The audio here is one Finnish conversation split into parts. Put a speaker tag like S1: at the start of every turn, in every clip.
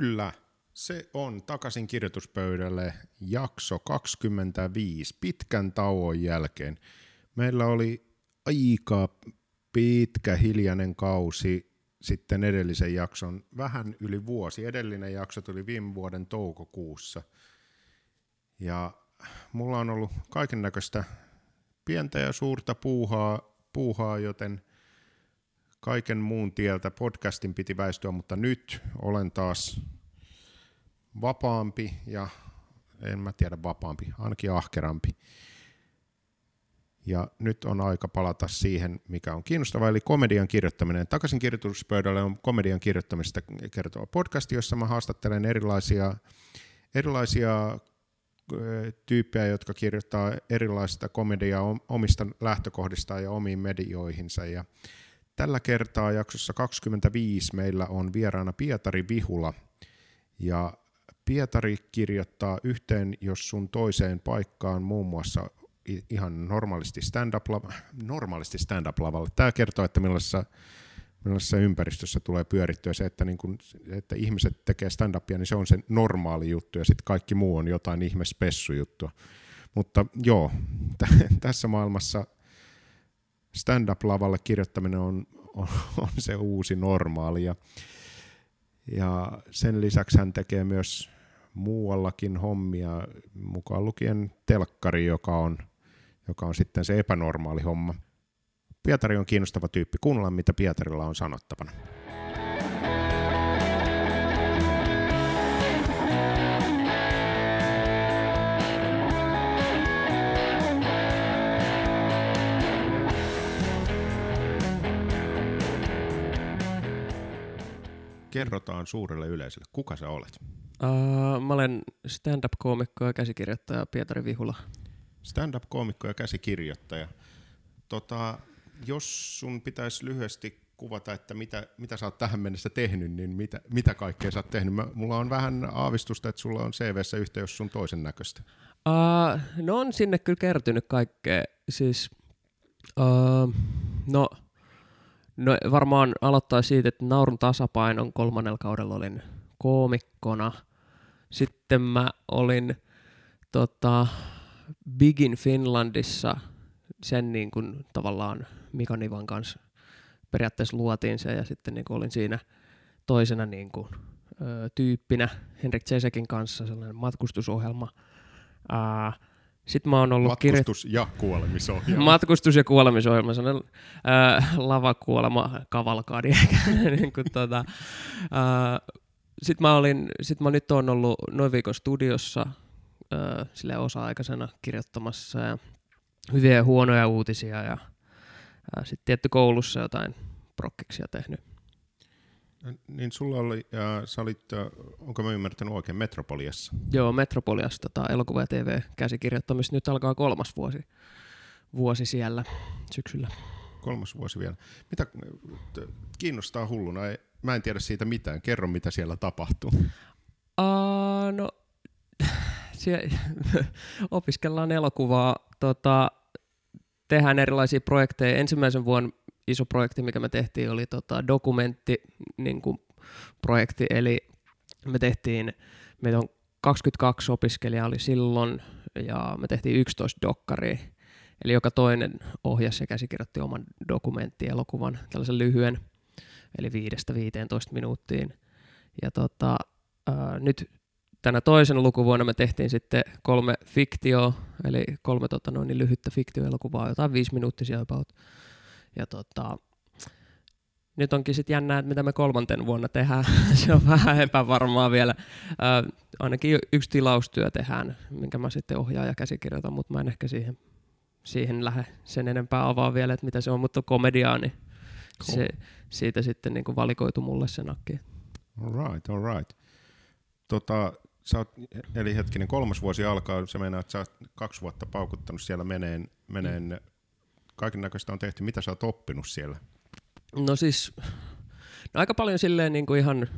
S1: Kyllä, se on takaisin kirjoituspöydälle jakso 25 pitkän tauon jälkeen. Meillä oli aika pitkä hiljainen kausi sitten edellisen jakson, vähän yli vuosi. Edellinen jakso tuli viime vuoden toukokuussa. Ja mulla on ollut kaiken näköistä pientä ja suurta puuhaa, puuhaa, joten kaiken muun tieltä podcastin piti väistyä, mutta nyt olen taas vapaampi ja en mä tiedä vapaampi, ainakin ahkerampi. Ja nyt on aika palata siihen, mikä on kiinnostavaa, eli komedian kirjoittaminen. Takaisin kirjoituspöydälle on komedian kirjoittamista kertova podcast, jossa mä haastattelen erilaisia, erilaisia tyyppejä, jotka kirjoittaa erilaista komediaa omista lähtökohdistaan ja omiin medioihinsa. Ja tällä kertaa jaksossa 25 meillä on vieraana Pietari Vihula. Ja Pietari kirjoittaa yhteen, jos sun toiseen paikkaan muun muassa ihan normaalisti stand-up, normaalisti stand-up-lavalle. Tämä kertoo, että millaisessa, millaisessa ympäristössä tulee pyörittyä se, että, niin kun, että ihmiset tekee stand-upia, niin se on se normaali juttu ja sitten kaikki muu on jotain ihme juttua. Mutta joo, t- tässä maailmassa stand-up-lavalle kirjoittaminen on, on, on se uusi normaali ja, ja sen lisäksi hän tekee myös muuallakin hommia, mukaan lukien telkkari, joka on – joka on sitten se epänormaali homma. Pietari on kiinnostava tyyppi. Kuunnellaan, mitä Pietarilla on sanottavana. Kerrotaan suurelle yleisölle. Kuka sä olet?
S2: Uh, mä olen stand-up-koomikko ja käsikirjoittaja Pietari Vihula
S1: stand-up-koomikko ja käsikirjoittaja. Tota, jos sun pitäisi lyhyesti kuvata, että mitä, mitä sä oot tähän mennessä tehnyt, niin mitä, mitä kaikkea sä oot tehnyt? Mä, mulla on vähän aavistusta, että sulla on CVssä yhtä, jos sun toisen näköistä.
S2: Uh, no on sinne kyllä kertynyt kaikkea. Siis, uh, no, no varmaan aloittaa siitä, että Naurun tasapainon kolmannella kaudella olin koomikkona. Sitten mä olin tota, Bigin Finlandissa sen niin kuin tavallaan Mika Nivan kanssa periaatteessa luotiin se ja sitten niin kuin olin siinä toisena niin kuin, ö, tyyppinä Henrik Cesekin kanssa sellainen matkustusohjelma. Sitten mä oon ollut
S1: Matkustus- ja kuolemisohjelma.
S2: Matkustus- ja kuolemisohjelma, sellainen äh, lavakuolema kavalkaadi. niin kuin, tota, sitten mä, olin, sit mä nyt oon ollut noin viikon studiossa sille osa-aikaisena kirjoittamassa ja hyviä ja huonoja uutisia ja, ja sitten tietty koulussa jotain prokkiksia tehnyt.
S1: Niin sulla oli, ja sä olit, onko mä ymmärtänyt oikein, Metropoliassa?
S2: Joo, Metropoliassa tota, elokuva- ja TV-käsikirjoittamista. Nyt alkaa kolmas vuosi, vuosi siellä syksyllä.
S1: Kolmas vuosi vielä. Mitä kiinnostaa hulluna? Mä en tiedä siitä mitään. Kerro, mitä siellä tapahtuu.
S2: Uh, no opiskellaan elokuvaa, tota, tehdään erilaisia projekteja. Ensimmäisen vuonna iso projekti, mikä me tehtiin, oli tota, dokumentti niin kuin, projekti, eli me tehtiin, meitä on 22 opiskelijaa oli silloin, ja me tehtiin 11 dokkaria, eli joka toinen ohjasi ja käsikirjoitti oman dokumenttielokuvan, tällaisen lyhyen, eli 5-15 minuuttiin. Ja tota, ää, nyt tänä toisena lukuvuonna me tehtiin sitten kolme fiktio, eli kolme tota, noin, niin lyhyttä fiktioelokuvaa, jotain viisi minuuttisia about. Ja tota, nyt onkin sitten jännää, että mitä me kolmanten vuonna tehdään. Se on vähän epävarmaa vielä. Äh, ainakin yksi tilaustyö tehdään, minkä mä sitten ohjaan ja käsikirjoitan, mutta mä en ehkä siihen, siihen lähde sen enempää avaa vielä, että mitä se on, mutta komediaa, niin cool. se, siitä sitten niin kuin valikoitu mulle se nakki.
S1: All right, all right. Tota, sä oot, eli hetkinen, kolmas vuosi alkaa, se mennään, että sä oot kaksi vuotta paukuttanut siellä meneen, meneen mm. Kaiken näköistä on tehty. Mitä sä oot oppinut siellä?
S2: No siis, no aika paljon silleen niin kuin ihan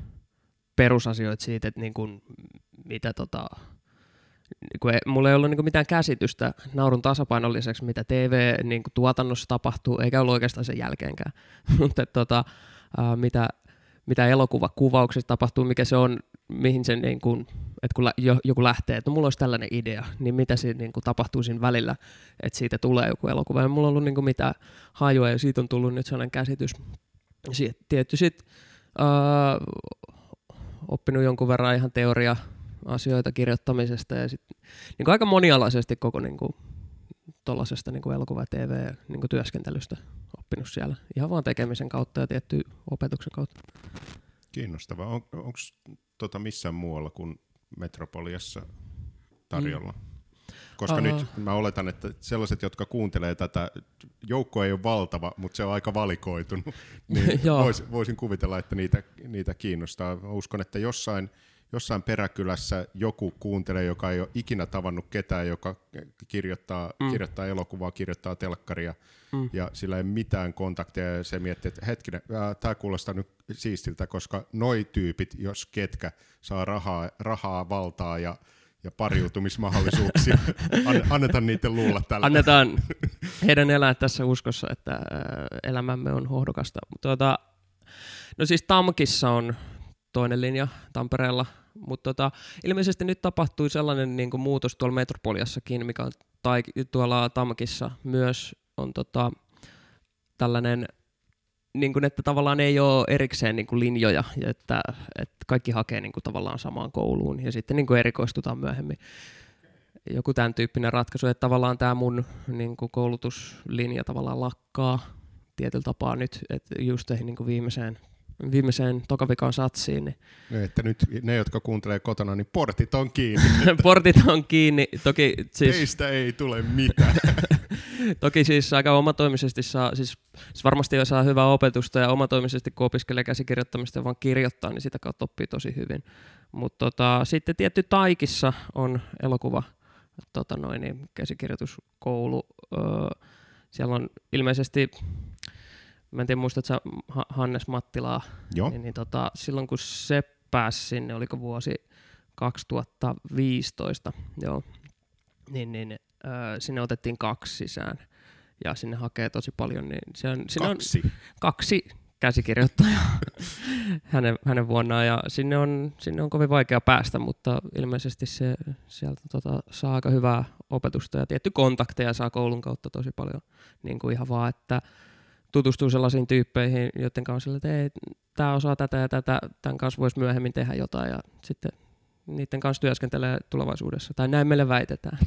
S2: perusasioita siitä, että niin kuin, mitä tota, niin kuin, mulla ei ollut niin kuin mitään käsitystä naurun tasapainon lisäksi, mitä TV-tuotannossa niin tapahtuu, eikä ollut oikeastaan sen jälkeenkään. Mutta tota, mitä mitä elokuvakuvauksessa tapahtuu, mikä se on, mihin se niin kuin, että kun joku lähtee, että no mulla olisi tällainen idea, niin mitä se niin kuin tapahtuu siinä välillä, että siitä tulee joku elokuva. Ja mulla on ollut niin kuin mitään hajua ja siitä on tullut nyt sellainen käsitys. Tietty sitten uh, oppinut jonkun verran ihan teoria asioita kirjoittamisesta ja sitten niin aika monialaisesti koko niin kuin, tuollaisesta niin elokuva- ja TV-työskentelystä niin oppinut siellä ihan vaan tekemisen kautta ja tietty opetuksen kautta.
S1: Kiinnostavaa. On, Onko tota missään muualla kuin Metropoliassa tarjolla? Mm. Koska uh, nyt mä oletan, että sellaiset, jotka kuuntelee tätä, joukko ei ole valtava, mutta se on aika valikoitunut, niin vois, voisin kuvitella, että niitä, niitä kiinnostaa. Uskon, että jossain – jossain peräkylässä joku kuuntelee, joka ei ole ikinä tavannut ketään, joka kirjoittaa, mm. kirjoittaa elokuvaa, kirjoittaa telkkaria, mm. ja sillä ei mitään kontakteja, ja se miettii, että hetkinen, tämä kuulostaa nyt siistiltä, koska noi tyypit, jos ketkä, saa rahaa, rahaa valtaa ja ja pariutumismahdollisuuksia. An, annetaan niiden luulla tällä.
S2: Annetaan heidän elää tässä uskossa, että elämämme on hohdokasta. Tuota, no siis Tamkissa on toinen linja Tampereella. Mutta tota, ilmeisesti nyt tapahtui sellainen niin kuin muutos tuolla Metropoliassakin, mikä on tai tuolla Tamkissa myös on tota, tällainen, niin kuin, että tavallaan ei ole erikseen niin kuin linjoja, ja että, että kaikki hakee niin kuin, tavallaan samaan kouluun ja sitten niin kuin erikoistutaan myöhemmin. Joku tämän tyyppinen ratkaisu, että tavallaan tämä mun niin kuin koulutuslinja tavallaan lakkaa tietyllä tapaa nyt, että just niin kuin viimeiseen viimeiseen tokavikan satsiin. Niin.
S1: No, että nyt ne, jotka kuuntelee kotona, niin portit on kiinni.
S2: portit on kiinni. Toki, siis,
S1: Teistä ei tule mitään.
S2: Toki siis aika omatoimisesti saa, siis, siis varmasti saa hyvää opetusta ja omatoimisesti kun opiskelee käsikirjoittamista ja vaan kirjoittaa, niin sitä kautta oppii tosi hyvin. Mutta tota, sitten tietty Taikissa on elokuva tota noin, niin käsikirjoituskoulu. Öö, siellä on ilmeisesti mä en tiedä muistatko sä Hannes Mattilaa,
S1: Joo.
S2: Niin, niin tota, silloin kun se pääsi sinne, oliko vuosi 2015, joo, niin, niin äh, sinne otettiin kaksi sisään ja sinne hakee tosi paljon. Niin se on,
S1: sinne kaksi?
S2: On kaksi käsikirjoittajaa hänen, hänen vuonnaan ja sinne on, sinne on kovin vaikea päästä, mutta ilmeisesti se sieltä tota, saa aika hyvää opetusta ja tietty kontakteja saa koulun kautta tosi paljon. Niin kuin ihan vaan, että tutustuu sellaisiin tyyppeihin, joiden kanssa että ei, tämä osaa tätä ja tätä, tämän kanssa voisi myöhemmin tehdä jotain ja sitten niiden kanssa työskentelee tulevaisuudessa. Tai näin meille väitetään.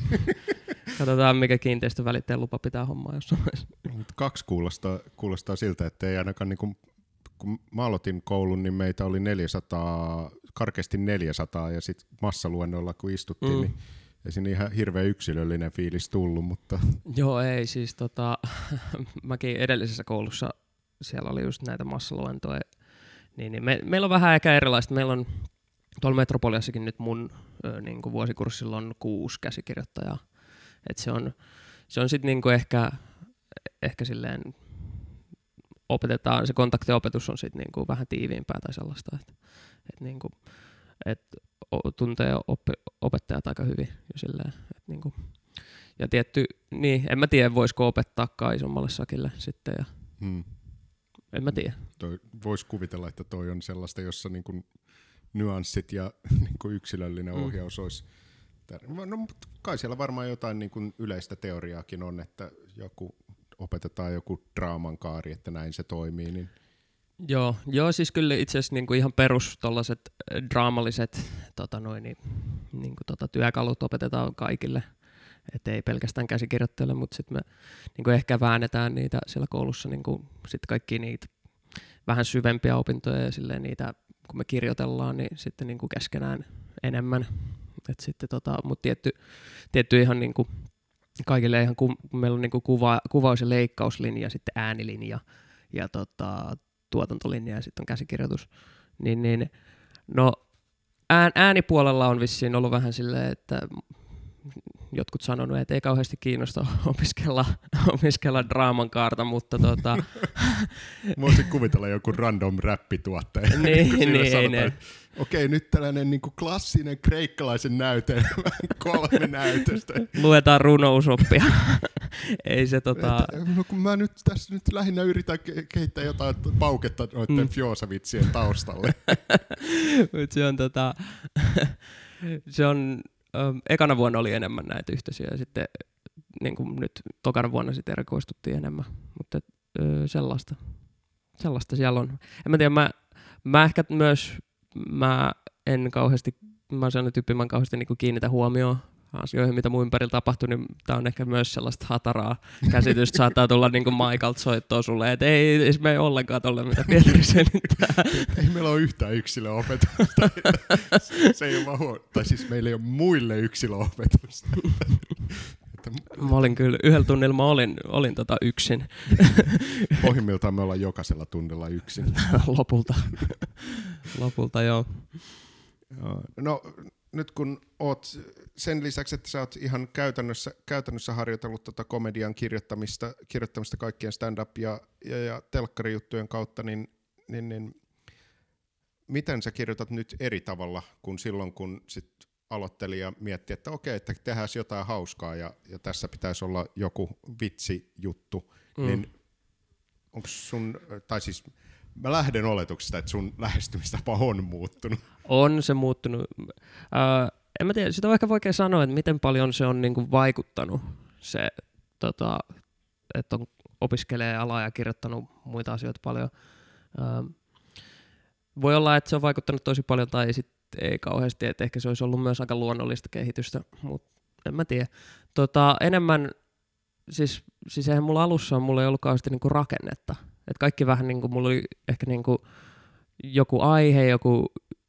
S2: Katsotaan, mikä kiinteistövälittäjän lupa pitää hommaa jossain vaiheessa.
S1: Kaksi kuulostaa, kuulostaa siltä, että ei ainakaan niin kuin, kun mä aloitin koulun, niin meitä oli 400, karkeasti 400 ja sitten massaluennoilla kun istuttiin, mm. niin ei siinä ihan hirveän yksilöllinen fiilis tullut, mutta...
S2: Joo, ei siis tota, mäkin edellisessä koulussa siellä oli just näitä massaluentoja, niin, niin me, meillä on vähän ehkä erilaista. Meillä on tuolla Metropoliassakin nyt mun ö, niin kuin vuosikurssilla on kuusi käsikirjoittajaa. Et se on, se on sitten niin ehkä, ehkä silleen opetetaan, se kontaktiopetus on sitten niin vähän tiiviimpää tai sellaista, että et niin kuin, et tuntee oppi, opettajat aika hyvin. Jo silleen, et niin kuin, ja tietty, niin en mä tiedä voisiko opettaakaan isommalle sakille sitten. Ja, hmm. En mä tiedä.
S1: Voisi kuvitella, että toi on sellaista, jossa niin kuin nyanssit ja niin kuin yksilöllinen hmm. ohjaus olisi No, mutta kai siellä varmaan jotain niin kuin yleistä teoriaakin on, että joku opetetaan joku draaman kaari, että näin se toimii, niin
S2: Joo, joo siis kyllä itse asiassa niin kuin ihan perus tollaset äh, draamalliset tota noin, niin, kuin tota, työkalut opetetaan kaikille. Että ei pelkästään käsikirjoittajille, mutta sitten me niin kuin ehkä väännetään niitä siellä koulussa niin kuin, sit kaikki niitä vähän syvempiä opintoja ja silleen niitä, kun me kirjoitellaan, niin sitten niin kuin keskenään enemmän. Et sitten tota, mutta tietty, tietty ihan kuin kaikille ihan, ku, meillä on niin kuin kuva, kuvaus- ja leikkauslinja, sitten äänilinja ja tota, tuotantolinja ja sitten on käsikirjoitus, niin, niin no ään, äänipuolella on vissiin ollut vähän silleen, että jotkut sanonut, että ei kauheasti kiinnosta opiskella, opiskella draaman kaarta, mutta tota...
S1: Voisin kuvitella joku random räppituottaja.
S2: niin, niin, ei ne.
S1: Okei, nyt tällainen niin kuin klassinen kreikkalaisen näytelmä, kolme näytöstä.
S2: Luetaan runousoppia. ei se tota...
S1: Että, no kun mä nyt tässä nyt lähinnä yritän ke- kehittää jotain pauketta noiden mm. Fiosavitsien taustalle.
S2: Mut se on tota... se on... Ekana vuonna oli enemmän näitä yhteisiä ja sitten niin kuin nyt tokana vuonna sitten erikoistuttiin enemmän. Mutta ö, sellaista. Sellaista siellä on. En mä tiedä, mä, mä ehkä myös mä en kauheasti, mä oon sellainen tyyppi, mä en kauheasti niin kiinnitä huomioon asioihin, mitä mun ympärillä tapahtuu, niin tää on ehkä myös sellaista hataraa käsitystä. Saattaa tulla niin kuin Maikalta soittoa sulle, että ei, ei me ei ollenkaan tolle, mitä Pietari selittää.
S1: ei meillä ole yhtään yksilöopetusta. Se ei ole vaan huo... Tai siis meillä ei ole muille yksilöopetusta.
S2: Mä olin kyllä, yhdellä tunnilla mä olin, olin tota yksin.
S1: Pohjimmiltaan me ollaan jokaisella tunnilla yksin.
S2: Lopulta. Lopulta, joo.
S1: No nyt kun oot sen lisäksi, että sä oot ihan käytännössä, käytännössä harjoitellut tota komedian kirjoittamista, kirjoittamista kaikkien stand-up ja, ja, ja telkkarijuttujen kautta, niin, niin, niin miten sä kirjoitat nyt eri tavalla kuin silloin, kun sit aloitteli ja mietti, että okei, että tehdään jotain hauskaa ja, ja tässä pitäisi olla joku vitsijuttu, mm. niin onko sun, tai siis mä lähden oletuksesta, että sun lähestymistapa on muuttunut.
S2: On se muuttunut. Äh, en mä tiedä, sitä on ehkä vaikea sanoa, että miten paljon se on niinku vaikuttanut se, tota, että on opiskelee alaa ja kirjoittanut muita asioita paljon. Äh, voi olla, että se on vaikuttanut tosi paljon tai sitten ei kauheasti, että ehkä se olisi ollut myös aika luonnollista kehitystä, mutta en mä tiedä. Tota, enemmän, siis, siis eihän mulla alussa mulla ei ollut kauheasti niinku rakennetta. Et kaikki vähän niin kuin, mulla oli ehkä niin kuin joku aihe, joku,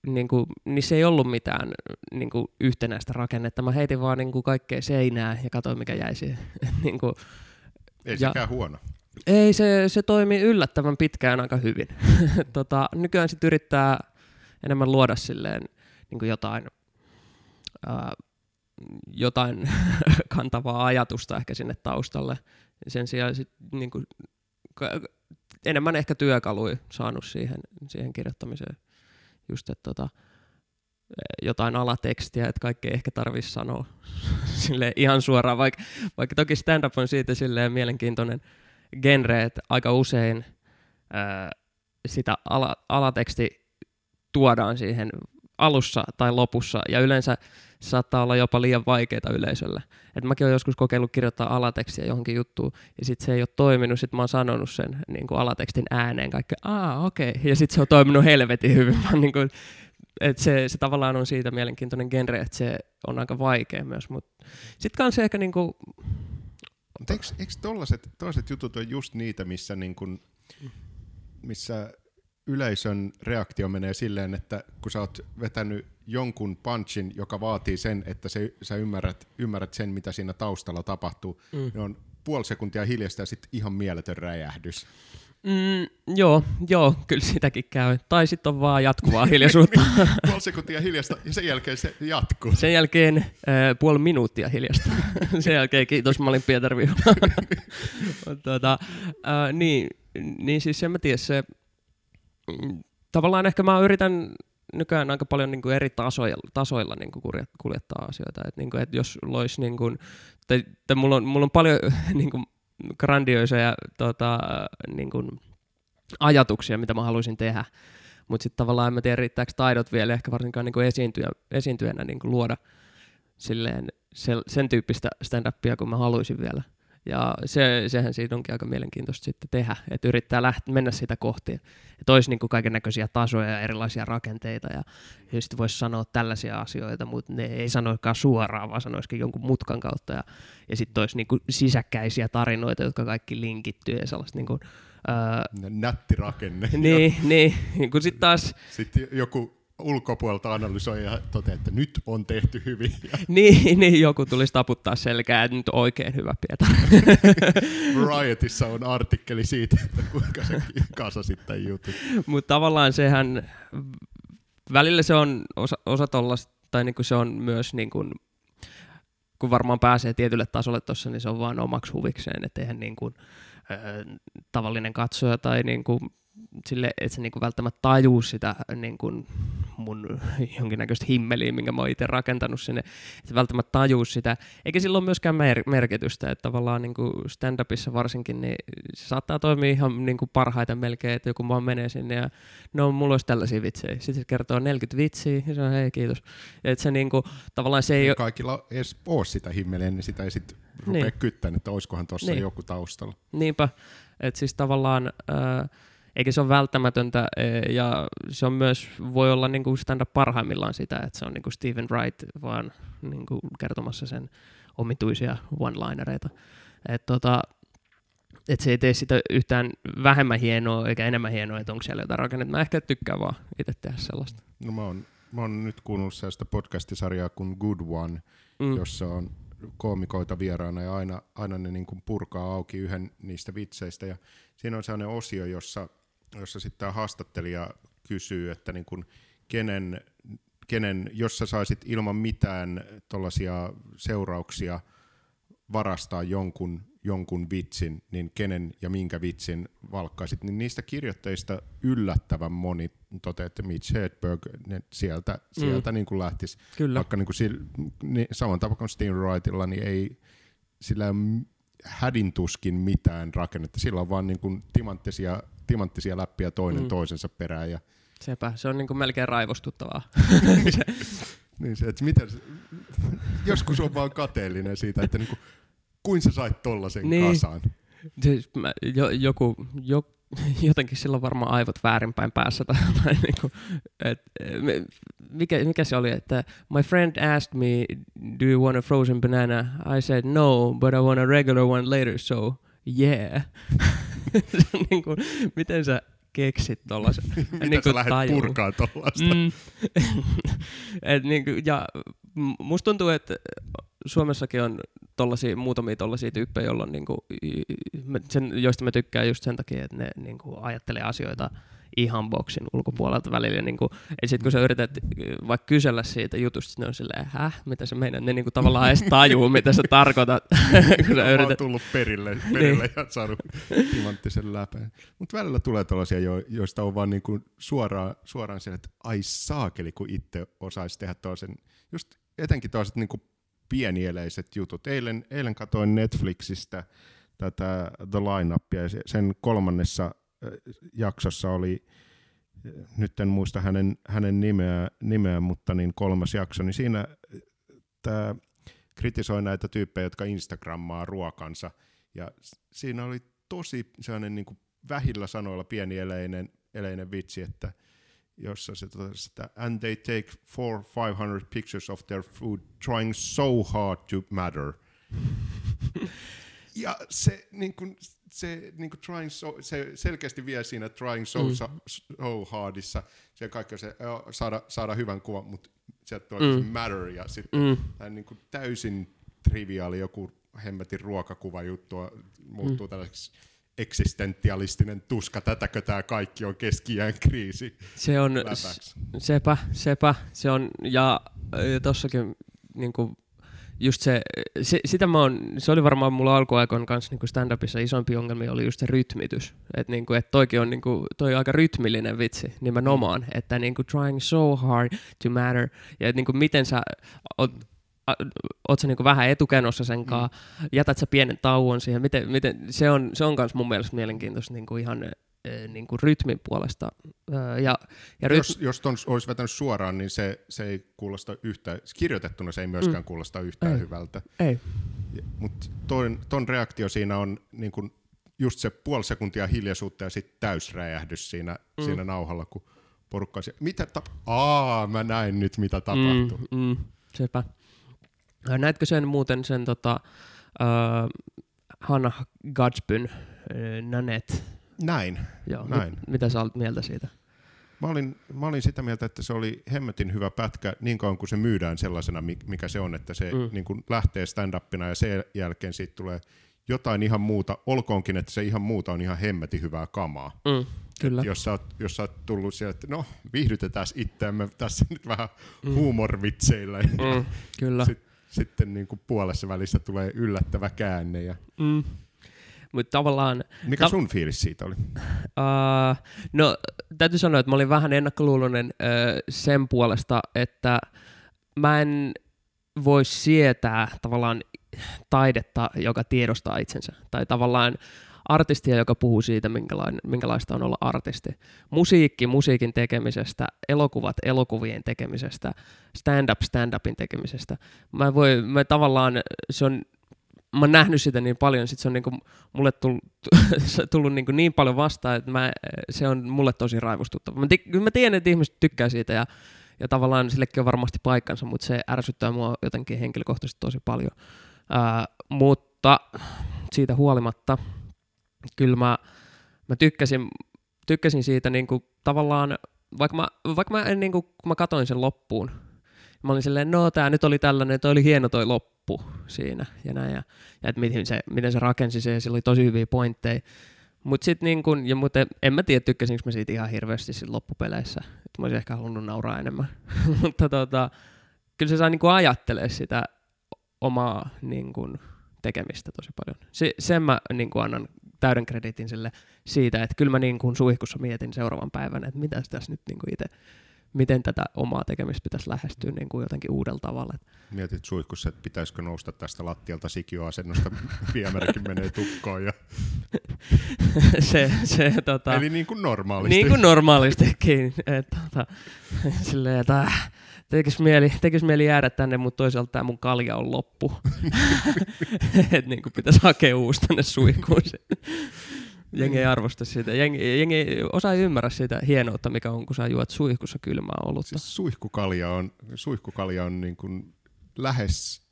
S2: niin, kuin, niin se ei ollut mitään niin kuin yhtenäistä rakennetta. Mä heitin vaan niin kuin kaikkea seinää ja katsoin, mikä jäi siihen. niin kuin,
S1: ei sekään huono.
S2: Ei, se, se toimi yllättävän pitkään aika hyvin. tota, nykyään sitten yrittää enemmän luoda silleen niin kuin jotain, ää, jotain kantavaa ajatusta ehkä sinne taustalle. Sen sijaan sit, niin kuin, enemmän ehkä työkaluja saanut siihen, siihen kirjoittamiseen. Just, että tota, jotain alatekstiä, että kaikki ei ehkä tarvitsisi sanoa sille ihan suoraan, vaikka, vaikka toki stand-up on siitä silleen mielenkiintoinen genre, että aika usein ää, sitä ala, alateksti tuodaan siihen alussa tai lopussa, ja yleensä saattaa olla jopa liian vaikeita yleisölle. Et mäkin olen joskus kokeillut kirjoittaa alatekstiä johonkin juttuun, ja sitten se ei ole toiminut, sitten mä oon sanonut sen niin kuin alatekstin ääneen kaikki, aa okei, okay. ja sitten se on toiminut helvetin hyvin. niin kuin, et se, se tavallaan on siitä mielenkiintoinen genre, että se on aika vaikea myös, sitten kanssa ehkä niin kuin...
S1: Eikö, eikö tollaset, jutut on just niitä, missä, niin kuin, missä yleisön reaktio menee silleen, että kun sä oot vetänyt jonkun punchin, joka vaatii sen, että se, sä ymmärrät, ymmärrät sen, mitä siinä taustalla tapahtuu, mm. niin on puoli sekuntia hiljasta ja sitten ihan mieletön räjähdys.
S2: Mm, joo, joo, kyllä sitäkin käy. Tai sitten on vaan jatkuvaa hiljaisuutta.
S1: puoli sekuntia hiljasta ja sen jälkeen se jatkuu.
S2: Sen jälkeen äh, puoli minuuttia hiljasta. sen jälkeen kiitos, mä olin Pietar tuota, äh, niin, niin siis en mä tiedä, se tavallaan ehkä mä yritän nykyään aika paljon niin kuin eri tasoilla, tasoilla niin kuin kuljettaa asioita. Et, niin et jos lois, niin kuin, te, te, mulla, on, mulla on paljon niin kuin, grandioiseja tota, niin kuin, ajatuksia, mitä mä haluaisin tehdä, mutta sitten tavallaan en mä tiedä, riittääkö taidot vielä ehkä varsinkaan niin kuin esiintyjä, esiintyjänä niin kuin luoda silleen, se, sen tyyppistä stand-upia, kun mä haluaisin vielä. Ja se, sehän siitä onkin aika mielenkiintoista sitten tehdä, että yrittää lähteä, mennä sitä kohti. Että olisi niin kaiken näköisiä tasoja ja erilaisia rakenteita ja, ja sitten voisi sanoa tällaisia asioita, mutta ne ei sanoikaan suoraan, vaan sanoisikin jonkun mutkan kautta. Ja, ja sitten olisi niin sisäkkäisiä tarinoita, jotka kaikki linkittyy ja sellaista niin kuin,
S1: Öö, Nätti rakenne.
S2: Niin, niin. niin sitten taas...
S1: Sitten joku ulkopuolelta analysoi ja toteaa, että nyt on tehty hyvin.
S2: niin, niin, joku tulisi taputtaa selkää, että nyt oikein hyvä Pietari.
S1: Riotissa on artikkeli siitä, että kuinka se kasasit tämän jutun.
S2: Mutta tavallaan sehän, välillä se on osa, osa tollasta, tai niinku se on myös niinku, kun varmaan pääsee tietylle tasolle tuossa, niin se on vaan omaksi huvikseen, että eihän niin kuin, ö, tavallinen katsoja tai niin kuin sille, että se niinku välttämättä tajuu sitä niinku mun jonkinnäköistä himmeliä, minkä mä oon itse rakentanut sinne, että välttämättä tajuu sitä, eikä sillä ole myöskään mer- merkitystä, että tavallaan niinku stand-upissa varsinkin, niin se saattaa toimia ihan niinku parhaiten melkein, että joku vaan menee sinne ja no mulla olisi tällaisia vitsejä, sitten se kertoo 40 vitsiä ja se on hei kiitos. Että se niinku, tavallaan se ei, ei
S1: ole... Kaikilla edes ole sitä himmeliä, niin sitä ei sitten rupea niin. kyttämään, että olisikohan tuossa niin. joku taustalla.
S2: Niinpä, että siis tavallaan... Äh, eikä se ole välttämätöntä, e, ja se on myös, voi olla niin kuin stand-up parhaimmillaan sitä, että se on niin kuin Stephen Wright vaan niin kuin kertomassa sen omituisia one-linereita. Et tota, et se ei tee sitä yhtään vähemmän hienoa eikä enemmän hienoa, että onko siellä jotain rakennetta. Mä ehkä tykkään vaan itse tehdä sellaista.
S1: No mä oon, mä oon nyt kuunnellut sellaista podcastisarjaa kuin Good One, mm. jossa on koomikoita vieraana ja aina, aina ne niin kuin purkaa auki yhden niistä vitseistä. Ja siinä on sellainen osio, jossa jossa sitten tämä haastattelija kysyy, että niin kun kenen, kenen, jos sä saisit ilman mitään tuollaisia seurauksia varastaa jonkun, jonkun vitsin, niin kenen ja minkä vitsin valkkaisit, niin niistä kirjoittajista yllättävän moni toteaa, että Mitch Hedberg, niin sieltä, mm. sieltä niin kuin lähtisi. Kyllä. Vaikka niin kuin niin saman tapaan kuin Steve Wrightilla, niin ei, sillä hädintuskin mitään rakennetta. Sillä on vaan niin kuin timanttisia, timanttisia läppiä toinen mm. toisensa perään. Ja...
S2: Sepä, se on niin kuin melkein raivostuttavaa.
S1: niin se, että miten, joskus on vaan kateellinen siitä, että niin kuin, kuin sä sait tollasen niin. kasaan.
S2: Siis mä, jo, joku, jo, jotenkin silloin varmaan aivot väärinpäin päässä. Tai, tai niinku, et, mikä, mikä se oli, että my friend asked me, do you want a frozen banana? I said no, but I want a regular one later, so yeah. niin kuin, miten sä keksit tollasen?
S1: Miten niin sä lähdet purkaa tollasta? Mm.
S2: et, niin kuin, ja musta tuntuu, että Suomessakin on tollasia, muutamia tollaisia tyyppejä, joilla on, niinku, sen, joista mä tykkään just sen takia, että ne niinku, ajattelee asioita ihan boksin ulkopuolelta välillä. Niinku, ja sitten kun sä yrität vaikka kysellä siitä jutusta, ne on silleen, häh, mitä se meinaat? Ne niinku, tavallaan edes tajuu, mitä sä tarkoitat.
S1: kun sä yrität... tullut perille, perille niin. ja saanut timanttisen läpeen. Mutta välillä tulee tällaisia, jo, joista on vaan niinku suoraan, suoraan se, että ai saakeli, kun itse osaisi tehdä toisen, just etenkin toiset niinku pienieleiset jutut. Eilen, eilen katoin Netflixistä tätä The Lineupia ja sen kolmannessa jaksossa oli, nyt en muista hänen, hänen nimeä, nimeä, mutta niin kolmas jakso, niin siinä tämä kritisoi näitä tyyppejä, jotka Instagrammaa ruokansa ja siinä oli tosi sellainen niin kuin vähillä sanoilla pieni eleinen, eleinen vitsi, että – jossa se totesi, että and they take four, 500 pictures of their food trying so hard to matter. ja se, niin kuin, se, niin kuin trying so, se selkeästi vie siinä trying so, mm. so, so hardissa, se kaikki se, joo, saada, saada hyvän kuvan, mutta sieltä tulee mm. matter, ja sitten mm. tämä niin kuin täysin triviaali joku hemmetin ruokakuva juttua muuttuu mm. tällaiseksi eksistentialistinen tuska, tätäkö tämä kaikki on keskiään kriisi.
S2: Se on, läpäksi. sepä, sepä, se on, ja, ja tossakin niin kuin, just se, se, sitä mä oon, se oli varmaan mulla alkuaikoin kanssa niin stand-upissa isompi ongelmia oli just se rytmitys. Että niin että toikin on niin kuin, toi aika rytmillinen vitsi nimenomaan, että niin kuin, trying so hard to matter, ja että niin kuin, miten sä oot, oot sä niinku vähän etukenossa sen kanssa, mm. jätät sä pienen tauon siihen, miten, miten, se on, se on myös mun mielestä mielenkiintoista niinku ihan niin kuin rytmin puolesta. Ja,
S1: ja ryt... Jos, jos ton olisi vetänyt suoraan, niin se, se ei kuulosta yhtään, kirjoitettuna se ei myöskään mm. kuulosta yhtään ei. hyvältä.
S2: Ei.
S1: Mutta ton, ton reaktio siinä on niin kuin just se puoli sekuntia hiljaisuutta ja sitten täysräjähdys siinä, mm. siinä nauhalla, kun porukka mitä tap- Aa, mä näin nyt, mitä tapahtuu.
S2: Mm, mm, sepä. Näetkö sen muuten sen tota, uh, Hannah Gadsbyn uh, Nanet?
S1: Näin,
S2: Joo,
S1: näin.
S2: Mit, mitä sä olet mieltä siitä?
S1: Mä olin, mä olin sitä mieltä, että se oli hemmetin hyvä pätkä niin kauan kuin se myydään sellaisena, mikä se on, että se mm. niin kuin lähtee stand-upina ja sen jälkeen siitä tulee jotain ihan muuta, olkoonkin, että se ihan muuta on ihan hemmetin hyvää kamaa.
S2: Mm, kyllä.
S1: jos, sä oot, jos sä oot tullut sieltä, että no viihdytetään itseämme tässä nyt vähän mm. huumorvitseillä.
S2: Mm, kyllä. Sit
S1: sitten niin kuin puolessa välissä tulee yllättävä käänne. Ja...
S2: Mm. Mutta tavallaan...
S1: Mikä sun fiilis siitä oli?
S2: Uh, no, täytyy sanoa, että mä olin vähän ennakkoluuloinen uh, sen puolesta, että mä en voi sietää tavallaan taidetta, joka tiedostaa itsensä. Tai tavallaan artistia, joka puhuu siitä, minkälaista on olla artisti. Musiikki musiikin tekemisestä, elokuvat elokuvien tekemisestä, stand-up stand-upin tekemisestä. Mä voi, mä tavallaan, se on mä oon nähnyt sitä niin paljon, sit se on niinku mulle tullut, tullut niinku niin paljon vastaan, että mä, se on mulle tosi raivostuttava. Mä, mä tiedän, että ihmiset tykkää siitä ja, ja tavallaan sillekin on varmasti paikkansa, mutta se ärsyttää mua jotenkin henkilökohtaisesti tosi paljon. Ää, mutta siitä huolimatta, kyllä mä, mä tykkäsin, tykkäsin siitä niinku tavallaan, vaikka mä, vaikka mä, en, niinku, kun mä katoin sen loppuun, mä olin silleen, no tää nyt oli tällainen, toi oli hieno toi loppu siinä ja näin, ja, ja että miten se, miten se rakensi se, ja sillä oli tosi hyviä pointteja, mutta sitten niin kun, ja muuten, en mä tiedä, tykkäsinkö mä siitä ihan hirveästi sit loppupeleissä, että mä olisin ehkä halunnut nauraa enemmän, mutta tota, kyllä se saa niin ajattelee sitä omaa niin kun, tekemistä tosi paljon. Se, sen mä niin kun, annan täyden kreditin sille siitä, että kyllä mä niin kuin suihkussa mietin seuraavan päivän, että mitä tässä nyt niin kuin itse miten tätä omaa tekemistä pitäisi lähestyä niin kuin jotenkin uudella tavalla.
S1: Mietit suihkussa, että pitäisikö nousta tästä lattialta sikioasennosta, viemärikin menee tukkoon. Ja...
S2: se, se, tota...
S1: Eli niin kuin normaalisti.
S2: Niin kuin normaalistikin. että, tota, silleen, että äh, tekisi mieli, tekis mieli jäädä tänne, mutta toisaalta tämä mun kalja on loppu. että niin kuin pitäisi hakea uusi tänne suihkuun. Jengi ei arvosta sitä. Jengi, jengi ei osaa ymmärrä sitä hienoutta, mikä on, kun sä juot suihkussa kylmää olutta.
S1: Siis suihkukalja on, suihkukalja on niin kuin lähes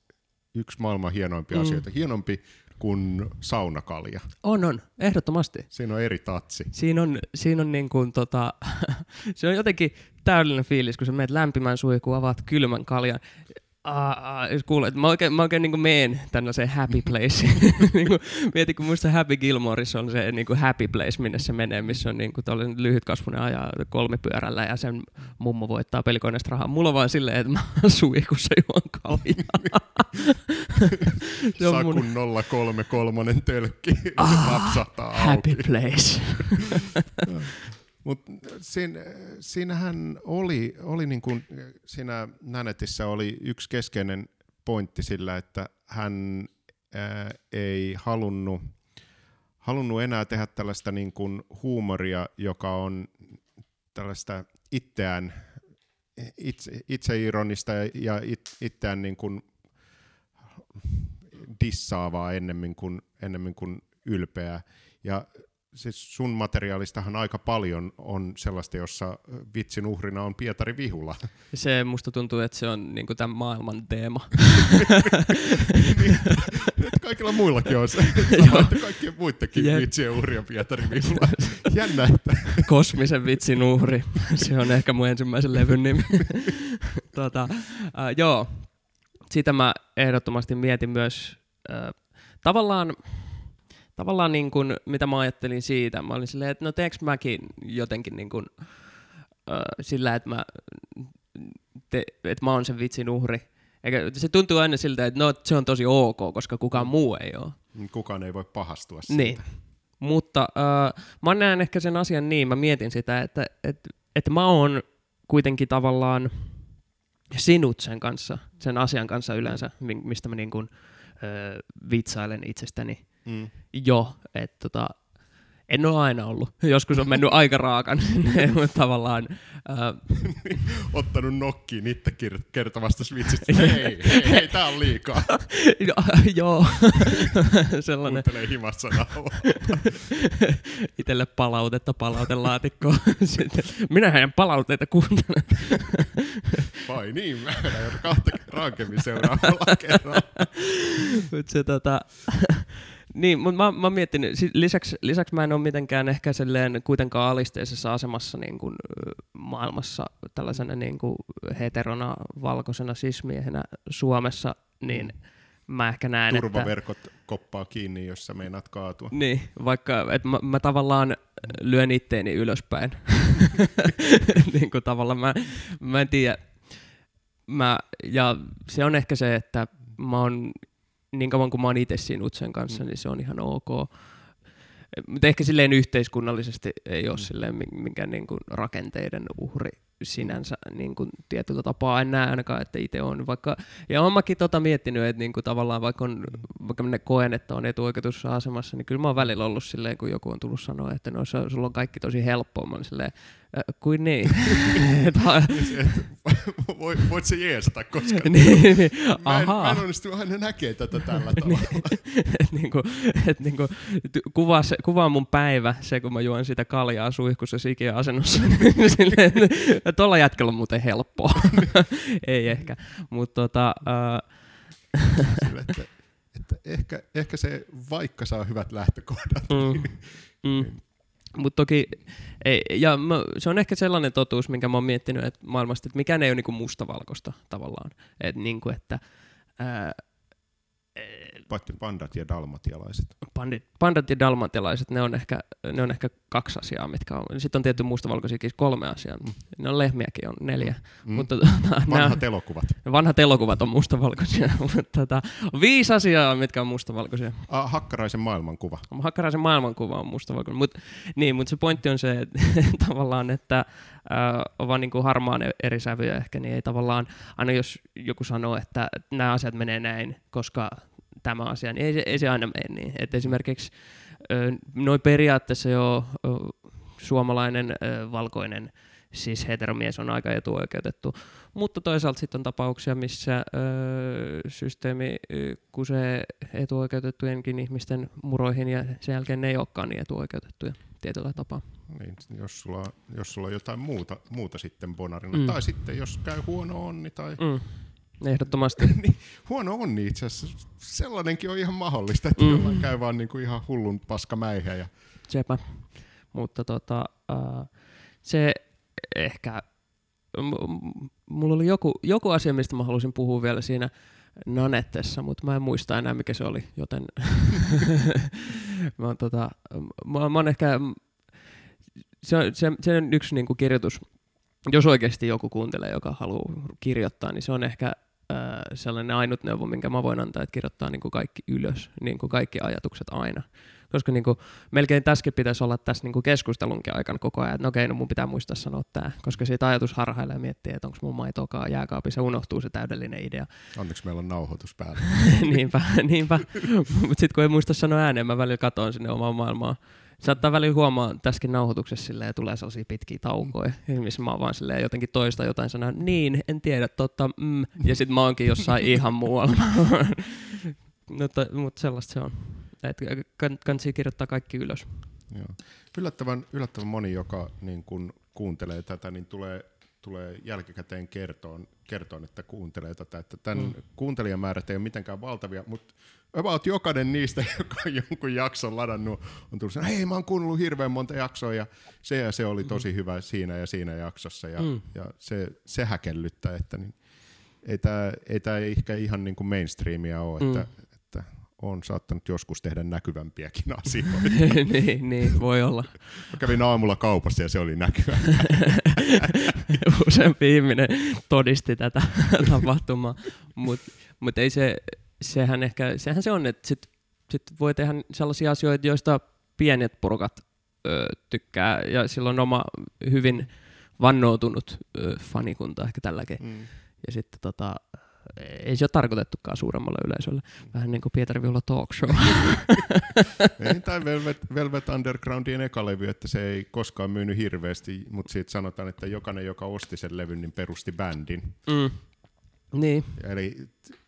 S1: yksi maailman hienoimpia mm. asioita. Hienompi kuin saunakalja.
S2: On, on, ehdottomasti.
S1: Siinä on eri tatsi.
S2: Siinä on, siinä on niin kuin, tota, se on jotenkin täydellinen fiilis, kun sä menet lämpimään suihkuun, avaat kylmän kaljan Uh, kuule, mä oikein, mä oikein niin meen se happy place. niin kuin, mietin, kun muista Happy Gilmoreissa on se niin kuin happy place, minne se menee, missä on niin kuin, lyhytkasvunen ajaa kolmipyörällä ja sen mummo voittaa pelikoneesta rahaa. Mulla on vaan silleen, että mä suihkussa juon kaljaa.
S1: Sakun mun... 033 tölkki
S2: ah, napsahtaa Happy place.
S1: Mutta siinä, siinähän oli, oli niin kuin siinä Nanetissä oli yksi keskeinen pointti sillä, että hän ää, ei halunnut, halunnut enää tehdä tällaista niin kuin huumoria, joka on tällaista itseään, itse, itseironista ja, ja it, itseään niin kuin dissaavaa ennemmin kuin, ennemmin kuin ylpeää. Ja siis sun materiaalistahan aika paljon on sellaista, jossa vitsin uhrina on Pietari Vihula.
S2: Se musta tuntuu, että se on niinku tämän maailman teema.
S1: niin, kaikilla muillakin on se. kaikkien muidenkin yep. vitsien uhri on Pietari Vihula. Jännä, että...
S2: Kosmisen vitsin uhri. Se on ehkä mun ensimmäisen levyn nimi. tota, uh, joo, sitä mä ehdottomasti mietin myös. Tavallaan tavallaan niin kuin, mitä mä ajattelin siitä, mä olin silleen, että no teekö mäkin jotenkin niin kuin, äh, sillä, että mä, te, että mä oon sen vitsin uhri. Eikä, se tuntuu aina siltä, että no, se on tosi ok, koska kukaan mm. muu ei ole.
S1: Kukaan ei voi pahastua siitä.
S2: Niin. Mutta äh, mä näen ehkä sen asian niin, mä mietin sitä, että, että, että mä oon kuitenkin tavallaan sinut sen kanssa, sen asian kanssa yleensä, mistä mä niin kuin, äh, vitsailen itsestäni mm. jo, että tota, en ole aina ollut. Joskus on mennyt aika raakan tavallaan... Äh,
S1: Ottanut nokkiin itse kertomasta vitsistä. hei, hei, hei, tää on liikaa.
S2: no, joo. Sellainen.
S1: Kuuntelee himassa
S2: Itelle palautetta palautelaatikkoon. Sitten, minä en palautteita kuuntele.
S1: Vai niin, mä en kahta rankemmin seuraavalla kerralla.
S2: Mutta se tota... Niin, mutta mä, mä mietin, lisäksi, lisäksi mä en ole mitenkään ehkä silleen kuitenkaan alisteisessa asemassa niin kuin, maailmassa tällaisena niin kuin heterona, valkoisena sismiehenä Suomessa, niin mm. mä ehkä näen,
S1: Turvaverkot että... koppaa kiinni, jos sä meinaat kaatua.
S2: Niin, vaikka että mä, mä tavallaan lyön itteeni ylöspäin. niin kuin tavallaan mä, mä en tiedä. Mä, ja se on ehkä se, että mä oon, niin kauan kuin mä oon itse siinä Utsen kanssa, mm. niin se on ihan ok. Mutta ehkä silleen yhteiskunnallisesti ei ole mm. silleen minkään niin kuin rakenteiden uhri sinänsä niin kuin tietyllä tapaa en näe ainakaan, että itse on. Vaikka, ja olen mäkin tota miettinyt, että niin kuin tavallaan vaikka, on, vaikka minä koen, että on etuoikeutussa asemassa, niin kyllä mä oon välillä ollut silleen, kun joku on tullut sanoa, että no, sulla on kaikki tosi helppoa. Mä silleen, Äh, kuin niin.
S1: Voit, voit se jeesata koska
S2: niin, niin.
S1: Mä, en, mä en onnistu aina näkee tätä tällä tavalla.
S2: et niinku, et niinku, kuvaa, se, kuvaa mun päivä se, kun mä juon sitä kaljaa suihkussa sikiä asennossa. Silleen, tuolla jätkellä on muuten helppoa. Ei ehkä, mutta tota...
S1: Että ehkä, ehkä se vaikka saa hyvät lähtökohdat. Mm.
S2: Niin, mm. Mutta toki, ei, ja mä, se on ehkä sellainen totuus, minkä mä oon miettinyt että maailmasta, että mikään ei ole niinku mustavalkoista tavallaan. Et niinku, että ää,
S1: Paitsi pandat ja dalmatialaiset.
S2: Pandit, pandat ja dalmatialaiset, ne on, ehkä, ne on ehkä kaksi asiaa, mitkä on. Sitten on tietty mustavalkoisiakin kolme asiaa. Mm. Ne on lehmiäkin, on neljä.
S1: Mm. Mutta, tota, vanhat nämä, elokuvat.
S2: Vanhat elokuvat on mustavalkoisia. mutta tota, viisi asiaa, mitkä on mustavalkoisia.
S1: Ah, Hakkaraisen maailmankuva.
S2: Hakkaraisen maailmankuva on mustavalkoinen. Mut, niin, mutta se pointti on se, että tavallaan, että äh, on vaan niin kuin harmaan eri sävyjä ehkä, niin ei tavallaan, aina jos joku sanoo, että nämä asiat menee näin, koska tämä asia, niin ei se, ei se aina mene niin. Et esimerkiksi noin periaatteessa jo suomalainen valkoinen siis heteromies on aika etuoikeutettu. Mutta toisaalta sitten on tapauksia, missä ö, systeemi kusee etuoikeutettujenkin ihmisten muroihin ja sen jälkeen ne ei olekaan niin etuoikeutettuja tietyllä tapaa.
S1: Niin, jos sulla, jos sulla on jotain muuta, muuta sitten bonarina, mm. tai sitten jos käy huono onni tai mm.
S2: Ehdottomasti.
S1: niin, huono onni itse asiassa. Sellainenkin on ihan mahdollista, että mm. käy vaan niinku ihan hullun paskamäihä. Ja...
S2: Sepä. Mutta tota, uh, se ehkä, m- mulla oli joku, joku asia, mistä mä halusin puhua vielä siinä Nanettessa, mutta mä en muista enää, mikä se oli, joten mä, oon, tota, mä, mä oon ehkä, se, se, se on yksi niin kuin kirjoitus, jos oikeasti joku kuuntelee, joka haluaa kirjoittaa, niin se on ehkä äh, sellainen ainut neuvo, minkä mä voin antaa, että kirjoittaa niin kuin kaikki ylös, niin kuin kaikki ajatukset aina. Koska niin kuin, melkein tässäkin pitäisi olla tässä niin kuin keskustelunkin aikana koko ajan, että no okei, no mun pitää muistaa sanoa tämä, koska siitä ajatus harhailee ja miettii, että onko mun maitokaa jääkaapissa, unohtuu se täydellinen idea.
S1: Onneksi meillä on nauhoitus päällä.
S2: niinpä, niinpä. Mutta sitten kun ei muista sanoa ääneen, mä välillä katoan sinne omaan maailmaan saattaa välillä huomaa tässäkin nauhoituksessa silleen, tulee sellaisia pitkiä taukoja, missä mä vaan silleen jotenkin toista jotain sanaa, niin, en tiedä, totta, mm, ja sitten mä oonkin jossain ihan muualla. mutta, mutta sellaista se on. Että kannattaa kirjoittaa kaikki ylös.
S1: Joo. Yllättävän, yllättävän moni, joka niin kun kuuntelee tätä, niin tulee, tulee jälkikäteen kertoon, kertoon, että kuuntelee tätä. Että tämän mm. kuuntelijamäärät ei ole mitenkään valtavia, mutta about jokainen niistä, joka on jonkun jakson ladannut, on tullut hei mä oon kuunnellut hirveän monta jaksoa ja se ja se oli tosi hyvä siinä ja siinä jaksossa ja, mm. ja se, se häkellyttää, että niin, ei tämä ei tää ehkä ihan niin kuin mainstreamia ole, mm. että, että on saattanut joskus tehdä näkyvämpiäkin asioita.
S2: niin, niin, voi olla.
S1: Mä kävin aamulla kaupassa ja se oli näkyvä.
S2: Useampi ihminen todisti tätä tapahtumaa, mutta mut ei se, sehän ehkä, sehän se on, että sit, sit voi tehdä sellaisia asioita, joista pienet porukat ö, tykkää, ja silloin on oma hyvin vannoutunut ö, fanikunta ehkä tälläkin. Mm. Ja sitten tota, ei se ole tarkoitettukaan suuremmalle yleisölle. Vähän niin kuin Pietari Viola Talk Show.
S1: ei, tai Velvet, Velvet Undergroundin eka levy, että se ei koskaan myynyt hirveästi, mutta siitä sanotaan, että jokainen, joka osti sen levyn, niin perusti bändin. Mm.
S2: Niin.
S1: Eli,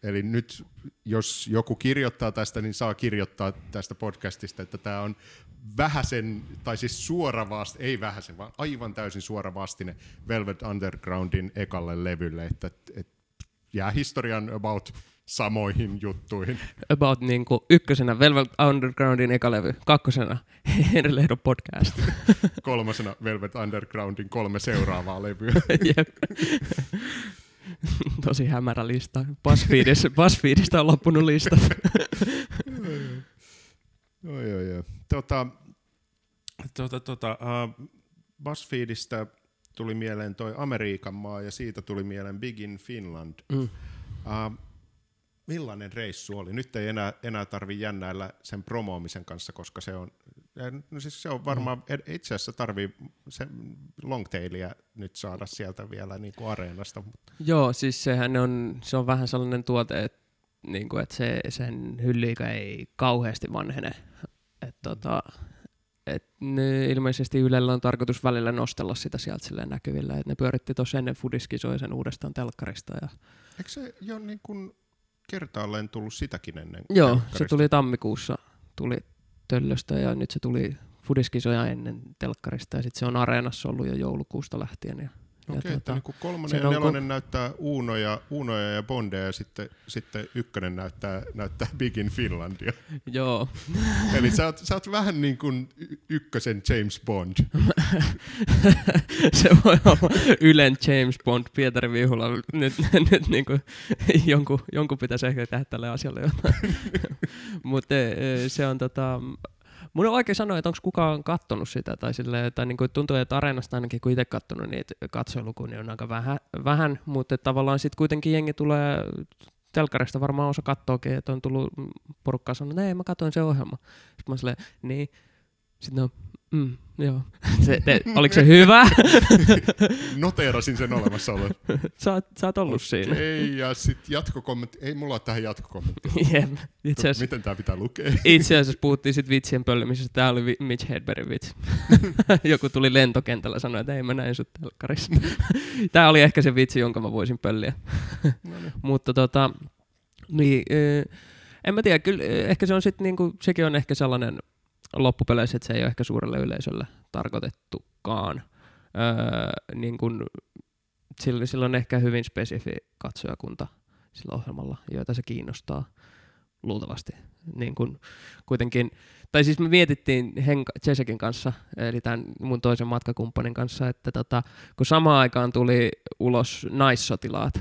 S1: eli nyt, jos joku kirjoittaa tästä, niin saa kirjoittaa tästä podcastista, että tämä on vähäsen, tai siis suora vastine, ei vähäsen, vaan aivan täysin suora vastine Velvet Undergroundin ekalle levylle, että, että jää historian about samoihin juttuihin.
S2: About niin kuin ykkösenä Velvet Undergroundin eka levy, kakkosena Henri Lehdon podcast.
S1: Kolmasena Velvet Undergroundin kolme seuraavaa levyä.
S2: Tosi hämärä lista. BuzzFeedistä, BuzzFeedistä on loppunut lista.
S1: joo, joo, joo. Tota, tota, tota, uh, BuzzFeedistä tuli mieleen toi Amerikan maa ja siitä tuli mieleen Big in Finland. Mm. Uh, Millainen reissu oli? Nyt ei enää, enää tarvi jännäillä sen promoamisen kanssa, koska se on, no siis se on varmaan, mm. itse asiassa tarvii se longtailia nyt saada sieltä vielä niin kuin areenasta. Mutta.
S2: Joo, siis sehän on, se on vähän sellainen tuote, että, niin kuin, että se, sen hylliikä ei kauheasti vanhene. Et, tota, et ne ilmeisesti Ylellä on tarkoitus välillä nostella sitä sieltä silleen näkyvillä. Et ne pyöritti tuossa ennen Fudiskisoi sen uudestaan telkkarista. Ja...
S1: Eikö se jo niin kuin kertaalleen tullut sitäkin ennen
S2: Joo, se tuli tammikuussa tuli Töllöstä ja nyt se tuli Fudiskisoja ennen telkkarista ja sitten se on Areenassa ollut jo joulukuusta lähtien. Ja
S1: Okei, okay, tuota, niin kolmonen ja nelonen ku... näyttää Uunoja, Uunoja ja Bondeja ja sitten, sitten ykkönen näyttää, näyttää Big in Finlandia.
S2: Joo.
S1: Eli sä oot, sä oot vähän niin kuin ykkösen James Bond.
S2: Se voi olla Ylen James Bond, Pietari Vihula. Nyt, nyt niin kuin jonkun, jonkun pitäisi ehkä tehdä tälle asialle jotain. Mutta se on tota, Mun on vaikea sanoa, että onko kukaan kattonut sitä, tai, sille, tai niin kuin tuntuu, että areenasta ainakin kun itse kattonut niitä katsoilukuja, niin on aika vähän, vähän mutta tavallaan sitten kuitenkin jengi tulee telkkarista varmaan osa kattookin, että on tullut porukkaa sanoa, että ei mä katsoin se ohjelma. Sitten mä silleen, niin. Sitten on, Mm, joo. Se, te, oliko se hyvä?
S1: Noteerasin sen olemassaolon.
S2: sä, oot, sä oot ollut okay, siinä.
S1: Ei, ja sitten jatkokommentti. Ei mulla ole tähän jatkokommentti.
S2: Jep. Itse asiassa,
S1: Miten tämä pitää lukea?
S2: itse asiassa puhuttiin sitten vitsien pöllimisestä. Tämä oli Mitch Hedbergin vitsi. Joku tuli lentokentällä ja sanoi, että ei mä näin sut telkkarissa. tämä oli ehkä se vitsi, jonka mä voisin pölliä. no niin. Mutta tota, niin, en mä tiedä, kyllä ehkä se on sitten niinku, sekin on ehkä sellainen loppupeleissä, että se ei ole ehkä suurelle yleisölle tarkoitettukaan. Öö, niin kun, sillä, sillä on ehkä hyvin spesifi katsojakunta sillä ohjelmalla, joita se kiinnostaa luultavasti. Niin kun, kuitenkin, tai siis me mietittiin Henka, Jesekin kanssa, eli tämän mun toisen matkakumppanin kanssa, että tota, kun samaan aikaan tuli ulos naissotilaat,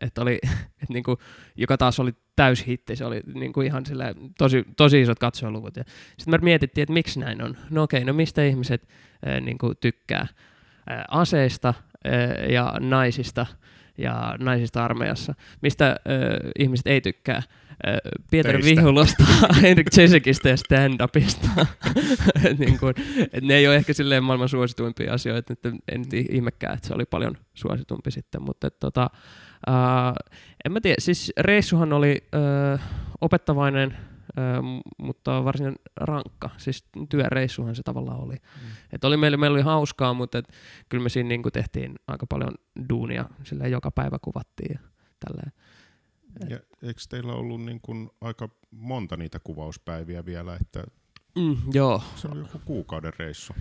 S2: että oli, että niinku, joka taas oli täyshitti, se oli niinku ihan sillä, tosi, tosi isot katsojaluvut. Sitten me mietittiin, että miksi näin on. No okei, no mistä ihmiset äh, niinku, tykkää? Äh, aseista äh, ja naisista ja naisista armeijassa. Mistä äh, ihmiset ei tykkää? Pietari Teistä. Vihulasta, Henrik Chesekistä ja stand-upista. niin kuin, et ne ei ole ehkä silleen maailman suosituimpia asioita, että en ihmekään, että se oli paljon suositumpi sitten, mutta et, tota, Uh, en mä tiedä, siis reissuhan oli uh, opettavainen, uh, mutta varsin rankka. Siis työreissuhan se tavallaan oli. Mm. Et oli meillä, meillä oli hauskaa, mutta et, kyllä me siinä niin tehtiin aika paljon duunia, sillä joka päivä kuvattiin ja tälleen.
S1: Ja eikö teillä ollut niin kuin aika monta niitä kuvauspäiviä vielä, että
S2: mm, joo.
S1: se oli joku kuukauden reissu?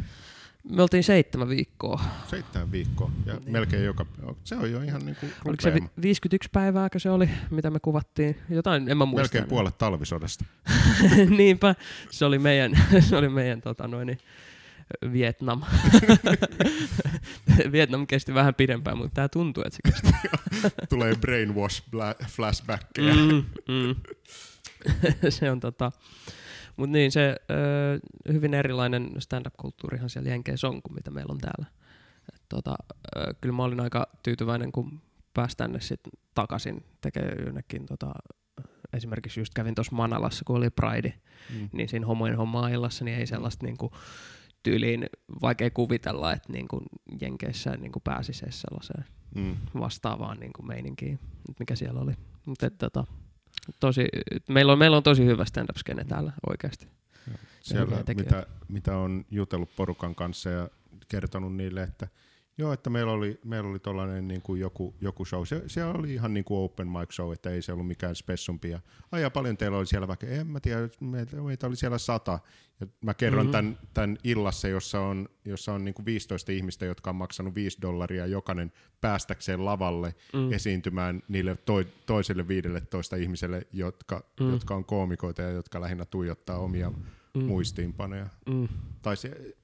S2: Me oltiin seitsemän viikkoa.
S1: Seitsemän viikkoa ja niin. melkein joka, se on jo ihan niin kuin
S2: Oliko se 51 päivääkö se oli, mitä me kuvattiin? Jotain, en mä muista.
S1: Melkein puolet talvisodasta.
S2: Niinpä, se oli meidän, se oli meidän tota noin, Vietnam. Vietnam kesti vähän pidempään, mutta tämä tuntuu, että se kesti.
S1: Tulee brainwash flashbackkejä.
S2: Mm, mm. se on tota, mutta niin, se ö, hyvin erilainen stand-up-kulttuurihan siellä Jenkeissä on kuin mitä meillä on täällä. Et, tota, ö, kyllä mä olin aika tyytyväinen, kun pääsin tänne sitten takaisin tekemään jonnekin tota, esimerkiksi just kävin tuossa Manalassa, kun oli Pride, mm. niin siinä homojen hommaa illassa, niin ei sellaista niinku, tyyliin vaikea kuvitella, että niinku Jenkeissä niinku pääsisi sellaiseen mm. vastaavaan niinku meininkiin, mikä siellä oli. Mutta tota, tosi, meillä, on, meillä on tosi hyvä stand-up-skene täällä oikeasti.
S1: Siellä, mitä, mitä on jutellut porukan kanssa ja kertonut niille, että Joo, että meillä oli, meillä oli tollainen niin kuin joku, joku show. Se, se oli ihan niin kuin open mic show, että ei se ollut mikään spessumpi. Ja, ai ja paljon teillä oli siellä vaikka, en mä tiedä, meitä, meitä oli siellä sata. Ja mä kerron mm-hmm. tämän, tämän illassa, jossa on, jossa on niin kuin 15 ihmistä, jotka on maksanut 5 dollaria jokainen päästäkseen lavalle mm. esiintymään niille to, toiselle 15 ihmiselle, jotka, mm. jotka on koomikoita ja jotka lähinnä tuijottaa omia mm. muistiinpanoja. Mm. Tai se,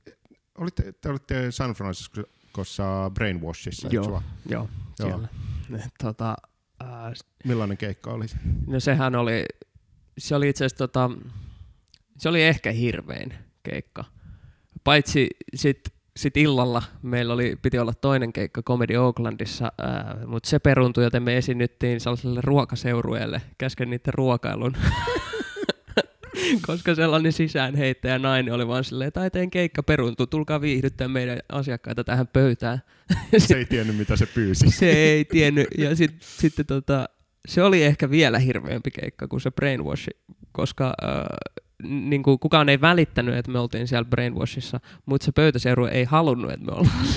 S1: olitte, te olitte San Francisco Meksikossa Brainwashissa,
S2: joo, joo, joo, siellä. Tota, äh,
S1: Millainen keikka oli se?
S2: No sehän oli, se oli itse asiassa tota, se oli ehkä hirvein keikka. Paitsi sit sitten illalla meillä oli, piti olla toinen keikka Comedy Oaklandissa, ää, mutta se peruntui, joten me esiinnyttiin sellaiselle ruokaseurueelle, käsken niiden ruokailun. Koska sellainen sisäänheittäjä nainen oli vaan silleen, taiteen keikka peruntu, tulkaa viihdyttää meidän asiakkaita tähän pöytään.
S1: Se ei tiennyt, mitä se pyysi.
S2: se ei tiennyt. Ja sitten sit, tota, se oli ehkä vielä hirveämpi keikka kuin se Brainwash, koska äh, niin kuin kukaan ei välittänyt, että me oltiin siellä Brainwashissa, mutta se pöytäseuru ei halunnut, että me ollaan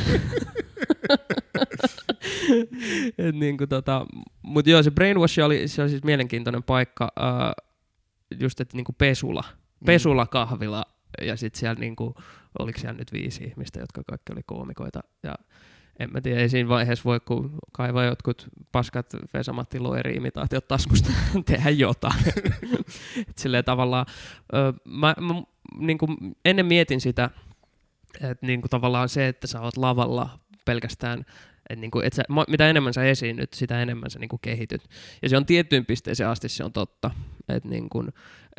S2: Et niin kuin tota, mutta joo, se Brainwash oli, se oli siis mielenkiintoinen paikka, uh, just että niin kuin pesula, mm. pesula kahvila, ja sitten siellä niin kuin, oliko siellä nyt viisi ihmistä, jotka kaikki oli koomikoita, ja en mä tiedä, ei siinä vaiheessa voi kun kaivaa jotkut paskat Vesamatti Loeri-imitaatiot taskusta tehdä jotain. Silleen tavallaan, ö, mä, mä niin kuin ennen mietin sitä, että niin kuin tavallaan se, että sä oot lavalla pelkästään et niin kuin, et sä, mitä enemmän sä esiinnyt, sitä enemmän sä niin kuin kehityt. Ja se on tiettyyn pisteeseen asti se on totta. Et niin kuin,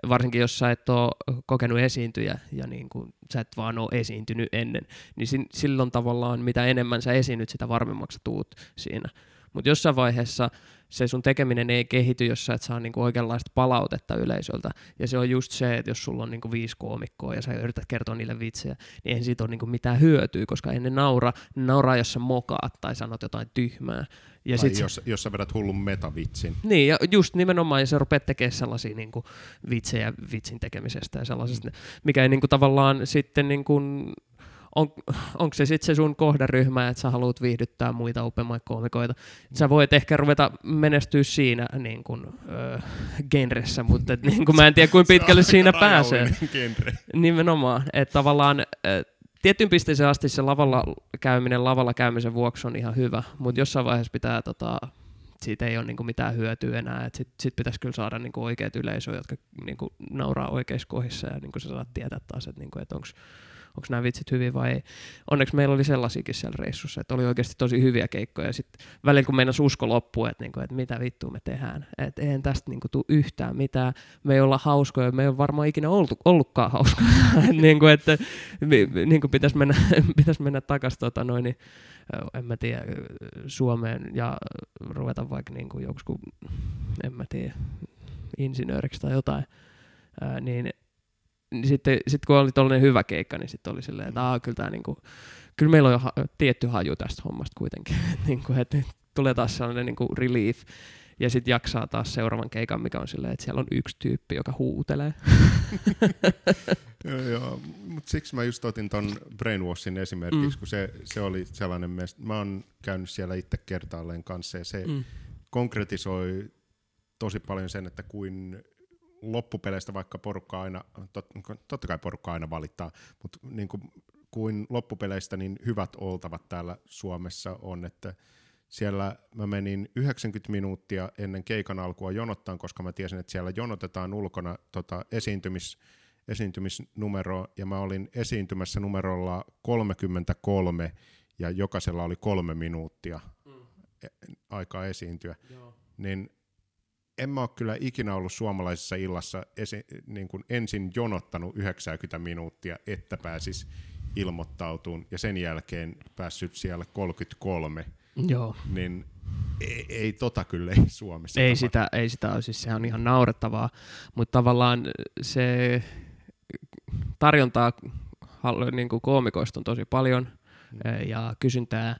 S2: varsinkin jos sä et ole kokenut esiintyjä ja niin kuin, sä et vaan ole esiintynyt ennen, niin silloin tavallaan mitä enemmän sä esiinnyt, sitä varmemmaksi tuut siinä. Mutta jossain vaiheessa se sun tekeminen ei kehity, jos sä et saa niinku oikeanlaista palautetta yleisöltä. Ja se on just se, että jos sulla on niinku viisi koomikkoa ja sä yrität kertoa niille vitsejä, niin eihän siitä ole niinku mitään hyötyä, koska ennen naura, nauraa, jos sä mokaat tai sanot jotain tyhmää.
S1: Ja tai sit jos, se, jos sä vedät hullun metavitsin.
S2: Niin, ja just nimenomaan, ja sä rupeat tekemään sellaisia niin kuin, vitsejä vitsin tekemisestä ja sellaisesta, mikä ei niin kuin, tavallaan sitten niin kuin, on, onko se sitten se sun kohderyhmä, että sä haluat viihdyttää muita open-mic-koomikoita. Sä voit ehkä ruveta menestyä siinä niin kun, ö, genressä, mutta et, niin kun, mä en tiedä kuinka pitkälle siinä pääsee.
S1: Genre.
S2: Nimenomaan, että tavallaan tiettyyn pisteeseen asti se lavalla käyminen lavalla käymisen vuoksi on ihan hyvä, mutta jossain vaiheessa pitää tota, siitä ei ole niinku mitään hyötyä enää. Sitten sit pitäisi kyllä saada niinku oikeat yleisöä, jotka niinku nauraa oikeissa kohdissa ja niinku sä saat tietää taas, että niinku, et onko onko nämä vitsit hyviä vai ei. Onneksi meillä oli sellaisiakin siellä reissussa, että oli oikeasti tosi hyviä keikkoja. Sitten välillä kun meidän usko loppui, että, niinku, että mitä vittua me tehdään, että eihän tästä niinku, tule yhtään mitään, me ei olla hauskoja, me ei ole varmaan ikinä oltu, ollutkaan hauskoja, niinku, että niinku, pitäisi mennä, pitäisi mennä takaisin tota, noin, niin, en mä tiedä, Suomeen ja ruveta vaikka niin kuin joku, en mä tiedä, insinööriksi tai jotain, niin niin sitten sit kun oli tollainen hyvä keikka, niin sitten oli silleen, että kyllä, tää niinku, kyllä meillä on jo ha- tietty haju tästä hommasta kuitenkin. niinku, että tulee taas sellainen niinku relief. Ja sitten jaksaa taas seuraavan keikan, mikä on silleen, että siellä on yksi tyyppi, joka huutelee.
S1: joo, joo. mutta siksi mä just otin ton Brainwashin esimerkiksi, mm. kun se, se oli sellainen, mest- mä oon käynyt siellä itse kertaalleen kanssa, ja se mm. konkretisoi tosi paljon sen, että kuin loppupeleistä vaikka porukka aina, tot, totta kai porukka aina valittaa, mutta niin kuin, kuin loppupeleistä niin hyvät oltavat täällä Suomessa on, että siellä mä menin 90 minuuttia ennen keikan alkua jonottaan, koska mä tiesin, että siellä jonotetaan ulkona tota esiintymis, esiintymisnumeroa, ja mä olin esiintymässä numerolla 33, ja jokaisella oli kolme minuuttia mm. E-, aikaa esiintyä. Joo. Niin en mä ole kyllä ikinä ollut suomalaisessa illassa esi- niin kuin ensin jonottanut 90 minuuttia, että pääsis ilmoittautuun ja sen jälkeen päässyt siellä 33.
S2: Joo.
S1: Niin ei, ei tota kyllä ei Suomessa.
S2: Ei sitä, ei sitä ole, siis se on ihan naurettavaa, mutta tavallaan se tarjontaa niin kuin koomikoista on tosi paljon mm. ja kysyntää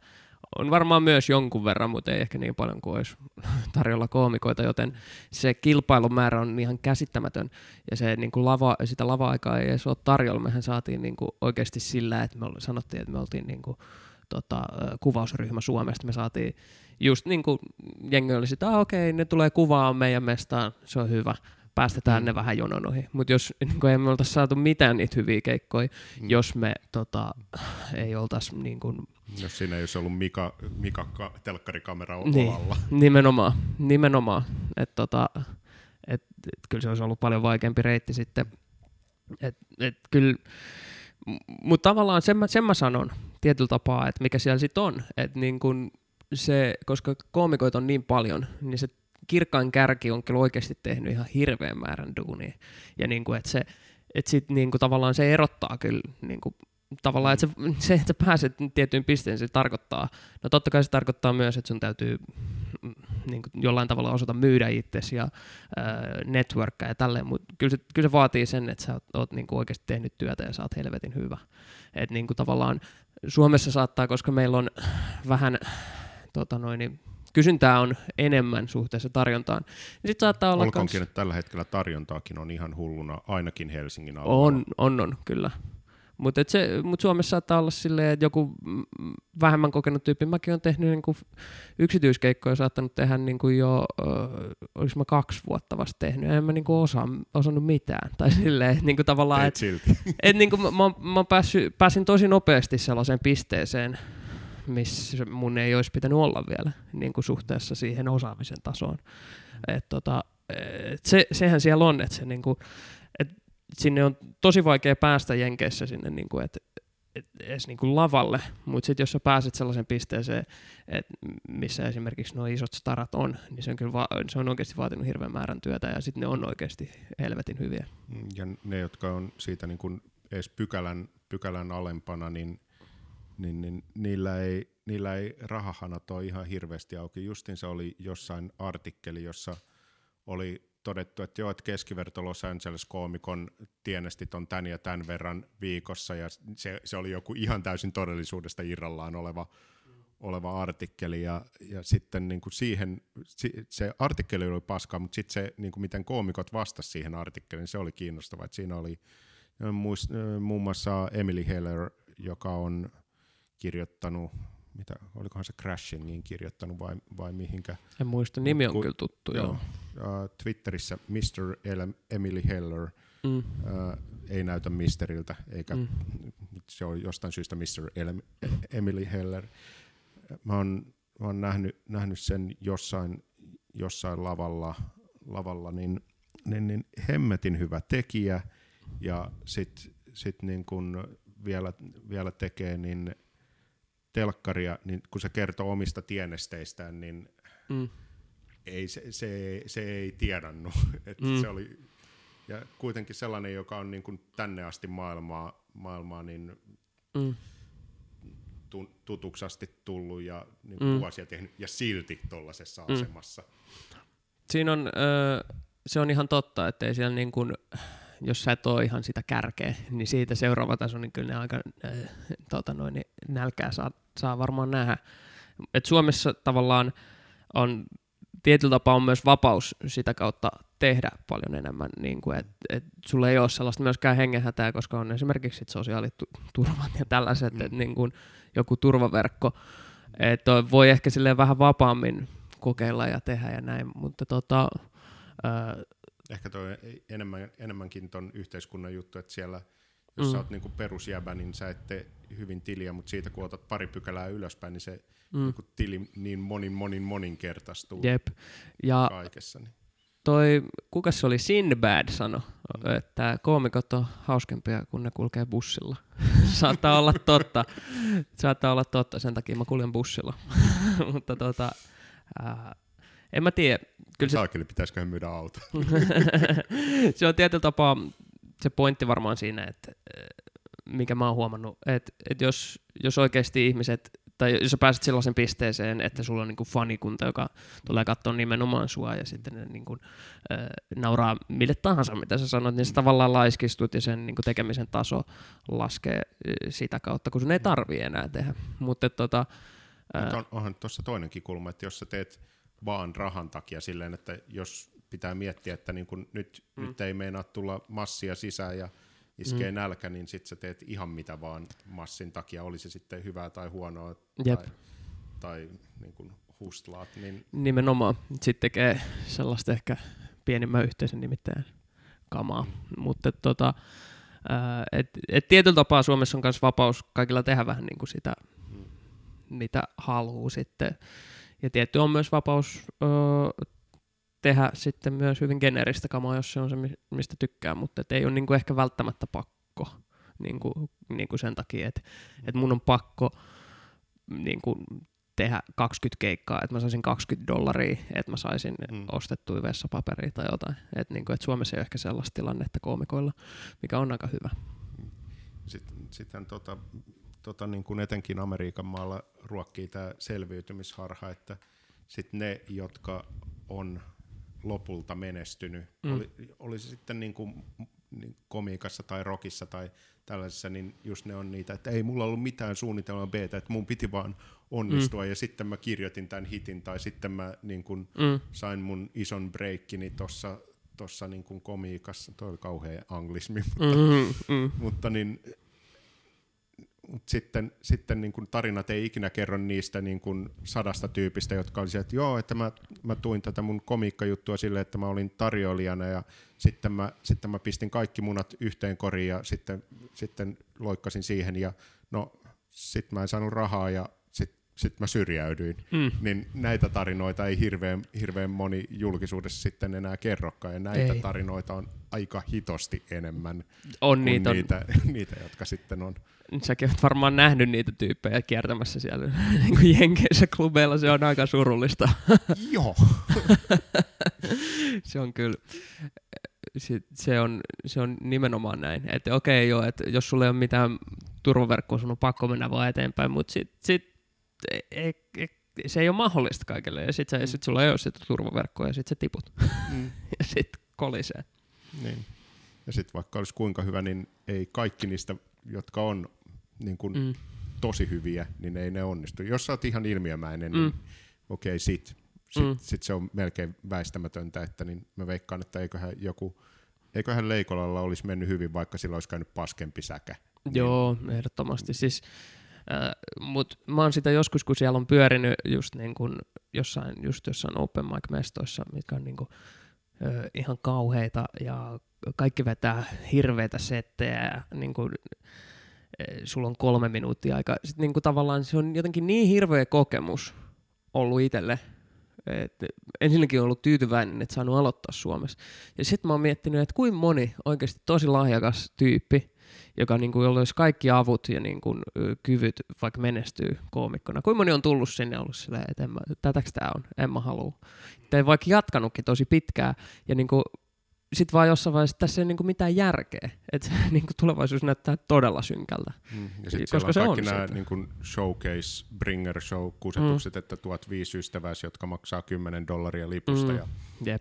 S2: on varmaan myös jonkun verran, mutta ei ehkä niin paljon kuin olisi tarjolla koomikoita, joten se kilpailumäärä on ihan käsittämätön ja se niin kuin lava, sitä lava-aikaa ei edes ole tarjolla. Mehän saatiin niin kuin oikeasti sillä, että me sanottiin, että me oltiin niin kuin, tota, kuvausryhmä Suomesta. Me saatiin just niin kuin jengi oli sitä, ah, okei, ne tulee kuvaa meidän mestaan, se on hyvä päästetään mm. ne vähän jonon ohi. Mutta jos niin ei me oltaisi saatu mitään niitä hyviä keikkoja, mm. jos me tota, ei oltaisi niin kuin,
S1: jos siinä ei olisi ollut Mika, Mika telkkarikamera niin, olalla.
S2: Nimenomaan, nimenomaan. Et tota, et, et, kyllä se olisi ollut paljon vaikeampi reitti sitten. Et, et, kyllä, mutta tavallaan sen mä, sen mä sanon tietyllä tapaa, että mikä siellä sitten on. Et niin kun se, koska koomikoita on niin paljon, niin se kirkkain kärki on kyllä oikeasti tehnyt ihan hirveän määrän duunia. Ja niin kuin, että se, että sit niin kuin tavallaan se erottaa kyllä niin kuin tavallaan, että se, että pääset tiettyyn pisteeseen, se tarkoittaa, no totta kai se tarkoittaa myös, että sun täytyy mm, niin kuin jollain tavalla osata myydä itsesi ja äh, networkkaa ja tälleen, mutta kyllä kyllä se vaatii sen, että sä oot, oot niin kuin oikeasti tehnyt työtä ja sä oot helvetin hyvä. Että niin kuin tavallaan Suomessa saattaa, koska meillä on vähän tota noin, niin kysyntää on enemmän suhteessa tarjontaan. Niin sit saattaa olla
S1: Olkoonkin, kans... että tällä hetkellä tarjontaakin on ihan hulluna, ainakin Helsingin alueella.
S2: On, on, on, kyllä. Mutta mut Suomessa saattaa olla silleen, että joku vähemmän kokenut tyyppi, mäkin olen tehnyt niinku yksityiskeikkoja, saattanut tehdä niinku jo, olis mä kaksi vuotta vasta tehnyt, en mä niinku osaa, osannut mitään. Tai silleen, että niinku tavallaan, että et, niinku mä, mä, mä pääsin tosi nopeasti sellaiseen pisteeseen, missä mun ei olisi pitänyt olla vielä niin kuin suhteessa siihen osaamisen tasoon. Et tota, et se, sehän siellä on, että se niin kuin, et sinne on tosi vaikea päästä Jenkeissä sinne, niin kuin, että et edes niin kuin lavalle, mutta sitten jos sä pääset sellaisen pisteeseen, et missä esimerkiksi nuo isot starat on, niin se on, kyllä va- se on oikeasti vaatinut hirveän määrän työtä ja sitten ne on oikeasti helvetin hyviä.
S1: Ja ne, jotka on siitä niin kuin edes pykälän, pykälän alempana, niin niin, niin niillä, ei, niillä ei rahahanat ole ihan hirveästi auki. Justin se oli jossain artikkeli, jossa oli todettu, että joo, että keskiverto Los Angeles-koomikon tienestit on tän ja tämän verran viikossa, ja se, se oli joku ihan täysin todellisuudesta irrallaan oleva, oleva artikkeli, ja, ja sitten niin kuin siihen, se artikkeli oli paska, mutta sitten se, niin kuin miten koomikot vastasivat siihen artikkeliin, se oli kiinnostavaa, että siinä oli muun muassa Emily Heller, joka on kirjoittanut, mitä, olikohan se Crashingin kirjoittanut vai, vai mihinkä.
S2: En muista, nimi on Ku, kyllä tuttu. Joo.
S1: joo. Uh, Twitterissä Mr. Emily Heller mm. uh, ei näytä misteriltä, eikä mm. se on jostain syystä Mr. Emily Heller. Mä oon, mä oon nähnyt, nähnyt sen jossain, jossain lavalla, lavalla niin, niin, niin hemmetin hyvä tekijä, ja sitten sit niin kun vielä, vielä tekee, niin telkkaria, niin kun se kertoo omista tienesteistään, niin mm. ei, se, se, se ei tiedannut. että mm. se oli, ja kuitenkin sellainen, joka on niin kuin tänne asti maailmaa, maailmaa niin mm. tutuksi asti tullut ja niin mm. vuosia tehnyt, ja silti tuollaisessa mm. asemassa.
S2: Siinä on, ö, se on ihan totta, että ei siellä niin kuin, jos sä et ole ihan sitä kärkeä, niin siitä seuraava taso, niin kyllä ne aika äh, tota noin, niin nälkää saa, saa varmaan nähdä. Et Suomessa tavallaan on tietyllä tapaa on myös vapaus sitä kautta tehdä paljon enemmän, niin kuin, että et sulla ei ole sellaista myöskään hengenhätää, koska on esimerkiksi sit sosiaaliturvat ja tällaiset, mm. että niin kuin joku turvaverkko, että voi ehkä silleen vähän vapaammin kokeilla ja tehdä ja näin, mutta tota,
S1: ehkä toi enemmän, enemmänkin ton yhteiskunnan juttu, että siellä, jos mm. sä oot niinku perusjäbä, niin sä et tee hyvin tiliä, mutta siitä kun otat pari pykälää ylöspäin, niin se mm. niinku tili niin monin monin moninkertaistuu
S2: Jep. Ja
S1: kaikessa. Niin.
S2: Toi, kuka se oli, Sinbad sano, mm. että koomikot on hauskempia, kun ne kulkee bussilla. Saattaa olla totta. Saattaa olla totta, sen takia mä kuljen bussilla. mutta tota, ää, en mä tiedä.
S1: Kyllä se... Saakeli, pitäisikö myydä auto?
S2: se on tietyllä tapaa se pointti varmaan siinä, että eh, mikä mä oon huomannut, että, että jos, jos oikeasti ihmiset, tai jos sä pääset sellaisen pisteeseen, että sulla on niin kuin fanikunta, joka tulee katsoa nimenomaan sua ja sitten ne niin kuin, äh, nauraa mille tahansa, mitä sä sanot, niin sä tavallaan laiskistut ja sen niin kuin tekemisen taso laskee eh, sitä kautta, kun sun ei tarvii enää tehdä. Mutta tota,
S1: äh, on, onhan tuossa toinenkin kulma, että jos sä teet vaan rahan takia silleen, että jos pitää miettiä, että niin kun nyt, mm. nyt ei meinaa tulla massia sisään ja iskee mm. nälkä, niin sitten sä teet ihan mitä vaan massin takia, oli se sitten hyvää tai huonoa Jep. tai, tai niin kun hustlaat. Niin...
S2: Nimenomaan. Sitten tekee sellaista ehkä pienimmän yhteisen nimittäin kamaa. Mutta tota, et, et tietyllä tapaa Suomessa on myös vapaus kaikilla tehdä vähän niin kuin sitä, mm. mitä haluaa sitten. Ja tietty on myös vapaus ö, tehdä sitten myös hyvin geneeristä kamaa, jos se on se, mistä tykkää, mutta ei ole niinku ehkä välttämättä pakko niinku, niinku sen takia, että et mun on pakko niinku, tehdä 20 keikkaa, että mä saisin 20 dollaria, että mä saisin mm. ostettua vessapaperia tai jotain. Että niinku, et Suomessa ei ole ehkä sellaista tilannetta koomikoilla, mikä on aika hyvä.
S1: sitten sitten tota, tota niin kuin etenkin Amerikan maalla ruokkii tämä selviytymisharha, että sitten ne, jotka on lopulta menestynyt, mm. oli, oli se sitten niin kuin, niin komiikassa tai rockissa tai tällaisessa, niin just ne on niitä, että ei mulla ollut mitään suunnitelmaa B, että mun piti vaan onnistua mm. ja sitten mä kirjoitin tämän hitin tai sitten mä niin kun mm. sain mun ison breikkini tuossa tossa niin kuin komiikassa, toi oli kauhea anglismi, mutta, mm, mm. mutta niin, mutta sitten, sitten niin kuin tarinat ei ikinä kerro niistä niin kuin sadasta tyypistä, jotka oli että joo, että mä, mä tuin tätä mun komiikkajuttua silleen, että mä olin tarjoilijana ja sitten mä, sitten mä pistin kaikki munat yhteen koriin ja sitten, sitten loikkasin siihen ja no sitten mä en saanut rahaa ja sitten mä syrjäydyin. Mm. Niin näitä tarinoita ei hirveän, hirveän moni julkisuudessa sitten enää kerrokaan, ja näitä ei. tarinoita on aika hitosti enemmän
S2: on
S1: kuin
S2: niitä,
S1: niitä, on. niitä, jotka sitten on.
S2: Säkin olet varmaan nähnyt niitä tyyppejä kiertämässä siellä niin kuin Jenkeissä klubeilla, se on aika surullista.
S1: Joo.
S2: se on kyllä, se on, se on nimenomaan näin, että okei okay, joo, että jos sulla ei ole mitään turvaverkkoa, sun on pakko mennä vaan eteenpäin, mutta sitten sit ei, ei, se ei ole mahdollista kaikille. Ja sitten mm. sit sulla ei ole sitä turvaverkkoa ja sitten se tiput. Mm. ja sitten kolisee.
S1: Niin. Ja sitten vaikka olisi kuinka hyvä, niin ei kaikki niistä, jotka on niin kun mm. tosi hyviä, niin ei ne onnistu. Jos sä oot ihan ilmiömäinen, niin mm. okei, okay, sit, sit, mm. sit se on melkein väistämätöntä, että niin mä veikkaan, että eiköhän joku, eiköhän Leikolalla olisi mennyt hyvin, vaikka sillä olisi käynyt paskempi säkä.
S2: Joo, ehdottomasti. Siis Mutta mä oon sitä joskus, kun siellä on pyörinyt just niin kun jossain, just jossain open mic-mestoissa, mitkä on niin kun, ö, ihan kauheita ja kaikki vetää hirveitä settejä ja niin kun, sulla on kolme minuuttia aika. Sitten niin tavallaan se on jotenkin niin hirveä kokemus ollut itselle, et ensinnäkin on ollut tyytyväinen, että saanut aloittaa Suomessa. Ja sitten mä oon miettinyt, että kuinka moni oikeasti tosi lahjakas tyyppi joka niin kuin, jolla olisi kaikki avut ja niin kuin, kyvyt vaikka menestyy koomikkona. Kuinka moni on tullut sinne ja ollut silleen, että en mä, tätäks tää on, en mä halua. Tai vaikka jatkanutkin tosi pitkään ja niin kuin, sitten vaan jossain vaiheessa tässä ei ole niin mitään järkeä. Että niin tulevaisuus näyttää todella synkältä.
S1: Mm, ja sitten koska se kaikki on nämä niin kuin showcase, bringer show kusetukset, mm. että tuot viisi ystäväsi, jotka maksaa 10 dollaria lipusta. Mm. Ja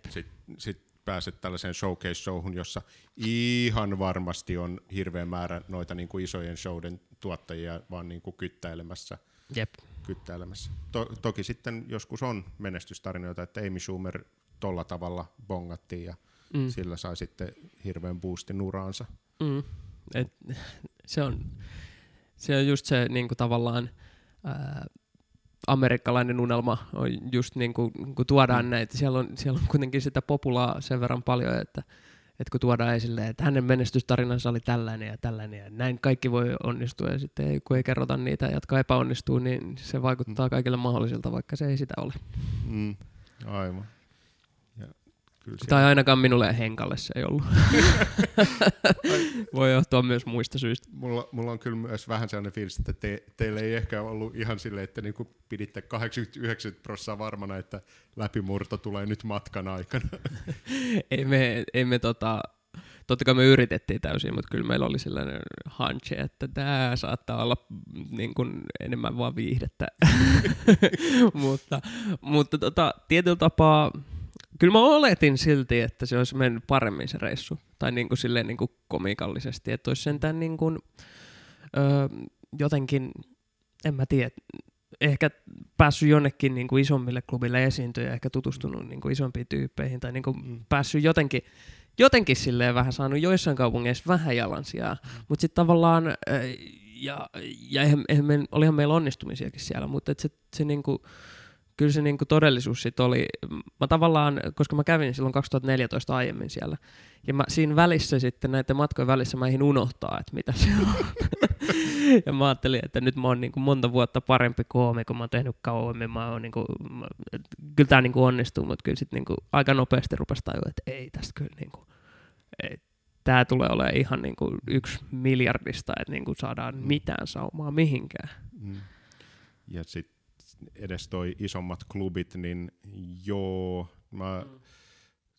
S1: sitten sit pääset tällaiseen showcase-showhun, jossa ihan varmasti on hirveä määrä noita niin kuin isojen showden tuottajia vaan niin kuin kyttäilemässä.
S2: Jep.
S1: kyttäilemässä. To- toki sitten joskus on menestystarinoita, että Amy Schumer tolla tavalla bongattiin ja mm. sillä sai sitten hirveän boostin uraansa.
S2: Mm. Et, se, on, se on just se niin kuin tavallaan ää, amerikkalainen unelma on just niin kuin, kun tuodaan mm. näitä, siellä on, siellä on kuitenkin sitä populaa sen verran paljon, että, että kun tuodaan esille, että hänen menestystarinansa oli tällainen ja tällainen ja näin kaikki voi onnistua ja sitten ei, kun ei kerrota niitä, jotka epäonnistuu, niin se vaikuttaa mm. kaikille mahdollisilta, vaikka se ei sitä ole.
S1: Mm. Aivan.
S2: Kyllä tai ainakaan minulle ja Henkalle se ei ollut. Voi johtua myös muista syistä.
S1: Mulla, mulla on kyllä myös vähän sellainen fiilis, että te, teille ei ehkä ollut ihan silleen, että niinku piditte 89 prosenttia varmana, että läpimurto tulee nyt matkan aikana.
S2: ei me, ei me tota, totta kai me yritettiin täysin, mutta kyllä meillä oli sellainen hunch, että tämä saattaa olla niin kuin enemmän vaan viihdettä. mutta mutta tota, tietyllä tapaa kyllä mä oletin silti, että se olisi mennyt paremmin se reissu. Tai niin kuin silleen niin kuin komikallisesti, että olisi sentään niin kuin, öö, jotenkin, en mä tiedä, ehkä päässyt jonnekin niin kuin isommille klubille esiintyä ja ehkä tutustunut niin kuin isompiin tyyppeihin tai niin kuin mm. päässyt jotenkin, jotenkin silleen vähän saanut joissain kaupungeissa vähän jalansijaa, mm. mutta sitten tavallaan, ja, ja eihän, eihän me, olihan meillä onnistumisiakin siellä, mutta se, se niin kuin, kyllä se niinku todellisuus sit oli, mä tavallaan, koska mä kävin silloin 2014 aiemmin siellä, ja mä siinä välissä sitten, näiden matkojen välissä mä eihin unohtaa, että mitä se on. ja mä ajattelin, että nyt mä oon niinku monta vuotta parempi koomi, kun mä oon tehnyt kauemmin, mä oon niinku, mä, kyllä tää niinku onnistuu, mutta kyllä sit niinku aika nopeasti rupesi tajua, että ei tästä kyllä niinku, ei, tää tulee olemaan ihan niinku yksi miljardista, että niinku saadaan mm. mitään saumaa mihinkään. Mm.
S1: Ja sitten edes toi isommat klubit, niin joo, mä, mm.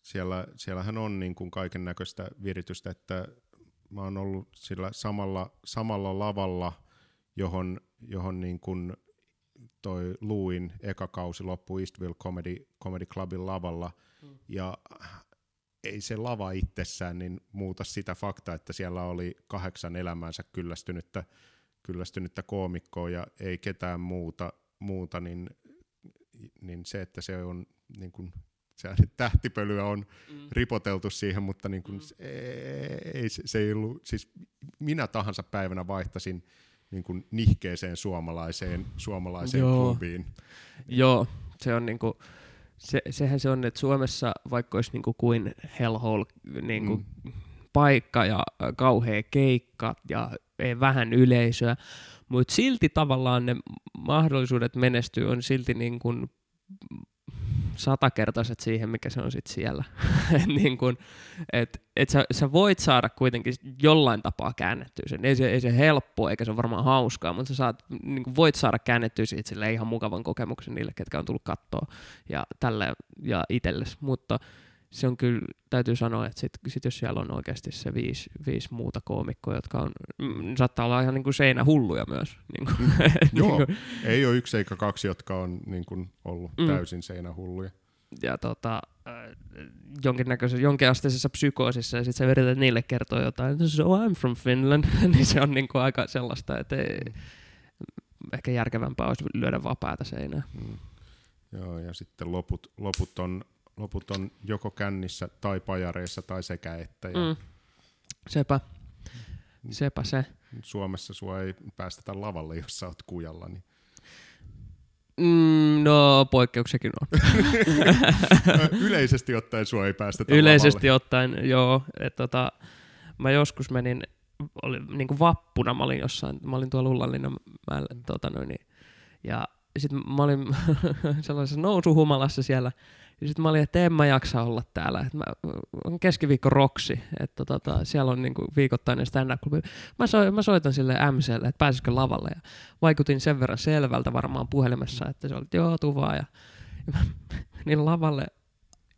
S1: siellä, siellähän on niin kuin kaiken näköistä viritystä, että mä oon ollut sillä samalla, samalla lavalla, johon, johon niin kuin toi Luin eka kausi loppui Eastville Comedy, Comedy Clubin lavalla, mm. ja ei se lava itsessään niin muuta sitä faktaa, että siellä oli kahdeksan elämäänsä kyllästynyttä, kyllästynyttä koomikkoa ja ei ketään muuta, muuta niin, niin se, että se on niin kuin, se tähtipölyä on mm. ripoteltu siihen, mutta niin kuin, mm. se, ei, se, se ei ollut, siis minä tahansa päivänä vaihtasin niin kuin nihkeeseen suomalaiseen, suomalaiseen Joo. klubiin.
S2: Joo, se on niin kuin, se, sehän se on, että Suomessa vaikka olisi niin kuin kuin hellhole niin kuin mm. paikka ja kauhea keikka ja ei vähän yleisöä, mutta silti tavallaan ne mahdollisuudet menestyä on silti niin kuin satakertaiset siihen, mikä se on sitten siellä. niin kun, et, et sä, sä voit saada kuitenkin jollain tapaa käännettyä sen. Ei se, ei se helppo, eikä se ole varmaan hauskaa, mutta sä saat, niin voit saada käännettyä siitä sille ihan mukavan kokemuksen niille, ketkä on tullut kattoa ja tälle ja itsellesi. Mutta se on kyllä, täytyy sanoa, että sit, sit jos siellä on oikeasti se viisi, viisi muuta koomikkoa, jotka on, mm, saattaa olla ihan niin kuin seinähulluja myös. Niin kuin,
S1: Joo, niin kuin. ei ole yksi eikä kaksi, jotka on niin kuin ollut mm. täysin seinähulluja.
S2: Ja tota, äh, jonkinnäköisessä, jonkinasteisessa psykoosissa, ja sitten sä yrität niille kertoa jotain, so I'm from Finland, niin se on niin kuin aika sellaista, että ei, mm. ehkä järkevämpää olisi lyödä vapaata seinää. Mm.
S1: Joo, ja sitten loput, loput on loput on joko kännissä tai pajareissa tai sekä että. Ja mm.
S2: Sepä. Sepä se.
S1: Suomessa sua ei päästetä lavalle, jos sä oot kujalla. Niin.
S2: Mm, no, poikkeuksiakin on.
S1: Yleisesti ottaen sua ei päästetä
S2: Yleisesti
S1: lavalle.
S2: ottaen, joo. Et, tota, mä joskus menin, oli, niin kuin vappuna, mä olin jossain, mä olin tuolla Ullanlinnan mäellä, tota, noin, niin, ja sitten mä olin sellaisessa nousuhumalassa siellä, ja sitten mä olin, että en mä jaksa olla täällä. Että mä, on keskiviikko Roksi, että tota, siellä on niinku viikoittainen stand-up-klubi. Mä, so, mä soitan sille MClle, että pääsisikö lavalle. Ja vaikutin sen verran selvältä varmaan puhelimessa, että se oli, että joo, tuu vaan. Ja, ja mä menin lavalle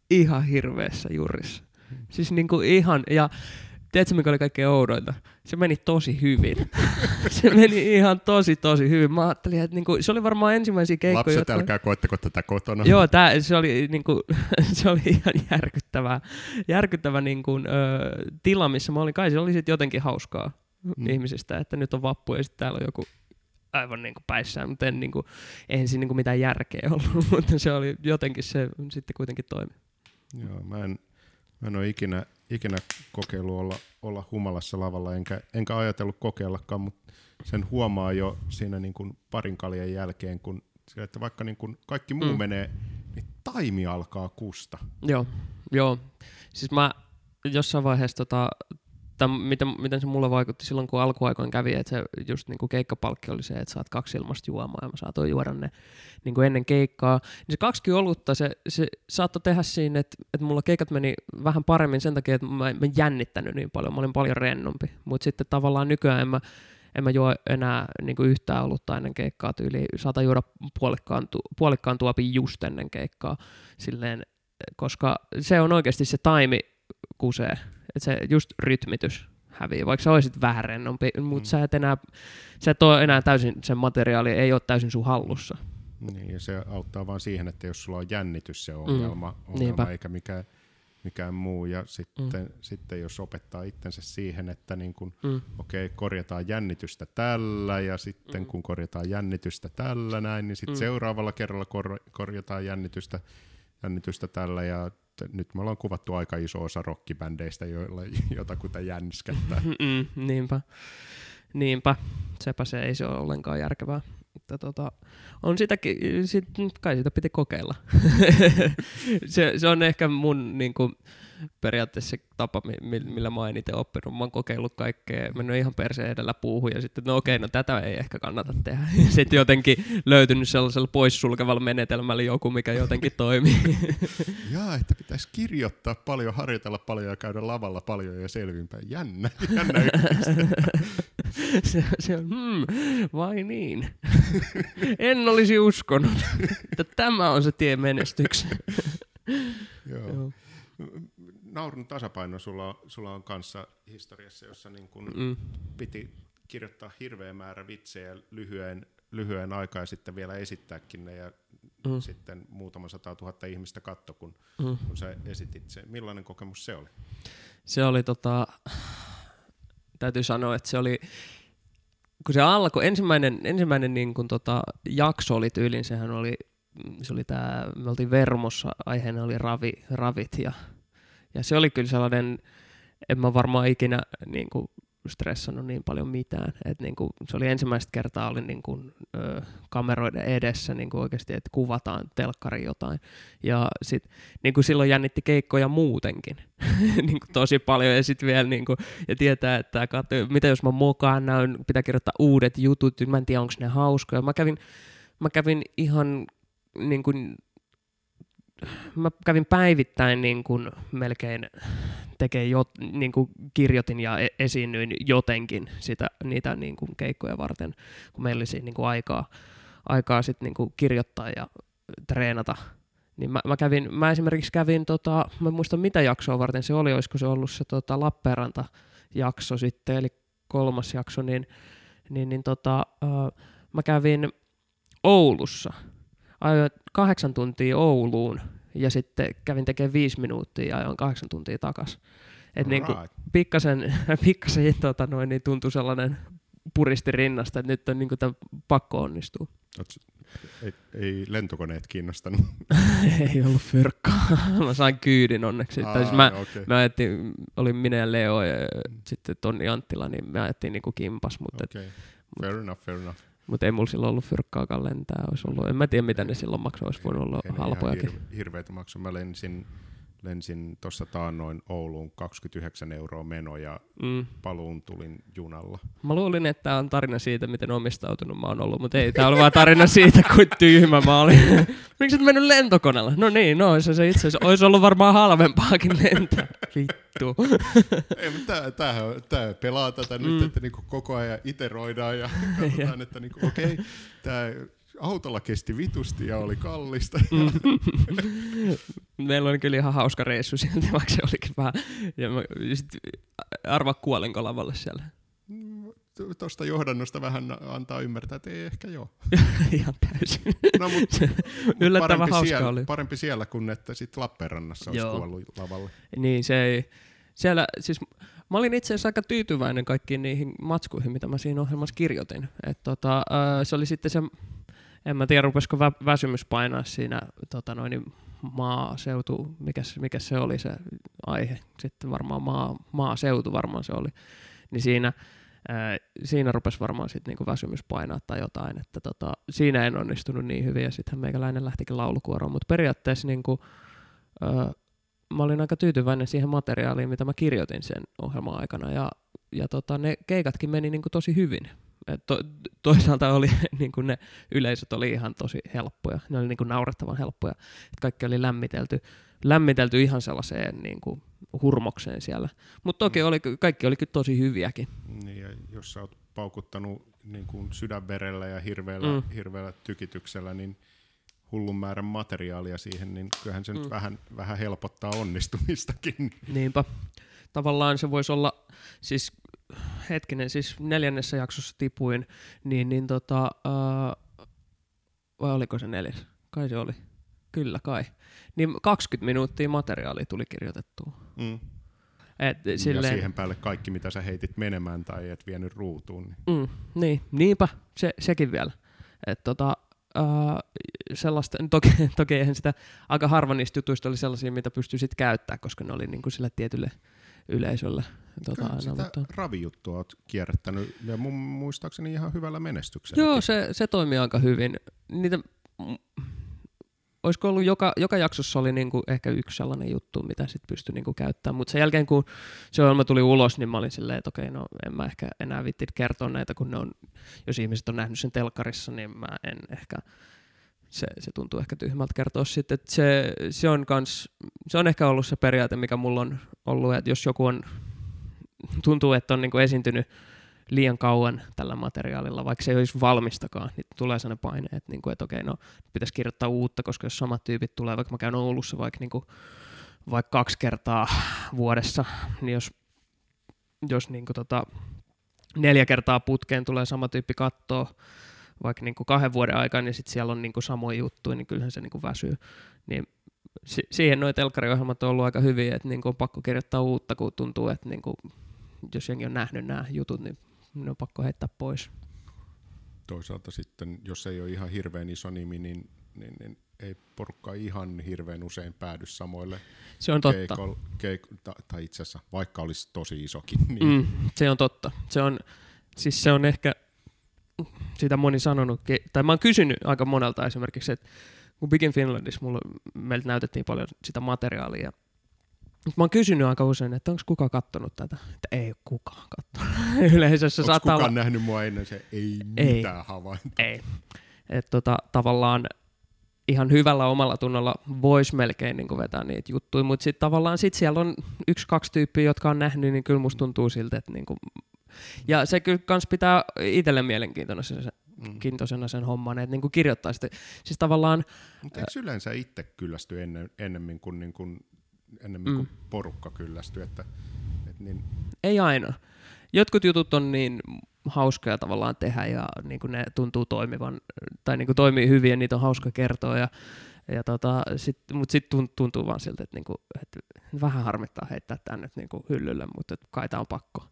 S2: ihan hirveässä jurissa. Siis niinku ihan, ja Tiedätkö, mikä oli kaikkein oudointa? Se meni tosi hyvin. se meni ihan tosi, tosi hyvin. Mä ajattelin, että niinku, se oli varmaan ensimmäisiä keikkoja.
S1: Lapset, jotka... älkää koetteko tätä kotona.
S2: Joo, tää, se, oli, niinku, se oli ihan järkyttävä, järkyttävä niinku, ö, tila, missä mä olin. Kai se oli sitten jotenkin hauskaa mm. ihmisistä, että nyt on vappu ja sitten täällä on joku aivan niinku päissään, mutta en, niinku, eihän siinä niinku mitään järkeä ollut, mutta se oli jotenkin se sitten kuitenkin toimi.
S1: Joo, mä en, mä en ole ikinä ikinä kokeillut olla, olla humalassa lavalla, enkä, enkä ajatellut kokeillakaan, mutta sen huomaa jo siinä niin kuin parin kaljan jälkeen, kun että vaikka niin kuin kaikki muu mm. menee, niin taimi alkaa kusta.
S2: Joo, joo. Siis mä jossain vaiheessa tota, tai miten, miten se mulle vaikutti silloin, kun alkuaikoin kävi, että se just niin kuin keikkapalkki oli se, että saat kaksi ilmasta juomaa ja mä saatoin juoda ne niin kuin ennen keikkaa. Niin se kaksi olutta, se, se saattoi tehdä siinä, että, että mulla keikat meni vähän paremmin sen takia, että mä, mä jännittänyt niin paljon, mä olin paljon rennompi. Mutta sitten tavallaan nykyään en mä, en mä juo enää niin kuin yhtään olutta ennen keikkaa tyyli. Saata juoda puolikkaan, tu, puolikkaan tuopin just ennen keikkaa, silleen, koska se on oikeasti se taimi kusee että se just rytmitys häviää, vaikka sä olisit vähän rennompi, mutta mm. sä et enää, sä et ole enää täysin, sen materiaali ei ole täysin sun hallussa.
S1: Niin, ja se auttaa vaan siihen, että jos sulla on jännitys se ongelma, mm. ongelma eikä mikään, mikään muu. Ja sitten, mm. sitten jos opettaa itsensä siihen, että niin kun, mm. okei, okay, korjataan jännitystä tällä, ja sitten mm. kun korjataan jännitystä tällä näin, niin sitten mm. seuraavalla kerralla kor- korjataan jännitystä, jännitystä tällä, ja nyt me ollaan kuvattu aika iso osa rockibändeistä, joilla jotakuta jänskättää.
S2: Mm, niinpä. Niinpä. Sepä se ei se ole ollenkaan järkevää. Että tota, on sitäkin, sit, kai sitä piti kokeilla. se, se, on ehkä mun niin kuin, periaatteessa se tapa, millä mä oon itse oppinut. Mä oon kokeillut kaikkea, mennyt ihan perseen edellä puuhun ja sitten, no okei, no tätä ei ehkä kannata tehdä. sitten jotenkin löytynyt sellaisella poissulkevalla menetelmällä joku, mikä jotenkin toimii.
S1: Jaa, että pitäisi kirjoittaa paljon, harjoitella paljon ja käydä lavalla paljon ja selvinpäin. Jännä, jännä
S2: se, se on, hmm, vai niin? en olisi uskonut, että tämä on se tie menestykseen.
S1: Joo. Joo naurun tasapaino sulla, sulla on kanssa historiassa, jossa niin kun
S2: Mm.
S1: piti kirjoittaa hirveä määrä vitsejä lyhyen, lyhyen aikaa ja sitten vielä esittääkin ne ja
S2: Mm.
S1: sitten muutama sata tuhatta ihmistä katto, kun,
S2: Mm.
S1: kun sä esitit sen. Millainen kokemus se oli?
S2: Se oli tota, täytyy sanoa, että se oli, kun se alkoi, ensimmäinen, ensimmäinen niin kuin tota, jakso oli tyylin, sehän oli, se oli tää, me oltiin Vermossa, aiheena oli ravi, ravit ja, ja se oli kyllä sellainen, en mä varmaan ikinä niin kuin, stressannut niin paljon mitään. Et niin kuin, se oli ensimmäistä kertaa oli niin kuin, ö, kameroiden edessä niin kuin oikeasti, että kuvataan telkkari jotain. Ja sit, niin kuin silloin jännitti keikkoja muutenkin niin kuin tosi paljon. Ja sitten vielä niin kuin, ja tietää, että katso, mitä jos mä mokaan näyn, pitää kirjoittaa uudet jutut, mä en tiedä onko ne hauskoja. Mä kävin, mä kävin ihan niin kuin, mä kävin päivittäin niin kuin melkein tekee jot, niin kuin kirjoitin ja e- esiinnyin jotenkin sitä, niitä niin kuin keikkoja varten, kun meillä oli siinä niin kuin aikaa, aikaa sit niin kuin kirjoittaa ja treenata. Niin mä, mä, kävin, mä esimerkiksi kävin, tota, mä en muista mitä jaksoa varten se oli, olisiko se ollut se tota, Lappeenranta-jakso sitten, eli kolmas jakso, niin, niin, niin tota, äh, mä kävin Oulussa. Ajoin kahdeksan tuntia Ouluun ja sitten kävin tekemään viisi minuuttia ja ajoin kahdeksan tuntia takas. Et niin kuin, pikkasen, pikkasen tota noin, niin tuntui sellainen puristi rinnasta, että nyt on niin kuin, pakko onnistua.
S1: Ei, ei lentokoneet kiinnostanut.
S2: Ei ollut fyrkkaa. mä sain kyydin onneksi. tai siis mä,
S1: okay.
S2: me ajettiin, oli minä ja Leo ja sitten Tonni Anttila, niin me ajettiin niinku kimpas, mutta
S1: okay. Fair enough, fair enough.
S2: Mut ei mulla silloin ollut fyrkkaakaan lentää. Olisi ollut, en mä tiedä mitä ne silloin maksoi, olisi voinut olla
S1: Ei
S2: halpojakin.
S1: Hirveitä maksu. Mä lensin, lensin tuossa taannoin Ouluun 29 euroa meno ja
S2: Mm.
S1: paluun tulin junalla.
S2: Mä luulin, että tämä on tarina siitä, miten omistautunut mä oon ollut, mutta ei, tämä oli vaan tarina siitä, kuin tyhmä mä olin. Miksi et mennyt lentokoneella? No niin, no se, se itse asiassa olisi ollut varmaan halvempaakin lentää. Vittu.
S1: Ei, mutta tää, tää, pelaa tätä mm. nyt, että niinku koko ajan iteroidaan ja katsotaan, että niinku, okei, okay, tämä autolla kesti vitusti ja oli kallista.
S2: Mm. Meillä oli kyllä ihan hauska reissu silti, vaikka se olikin vähän. Ja mä, sit, arvaa kuolenko lavalle siellä.
S1: Tuosta johdannosta vähän antaa ymmärtää, että ei ehkä joo.
S2: ihan täysin.
S1: No, mutta
S2: Yllättävän
S1: parempi,
S2: hauska
S1: siellä,
S2: oli.
S1: parempi siellä kuin että sit Lappeenrannassa olisi
S2: Joo.
S1: kuollut lavalle.
S2: Niin se ei, siellä, siis mä olin itse asiassa aika tyytyväinen kaikkiin niihin matskuihin, mitä mä siinä ohjelmassa kirjoitin. Et tota, se oli sitten se, en mä tiedä rupesiko vä- väsymys painaa siinä tota noin, maaseutu, mikä, mikä se oli se aihe, sitten varmaan maa, maaseutu varmaan se oli, niin siinä, ää, siinä rupesi varmaan sitten niinku väsymys painaa tai jotain, että tota, siinä en onnistunut niin hyvin ja sitten meikäläinen lähtikin laulukuoroon, mutta periaatteessa niinku, ää, mä olin aika tyytyväinen siihen materiaaliin, mitä mä kirjoitin sen ohjelman aikana ja, ja tota, ne keikatkin meni niinku tosi hyvin. To, toisaalta oli niinku ne yleisöt oli ihan tosi helppoja, ne oli niinku naurettavan helppoja. Kaikki oli lämmitelty, lämmitelty ihan sellaiseen niinku hurmokseen siellä. Mutta toki
S1: Mm.
S2: oli, kaikki oli kyllä tosi hyviäkin.
S1: Niin, ja jos sä oot paukuttanut niin kuin sydänverellä ja hirveällä,
S2: Mm.
S1: hirveällä tykityksellä, niin hullun määrän materiaalia siihen, niin kyllähän se. Mm. nyt vähän, vähän helpottaa onnistumistakin.
S2: Niinpä. Tavallaan se voisi olla, siis hetkinen, siis neljännessä jaksossa tipuin, niin, niin tota, uh, vai oliko se neljäs? Kai se oli. Kyllä kai. Niin 20 minuuttia materiaalia tuli kirjoitettua.
S1: Mm.
S2: Et
S1: Ja
S2: silleen,
S1: siihen päälle kaikki, mitä sä heitit menemään tai et vienyt ruutuun. Niin.
S2: Mm, niin, niinpä, se, sekin vielä. Et tota, uh, sellaista, toki, toki eihän sitä, aika harva niistä jutuista oli sellaisia, mitä pystyi sitten käyttämään, koska ne oli niinku sille tietylle yleisölle. Tota,
S1: Kyllä
S2: aina,
S1: sitä
S2: mutta...
S1: ravijuttua oot kierrättänyt ja mun muistaakseni ihan hyvällä menestyksellä.
S2: Joo, se, se toimii aika hyvin. Niitä, mm, olisiko ollut joka, joka jaksossa oli niinku ehkä yksi sellainen juttu, mitä sitten pystyi niinku käyttämään, mutta sen jälkeen kun se ohjelma tuli ulos, niin mä olin silleen, että okei, no en mä ehkä enää vitti kertoa näitä, kun ne on, jos ihmiset on nähnyt sen telkkarissa, niin mä en ehkä, se, se tuntuu ehkä tyhmältä kertoa sitten, että se, se, on kans, se on ehkä ollut se periaate, mikä mulla on ollut, että jos joku on, tuntuu, että on niinku esiintynyt liian kauan tällä materiaalilla, vaikka se ei olisi valmistakaan, niin tulee sellainen paine, että, niinku, että okei, no pitäisi kirjoittaa uutta, koska jos samat tyypit tulee, vaikka mä käyn Oulussa vaikka niinku vaikka kaksi kertaa vuodessa, niin jos, jos niin kuin tota, neljä kertaa putkeen tulee sama tyyppi kattoa, vaikka niin kuin kahden vuoden aikana, niin sitten siellä on niin kuin samoja juttuja, niin kyllähän se niin kuin väsyy. Niin si- siihen nuo telkkariohjelmat on ollut aika hyviä, että niin kuin on pakko kirjoittaa uutta, kun tuntuu, että niin kuin, jos jengi on nähnyt nämä jutut, niin ne on pakko heittää pois.
S1: Toisaalta sitten, jos ei ole ihan hirveän iso nimi, niin, niin, niin ei porukka ihan hirveän usein päädy samoille
S2: Se on totta.
S1: keikol, keik, tai itse asiassa vaikka olisi tosi isokin. Niin,
S2: Mm, se on totta. Se on, siis se on ehkä, sitä moni sanonut, tai mä oon kysynyt aika monelta esimerkiksi, että kun Big in Finlandissa mulla, meiltä näytettiin paljon sitä materiaalia, Mut mä oon kysynyt aika usein, että onko kukaan kattonut tätä, että ei ole kukaan kattonut. Yleensä se saattaa
S1: kukaan
S2: olla...
S1: nähnyt mua ennen se ei
S2: Ei.
S1: mitään havaintoa?
S2: Ei. Että tota, tavallaan ihan hyvällä omalla tunnolla voisi melkein niin vetää niitä juttuja, mutta sitten tavallaan sit siellä on yksi, kaksi tyyppiä, jotka on nähnyt, niin kyllä musta tuntuu siltä, että niin kuin, ja se kyllä kans pitää itselle mielenkiintoisena se,
S1: Mm.
S2: kiintoisena sen homman, että niin kuin kirjoittaa sitä. Siis tavallaan,
S1: Mutta eikö yleensä itse kyllästy ennen, ennemmin kuin, niin kuin, ennemmin kuin
S2: Mm.
S1: porukka kyllästy? Että, että niin,
S2: ei aina. Jotkut jutut on niin hauskoja tavallaan tehdä ja niin kuin ne tuntuu toimivan, tai niin kuin toimii hyvin ja niitä on hauska kertoa. Ja, ja tota, sit, mutta sitten tuntuu vaan siltä, että, niinku, että vähän harmittaa heittää tänne nyt niinku hyllylle, mutta et kai tämä on pakko.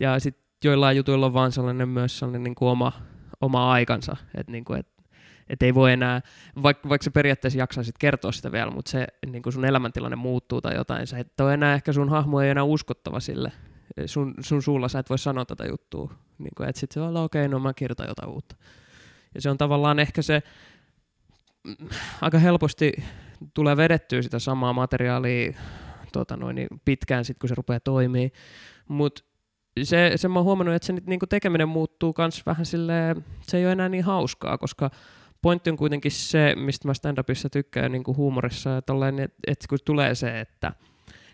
S2: Ja sitten joillain jutuilla on vaan sellainen myös sellainen niinku oma, oma aikansa, että niinku, et, et ei voi enää, vaikka, vaikka sä periaatteessa jaksaisit kertoa sitä vielä, mutta se niin sun elämäntilanne muuttuu tai jotain, sä et ole enää, ehkä sun hahmo ei enää uskottava sille, sun, sun suulla sä et voi sanoa tätä juttua, niin kuin, että sit se on, okei, okay, no mä kirjoitan jotain uutta. Ja se on tavallaan ehkä se, mm, aika helposti tulee vedettyä sitä samaa materiaalia tota noin, niin pitkään sitten, kun se rupeaa toimii, mutta se, se mä oon huomannut, että se nyt niinku tekeminen muuttuu kans vähän silleen, se ei ole enää niin hauskaa, koska pointti on kuitenkin se, mistä mä stand-upissa tykkään niin kuin huumorissa, että et, et kun tulee se, että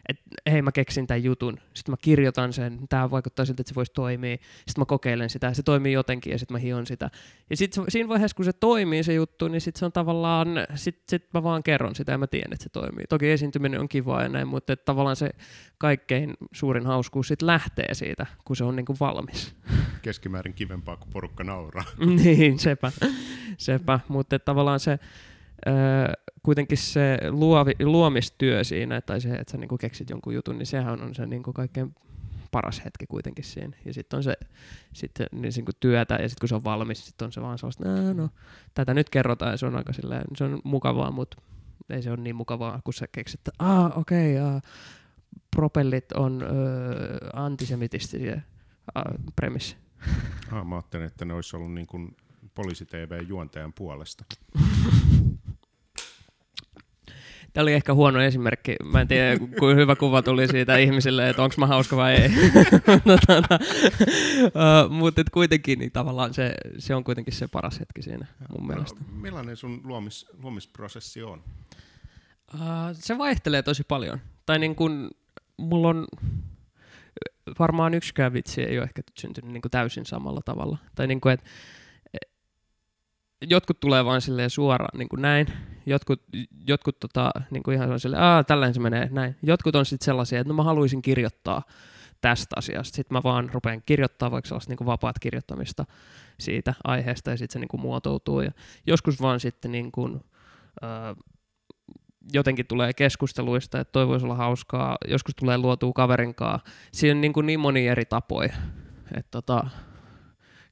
S2: et, hei mä keksin tämän jutun, sitten mä kirjoitan sen, tämä vaikuttaa siltä, että se voisi toimia, sitten mä kokeilen sitä, se toimii jotenkin ja sitten mä hion sitä. Ja sitten siinä vaiheessa, kun se toimii se juttu, niin sitten se on tavallaan, sitten sit mä vaan kerron sitä ja mä tiedän, että se toimii. Toki esiintyminen on kivaa ja näin, mutta että tavallaan se kaikkein suurin hauskuus sitten lähtee siitä, kun se on niin kuin valmis.
S1: keskimäärin kivempaa, kuin porukka nauraa.
S2: niin, sepä. sepä. Mutta tavallaan se kuitenkin se luovi, luomistyö siinä, tai se, että sä niinku keksit jonkun jutun, niin sehän on se niinku kaikkein paras hetki kuitenkin siinä. Ja sitten on se sit, niin se, työtä, ja sitten kun se on valmis, sitten on se vaan sellaista, no, no, tätä nyt kerrotaan, ja se on aika silleen, se on mukavaa, mutta ei se ole niin mukavaa, kun sä keksit, että ah, okei, okay, uh, propellit on öö, antisemitistisiä uh, premissi.
S1: Ah, mä ajattelin, että ne olisi ollut niin kuin poliisi-TV-juontajan puolesta.
S2: Tämä oli ehkä huono esimerkki. Mä en tiedä, kuinka hyvä kuva tuli siitä ihmisille, että onko mä hauska vai ei. uh, mutta kuitenkin niin tavallaan se, se on kuitenkin se paras hetki siinä mun mielestä.
S1: No, millainen sun luomis, luomisprosessi on?
S2: Uh, se vaihtelee tosi paljon. Tai niin kun, mulla on varmaan yksikään vitsi ei ole ehkä syntynyt niin kuin täysin samalla tavalla. Tai niin kuin, että jotkut tulee vaan silleen suoraan niin kuin näin, jotkut, jotkut tota, niin kuin ihan silleen, Aa, tällainen se menee näin. Jotkut on sitten sellaisia, että no mä haluaisin kirjoittaa tästä asiasta. Sitten mä vaan rupean kirjoittaa vaikka sellaista niin kuin vapaat kirjoittamista siitä aiheesta ja sitten se niin kuin muotoutuu. Ja joskus vaan sitten niin kuin, äh, jotenkin tulee keskusteluista, että toi voisi olla hauskaa, joskus tulee luotua kaverinkaa. Siinä on niin, kuin niin moni eri tapoja. Että tota,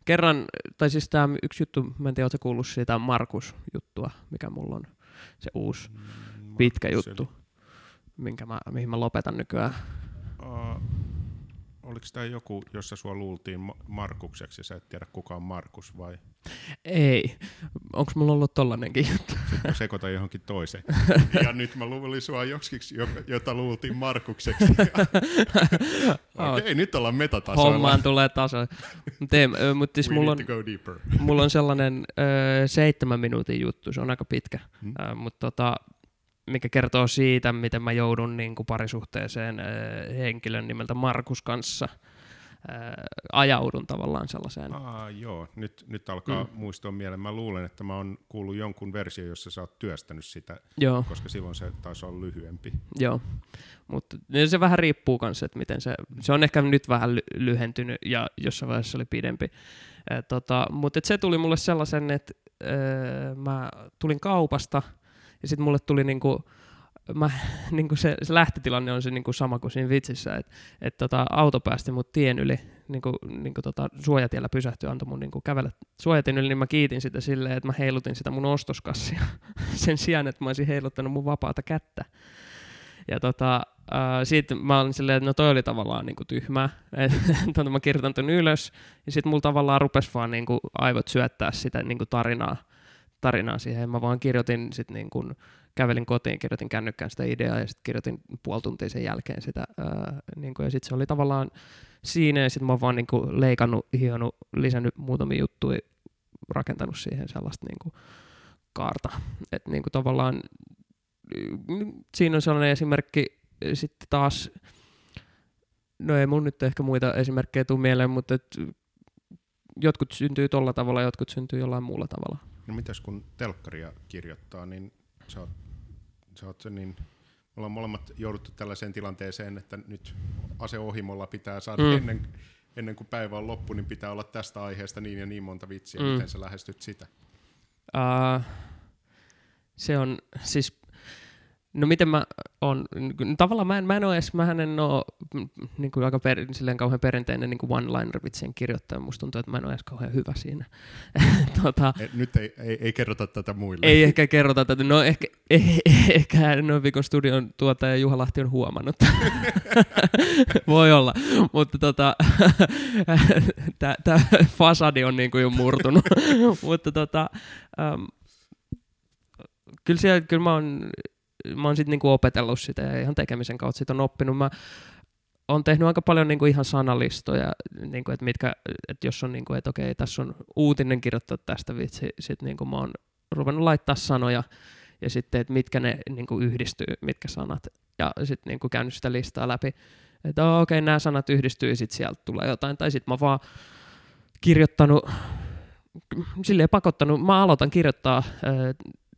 S2: kerran, tai siis tämä yksi juttu, mä en tiedä, kuullut siitä Markus-juttua, mikä mulla on se uusi
S1: Mm,
S2: pitkä
S1: Markus,
S2: juttu, minkä mä, mihin mä lopetan nykyään.
S1: Uh, oliko tämä joku, jossa sua luultiin Ma- Markukseksi ja sä et tiedä kuka on Markus vai
S2: Ei. Onko mulla ollut tollanenkin juttu?
S1: sitten sekoitan johonkin toiseen. ja nyt mä luulin sua joksiksi, joka- jota luultiin Markukseksi. Okei, okay, nyt ollaan metatasoilla.
S2: Hommaan tulee taso. Mutta mut siis mulla on, mulla on sellainen ö, seitsemän minuutin juttu, se on aika pitkä,
S1: Hmm.
S2: ö, mutta tota, mikä kertoo siitä, miten mä joudun niin kuin parisuhteeseen ö, henkilön nimeltä Markus kanssa. ajaudun tavallaan sellaiseen.
S1: Aa, joo, nyt, nyt alkaa mm. muistua mieleen. Mä luulen, että mä oon kuullut jonkun versio, jossa sä oot työstänyt sitä, joo. koska silloin se taisi olla lyhyempi.
S2: Joo, mutta se vähän riippuu kanssa, että miten se, se on ehkä nyt vähän lyhentynyt ja jossain vaiheessa oli pidempi. E, tota, mutta se tuli mulle sellaisen, että e, mä tulin kaupasta ja sitten mulle tuli niinku, mä, niin kuin se, se lähtötilanne on se niin kuin sama kuin siinä vitsissä, että et tota, auto päästi mut tien yli, niin kuin, niin kuin tota, suojatiellä pysähtyi, antoi mun niin kuin kävellä suojatien yli, niin mä kiitin sitä silleen, että mä heilutin sitä mun ostoskassia sen sijaan, että mä olisin heiluttanut mun vapaata kättä. Ja tota, äh, siitä mä olin silleen, että no toi oli tavallaan niin kuin tyhmää. tota, mä kirjoitan ton ylös, ja sitten mulla tavallaan rupesi vaan niin kuin aivot syöttää sitä niin kuin tarinaa, tarinaa siihen. Mä vaan kirjoitin sitten niin kuin, kävelin kotiin, kirjoitin kännykkään sitä ideaa ja sitten kirjoitin puoli tuntia sen jälkeen sitä. Ää, niin kuin, ja sitten se oli tavallaan siinä ja sitten mä oon vaan niin leikannut, hionut, lisännyt muutamia juttuja, rakentanut siihen sellaista niin kuin, kaarta. Että niin kuin, tavallaan siinä on sellainen esimerkki sitten taas, no ei mun nyt ehkä muita esimerkkejä tule mieleen, mutta et jotkut syntyy tolla tavalla, jotkut syntyy jollain muulla tavalla.
S1: No mitäs kun telkkaria kirjoittaa, niin sä oot sä oot niin, me ollaan molemmat jouduttu tällaiseen tilanteeseen, että nyt aseohimolla pitää saada mm. ennen, ennen kuin päivä on loppu, niin pitää olla tästä aiheesta niin ja niin monta vitsiä. Mm. Miten sä lähestyt sitä? Uh,
S2: se on siis No miten mä on, tavallaan mä en, mä en ole edes, mä en ole niin kuin aika per, silleen kauhean perinteinen niin one-liner vitsien kirjoittaja, musta tuntuu, että mä en ole edes kauhean hyvä siinä.
S1: tota, e, nyt ei, ei, ei, kerrota tätä muille.
S2: Ei ehkä kerrota tätä, no ehkä, eh, ehkä no Vikon studion tuottaja Juha Lahti on huomannut. Voi olla, mutta tota, tämä fasadi on niin kuin jo murtunut. mutta tota, um, kyllä, siellä, kyllä mä oon mä oon sitten niinku opetellut sitä ja ihan tekemisen kautta sit on oppinut. Mä oon tehnyt aika paljon niinku ihan sanalistoja, niinku, että mitkä, et jos on, niinku, että okei, tässä on uutinen kirjoittaa tästä vitsi, sitten niinku mä oon ruvennut laittaa sanoja ja sitten, että mitkä ne niinku yhdistyy, mitkä sanat. Ja sitten niinku käynyt sitä listaa läpi, että oh, okei, nämä sanat yhdistyy ja sitten sieltä tulee jotain. Tai sitten mä vaan kirjoittanut, silleen pakottanut, mä aloitan kirjoittaa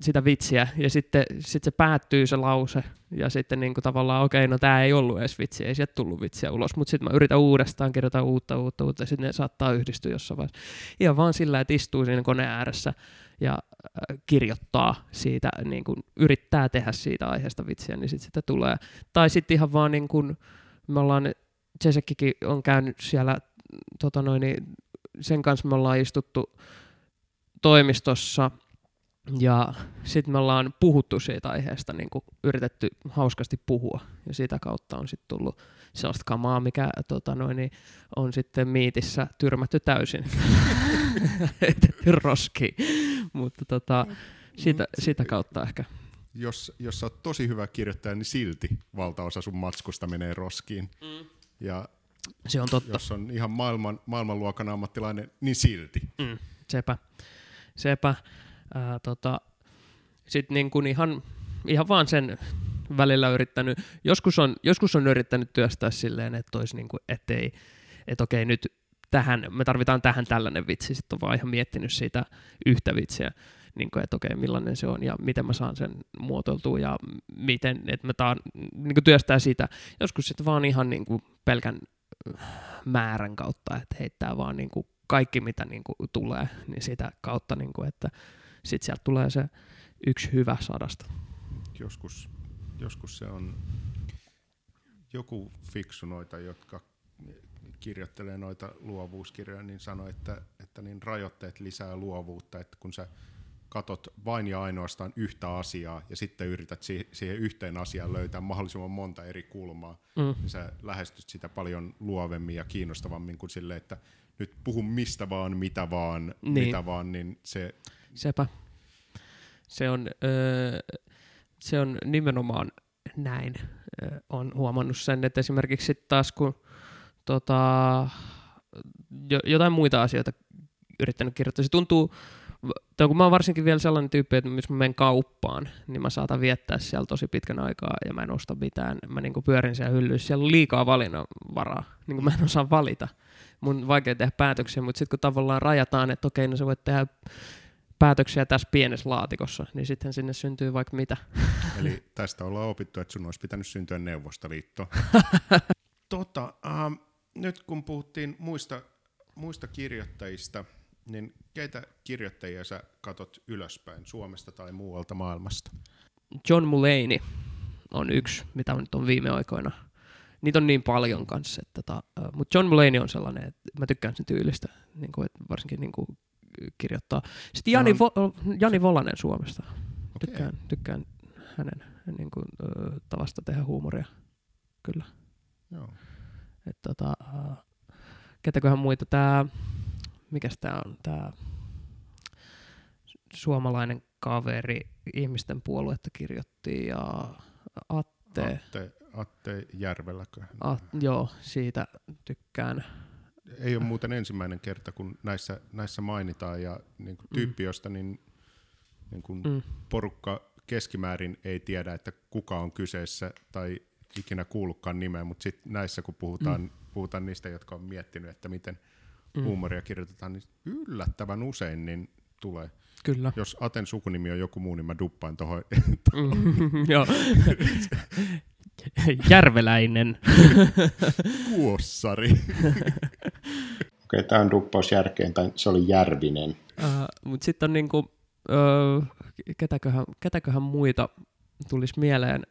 S2: sitä vitsiä, ja sitten sit se päättyy se lause, ja sitten niin kuin tavallaan, okei, okay, no tämä ei ollut edes vitsi, ei sieltä tullut vitsiä ulos, mutta sitten mä yritän uudestaan, kirjoitan uutta, uutta, uutta, ja sitten ne saattaa yhdistyä jossain vaiheessa. Ihan vaan sillä, että istuu siinä koneen ääressä ja äh, kirjoittaa siitä, niin kuin yrittää tehdä siitä aiheesta vitsiä, niin sitten sitä tulee. Tai sitten ihan vaan niin kuin, me ollaan, Jesekkikin on käynyt siellä, tota noin, niin sen kanssa me ollaan istuttu toimistossa, ja sitten me ollaan puhuttu siitä aiheesta, niin kuin yritetty hauskasti puhua, ja sitä kautta on sitten tullut sellaista kamaa, mikä tota noin, niin on sitten miitissä tyrmätty täysin, heitetty roskiin, mutta tota, sitä, sitä kautta ehkä.
S1: Jos, jos sä oot tosi hyvä kirjoittaja, niin silti valtaosa sun matskusta menee roskiin. Mm. Ja
S2: se on totta.
S1: Jos on ihan maailman, maailmanluokan ammattilainen, niin silti.
S2: Mm. Sepä. Sepä ää, tota, sitten niin kuin ihan, ihan vaan sen välillä yrittänyt, joskus on, joskus on yrittänyt työstää silleen, että olisi niin kuin, ettei, että okei nyt tähän, me tarvitaan tähän tällainen vitsi, sitten on vaan ihan miettinyt siitä yhtä vitsiä, niin kuin, että okei, millainen se on ja miten mä saan sen muotoiltua ja miten, että mä taan, niin kuin työstää sitä. Joskus sitten vaan ihan niin kuin pelkän määrän kautta, että heittää vaan niin kuin kaikki, mitä niin kuin tulee, niin sitä kautta, niin kuin, että sitten sieltä tulee se yksi hyvä sadasta.
S1: Joskus, joskus se on joku fiksu noita, jotka kirjoittelee noita luovuuskirjoja, niin sanoi, että, että niin rajoitteet lisää luovuutta, että kun sä katot vain ja ainoastaan yhtä asiaa ja sitten yrität siihen yhteen asiaan löytää mahdollisimman monta eri kulmaa, mm. niin sä lähestyt sitä paljon luovemmin ja kiinnostavammin kuin silleen, että nyt puhun mistä vaan, mitä vaan, niin. mitä vaan, niin se
S2: Sepä. Se on, öö, se on nimenomaan näin. Öö, on huomannut sen, että esimerkiksi taas kun tota, jo, jotain muita asioita yrittänyt kirjoittaa, se tuntuu tai kun mä oon varsinkin vielä sellainen tyyppi, että jos mä menen kauppaan, niin mä saatan viettää siellä tosi pitkän aikaa ja mä en osta mitään. Mä niin pyörin siellä hyllyissä. Siellä on liikaa valinnanvaraa. Niin mä en osaa valita. Mun on vaikea tehdä päätöksiä, mutta sitten kun tavallaan rajataan, että okei, no sä voit tehdä päätöksiä tässä pienessä laatikossa, niin sitten sinne syntyy vaikka mitä.
S1: Eli tästä ollaan opittu, että sun olisi pitänyt syntyä Neuvostoliitto. tota, uh, nyt kun puhuttiin muista, muista kirjoittajista, niin keitä kirjoittajia sä katot ylöspäin Suomesta tai muualta maailmasta?
S2: John Mulaney on yksi, mitä on nyt on viime aikoina. Niitä on niin paljon kanssa. Että, tota, mutta John Mulaney on sellainen, että mä tykkään sen tyylistä, niin kuin, että varsinkin niin kuin, kirjoittaa. Sitten Jani, on... Vo- Jani Volanen Suomesta. Okay. Tykkään, tykkään hänen niin kuin, tavasta tehdä huumoria. Kyllä.
S1: Joo.
S2: Et, tota, ketäköhän muita? Tää, mikäs tää on? Tää suomalainen kaveri ihmisten puoluetta kirjoitti ja Atte.
S1: Atte, Atte Järveläkö?
S2: At, joo, siitä tykkään.
S1: Ei ole muuten ensimmäinen kerta, kun näissä, näissä mainitaan ja niin kuin tyyppi, mm. josta niin, niin kuin mm. porukka keskimäärin ei tiedä, että kuka on kyseessä tai ikinä kuullutkaan nimeä, mutta sitten näissä kun puhutaan, mm. puhutaan niistä, jotka on miettinyt, että miten mm. huumoria kirjoitetaan, niin yllättävän usein niin tulee.
S2: Kyllä.
S1: Jos Aten sukunimi on joku muu, niin mä duppaan tuohon.
S2: Mm, joo. Järveläinen.
S1: Kuossari. Okei, tämä on duppaus järkeen, tai se oli Järvinen.
S2: Uh, Mutta sitten on niinku, uh, ketäköhän, ketäköhän muita tulisi mieleen.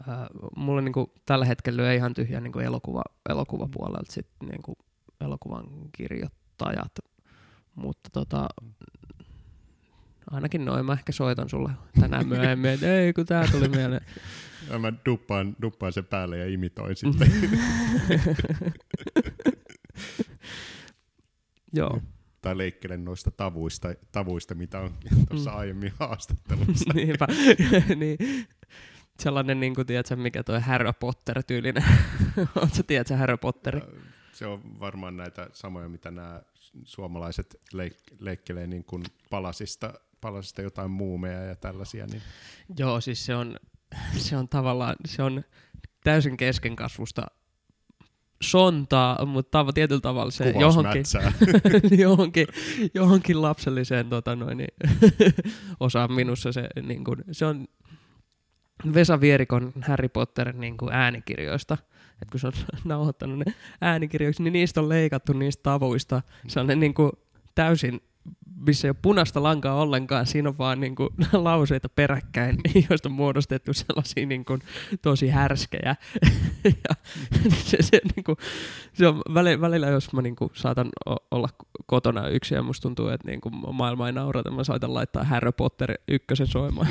S2: Uh, mulla niinku tällä hetkellä ei ihan tyhjä niinku elokuva, elokuvapuolelta sit niinku elokuvan kirjoittajat, mutta tota, ainakin noin mä ehkä soitan sulle tänään myöhemmin, että ei kun tää tuli mieleen.
S1: Ja mä duppaan, duppaan sen päälle ja imitoin sitten.
S2: Joo.
S1: Tai leikkelen noista tavuista, tavuista mitä on tuossa mm. aiemmin haastattelussa.
S2: Niinpä. niin. Sellainen, niin kuin, tiedätkö, mikä tuo Harry Potter-tyylinen. Oletko tiedätkö Harry Potteri?
S1: Se on varmaan näitä samoja, mitä nämä suomalaiset leik- leikkelee niin kuin palasista, palasista jotain muumeja ja tällaisia. Niin.
S2: Joo, siis se on, se on tavallaan, se on täysin keskenkasvusta sontaa, mutta tav- tietyllä tavalla se johonkin, johonkin, johonkin lapselliseen tota noin, niin, osaan minussa se, niin kun, se on Vesa Vierikon Harry Potterin niin kuin äänikirjoista, että kun se on nauhoittanut ne äänikirjoiksi, niin niistä on leikattu niistä tavuista. Sellainen niin kuin täysin missä ei ole punaista lankaa ollenkaan, siinä on vaan niin kuin, lauseita peräkkäin, joista on muodostettu sellaisia niin kuin, tosi härskejä. ja se, se, niin kuin, se on välillä, välillä, jos mä niin kuin, saatan olla kotona yksin ja musta tuntuu, että niin kuin, maailma ei naurata, mä saatan laittaa Harry Potter ykkösen soimaan.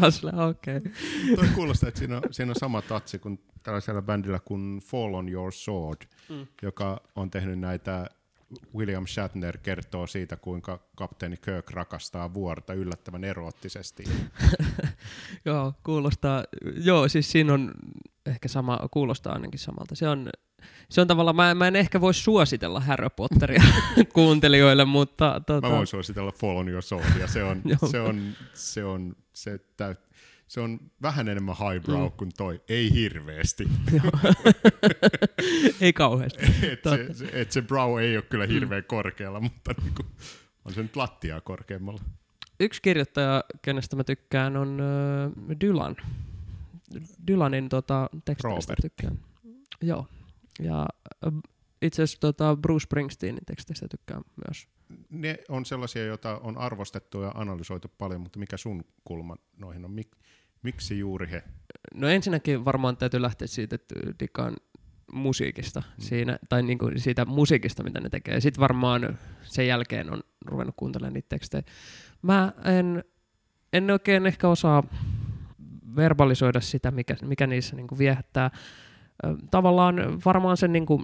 S2: Taas okei. Okay.
S1: Toi kuulostaa, että siinä on, siinä on sama tatsi kuin tällaisella bändillä kuin Fall on Your Sword, mm. joka on tehnyt näitä William Shatner kertoo siitä, kuinka kapteeni Kirk rakastaa vuorta yllättävän eroottisesti.
S2: joo, kuulostaa, joo, siis siinä on ehkä sama, kuulostaa ainakin samalta. Se on, se on tavallaan, mä, mä en ehkä voi suositella Harry Potteria kuuntelijoille, mutta... Tota...
S1: Mä voin suositella Fall on Your Sword, se on, se on, se on, se täyt, se on vähän enemmän highbrow mm. kuin toi, ei hirveästi.
S2: ei kauheasti.
S1: et, se, se, et se brow ei ole kyllä hirveän mm. korkealla, mutta niinku, on se nyt lattiaa korkeammalla.
S2: Yksi kirjoittaja, kenestä mä tykkään, on uh, Dylan. Dylanin tota, teksteistä tykkään. Joo. Ja uh, itse asiassa tota, Bruce Springsteenin teksteistä tykkään myös.
S1: Ne on sellaisia, joita on arvostettu ja analysoitu paljon, mutta mikä sun kulma noihin on? Mik, Miksi juuri he?
S2: No ensinnäkin varmaan täytyy lähteä siitä, että dikkaan musiikista mm. siinä, tai niinku siitä musiikista, mitä ne tekee. Sitten varmaan sen jälkeen on ruvennut kuuntelemaan niitä tekstejä. Mä en, en oikein ehkä osaa verbalisoida sitä, mikä, mikä niissä niinku viehättää. Tavallaan varmaan sen niinku,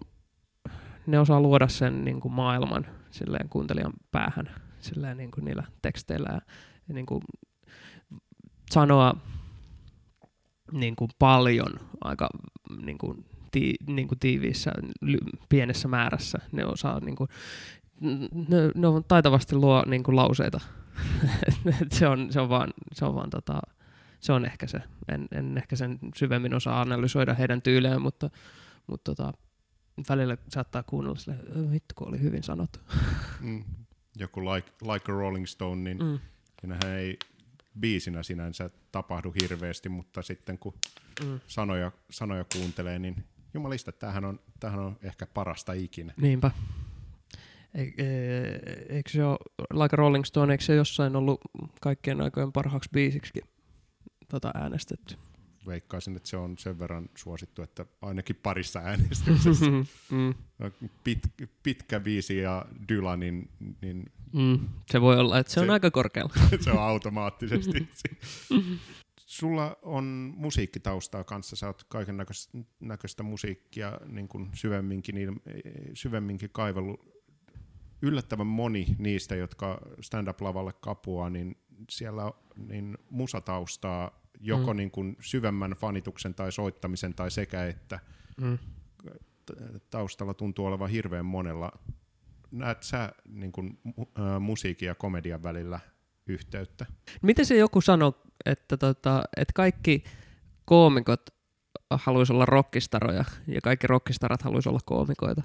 S2: ne osaa luoda sen niinku maailman silleen kuuntelijan päähän silleen niinku niillä teksteillä ja, ja niinku sanoa niin kuin paljon aika niin kuin, ti, niin kuin tiiviissä, ly, pienessä määrässä. Ne osaa niin kuin, ne, ne on taitavasti luo niin kuin lauseita. se, on, se on vaan, se on vaan tota, se on ehkä se. En, en ehkä sen syvemmin osaa analysoida heidän tyylejään, mutta, mutta tota, välillä saattaa kuunnella sille, vittu kun oli hyvin sanottu.
S1: Mm. Joku like, like a Rolling Stone, niin mm. siinähän ei biisinä sinänsä tapahdu hirveästi, mutta sitten kun mm. sanoja, sanoja kuuntelee, niin jumalista, tämähän on, tämähän on ehkä parasta ikinä.
S2: Niinpä. E, e, eikö se ole, Like Rolling Stone, eikö se jossain ollut kaikkien aikojen parhaaksi biisiksi tota äänestetty?
S1: Veikkaisin, että se on sen verran suosittu, että ainakin parissa äänestyksessä. mm. Pit, pitkä biisi ja Dylanin, niin
S2: mm. Se voi olla, että se, se on aika korkealla.
S1: se on automaattisesti. Sulla on musiikkitaustaa kanssa, sä oot kaiken näköistä musiikkia niin kuin syvemminkin, syvemminkin kaivellut yllättävän moni niistä, jotka stand-up-lavalle kapuaa, niin siellä niin musataustaa joko mm. niin kuin syvemmän fanituksen tai soittamisen tai sekä että mm. taustalla tuntuu olevan hirveän monella. Näet sä niin kuin, äh, musiikin ja komedian välillä yhteyttä?
S2: Miten se joku sanoi, että, tota, että kaikki koomikot haluaisi olla rockistaroja ja kaikki rockistarat haluaisi olla koomikoita?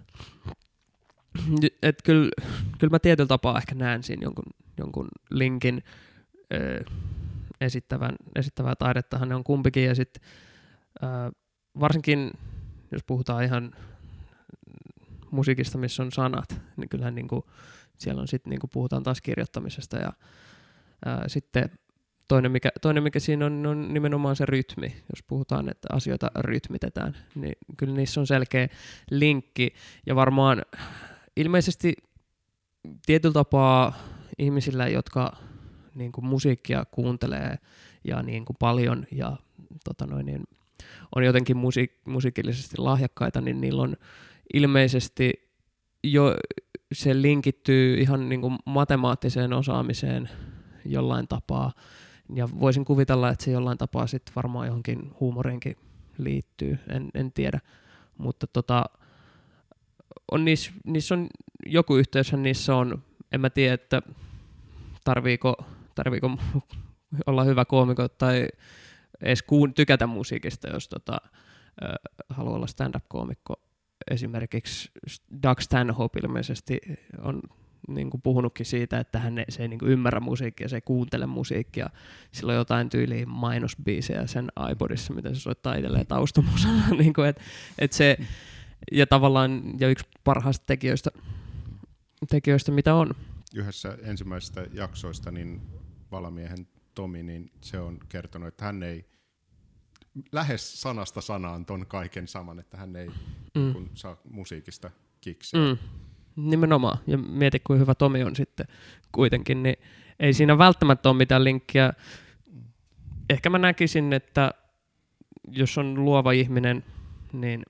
S2: Et kyllä, kyllä mä tietyllä tapaa ehkä näen siinä jonkun, jonkun linkin ö, esittävän, esittävää taidettahan ne on kumpikin. Ja sitten varsinkin jos puhutaan ihan musiikista, missä on sanat, niin kyllähän niin kuin, siellä on sitten niin kuin puhutaan taas kirjoittamisesta. Ja ää, sitten toinen mikä, toinen mikä siinä on, on nimenomaan se rytmi. Jos puhutaan, että asioita rytmitetään, niin kyllä niissä on selkeä linkki. Ja varmaan ilmeisesti tietyllä tapaa ihmisillä, jotka niin kuin musiikkia kuuntelee ja niin kuin paljon ja tota noin, niin on jotenkin musiik- musiikillisesti lahjakkaita, niin niillä on ilmeisesti jo se linkittyy ihan niin kuin matemaattiseen osaamiseen jollain tapaa. Ja voisin kuvitella, että se jollain tapaa sitten varmaan johonkin huumoriinkin liittyy, en, en tiedä. Mutta tota, on niissä, niissä on joku yhteyshän niissä on, en mä tiedä, että tarviiko, tarviiko olla hyvä koomiko tai edes kuun, tykätä musiikista, jos tota, äh, haluaa olla stand-up-koomikko. Esimerkiksi Doug Stanhope ilmeisesti on niin kuin puhunutkin siitä, että hän ei, se ei niin kuin ymmärrä musiikkia, se ei kuuntele musiikkia. Sillä on jotain tyyliä mainosbiisejä sen iPodissa, mitä se soittaa itselleen taustamusana. niin kuin, et, et se, ja tavallaan ja yksi parhaista tekijöistä, tekijöistä mitä on.
S1: Yhdessä ensimmäisistä jaksoista niin valamiehen Tomi, niin se on kertonut, että hän ei lähes sanasta sanaan ton kaiken saman, että hän ei mm. kun saa musiikista kiksiä. Mm.
S2: Nimenomaan. Ja mieti, kuin hyvä Tomi on sitten kuitenkin, niin ei siinä välttämättä ole mitään linkkiä. Ehkä mä näkisin, että jos on luova ihminen, niin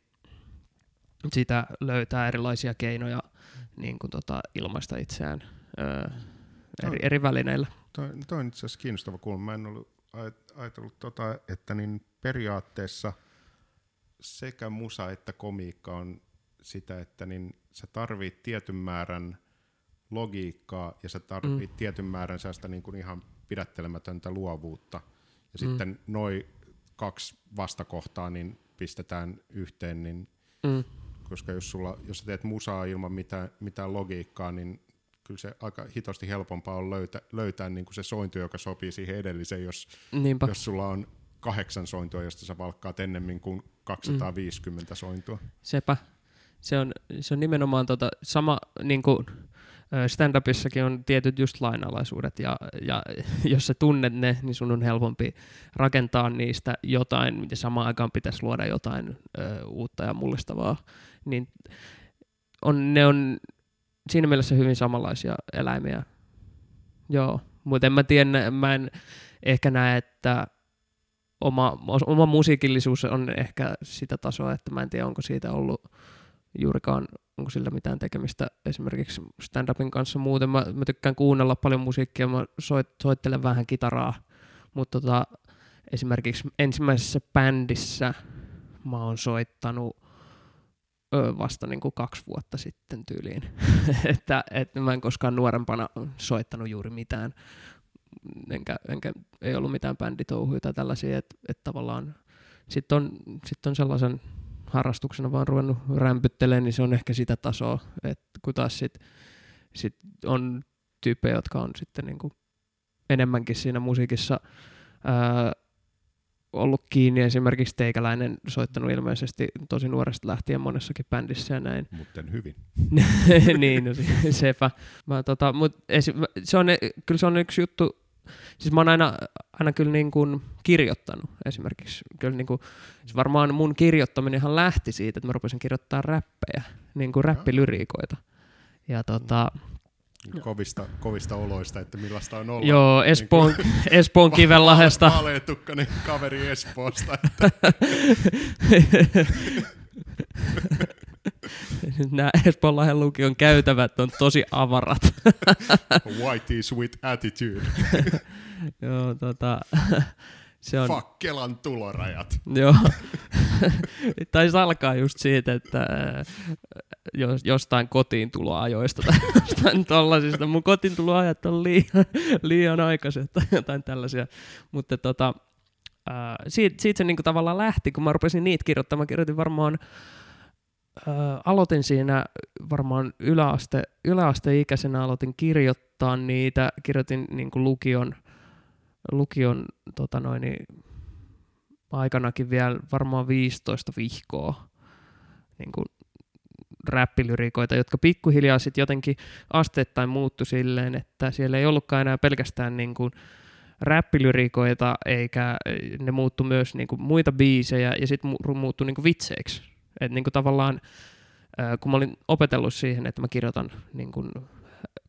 S2: sitä löytää erilaisia keinoja niin kuin tota, ilmaista itseään öö, eri, eri välineillä.
S1: Toi, toi on itse asiassa kiinnostava kulma. Mä en ollut ajatellut, tota, että niin periaatteessa sekä musa että komiikka on sitä, että niin sä tarvit tietyn määrän logiikkaa ja sä tarvit mm. tietyn määrän sellaista niin kuin ihan pidättelemätöntä luovuutta. Ja mm. sitten noin kaksi vastakohtaa niin pistetään yhteen, niin mm koska jos, sulla, jos sä teet musaa ilman mitään, mitään logiikkaa, niin kyllä se aika hitosti helpompaa on löytää, löytää niin kuin se sointu, joka sopii siihen edelliseen, jos, jos sulla on kahdeksan sointua, josta sä valkkaat ennemmin kuin 250 mm. sointua.
S2: Sepä. Se on, se on nimenomaan tota, sama, niin kuin stand-upissakin on tietyt just lainalaisuudet, ja, ja jos sä tunnet ne, niin sun on helpompi rakentaa niistä jotain, ja samaan aikaan pitäisi luoda jotain ö, uutta ja mullistavaa niin on, ne on siinä mielessä hyvin samanlaisia eläimiä. Joo, mutta en mä tiedä, mä en ehkä näe, että oma, oma musiikillisuus on ehkä sitä tasoa, että mä en tiedä, onko siitä ollut juurikaan, onko sillä mitään tekemistä esimerkiksi stand-upin kanssa muuten. Mä, mä tykkään kuunnella paljon musiikkia, mä soit, soittelen vähän kitaraa, mutta tota, esimerkiksi ensimmäisessä bändissä mä oon soittanut vasta niin kuin kaksi vuotta sitten tyyliin. että, että mä en koskaan nuorempana soittanut juuri mitään, enkä, enkä ei ollut mitään bänditouhuja tai tällaisia, että, että tavallaan sitten on, sit on sellaisen harrastuksena vaan ruvennut rämpyttelemään, niin se on ehkä sitä tasoa, että kun taas sit, sit on tyyppejä, jotka on sitten niin kuin enemmänkin siinä musiikissa ää, ollut kiinni. Esimerkiksi teikäläinen soittanut ilmeisesti tosi nuoresta lähtien monessakin bändissä ja näin.
S1: Mutta hyvin.
S2: niin, no sepä. Mä, tota, mut esi- se on, kyllä se on yksi juttu, siis mä oon aina, aina kyllä niin kuin kirjoittanut esimerkiksi. Kyllä niin kuin, siis varmaan mun kirjoittaminenhan lähti siitä, että mä rupesin kirjoittaa räppejä, niin kuin räppilyriikoita. Ja tota,
S1: kovista, kovista oloista, että millaista on olla.
S2: Joo, Espoon, niin kuin, Espoon kivenlahesta.
S1: Vaaleetukkainen kaveri Espoosta. Että.
S2: Nämä Espoonlahden lukion käytävät on tosi avarat.
S1: Whitey's with attitude.
S2: Joo, tota, se on...
S1: Fuck Kelan tulorajat.
S2: Joo. Taisi alkaa just siitä, että äh, jos, jostain kotiin tuloajoista tai jostain tollasista. Mun kotiin tuloajat on liian, liian aikaiset tai jotain tällaisia. Mutta tota, äh, siitä, siitä se niinku tavallaan lähti, kun mä rupesin niitä kirjoittamaan. Mä kirjoitin varmaan äh, aloitin siinä varmaan yläaste, yläasteikäisenä aloitin kirjoittaa niitä, kirjoitin niin kuin lukion, lukion tota noin, aikanakin vielä varmaan 15 vihkoa niin kuin räppilyrikoita, jotka pikkuhiljaa sitten jotenkin asteittain muuttu silleen, että siellä ei ollutkaan enää pelkästään niin kuin räppilyrikoita, eikä ne muuttu myös niin kuin muita biisejä, ja sitten mu- muuttu niin kuin vitseiksi. Et niin kuin tavallaan, kun mä olin opetellut siihen, että mä kirjoitan niin kuin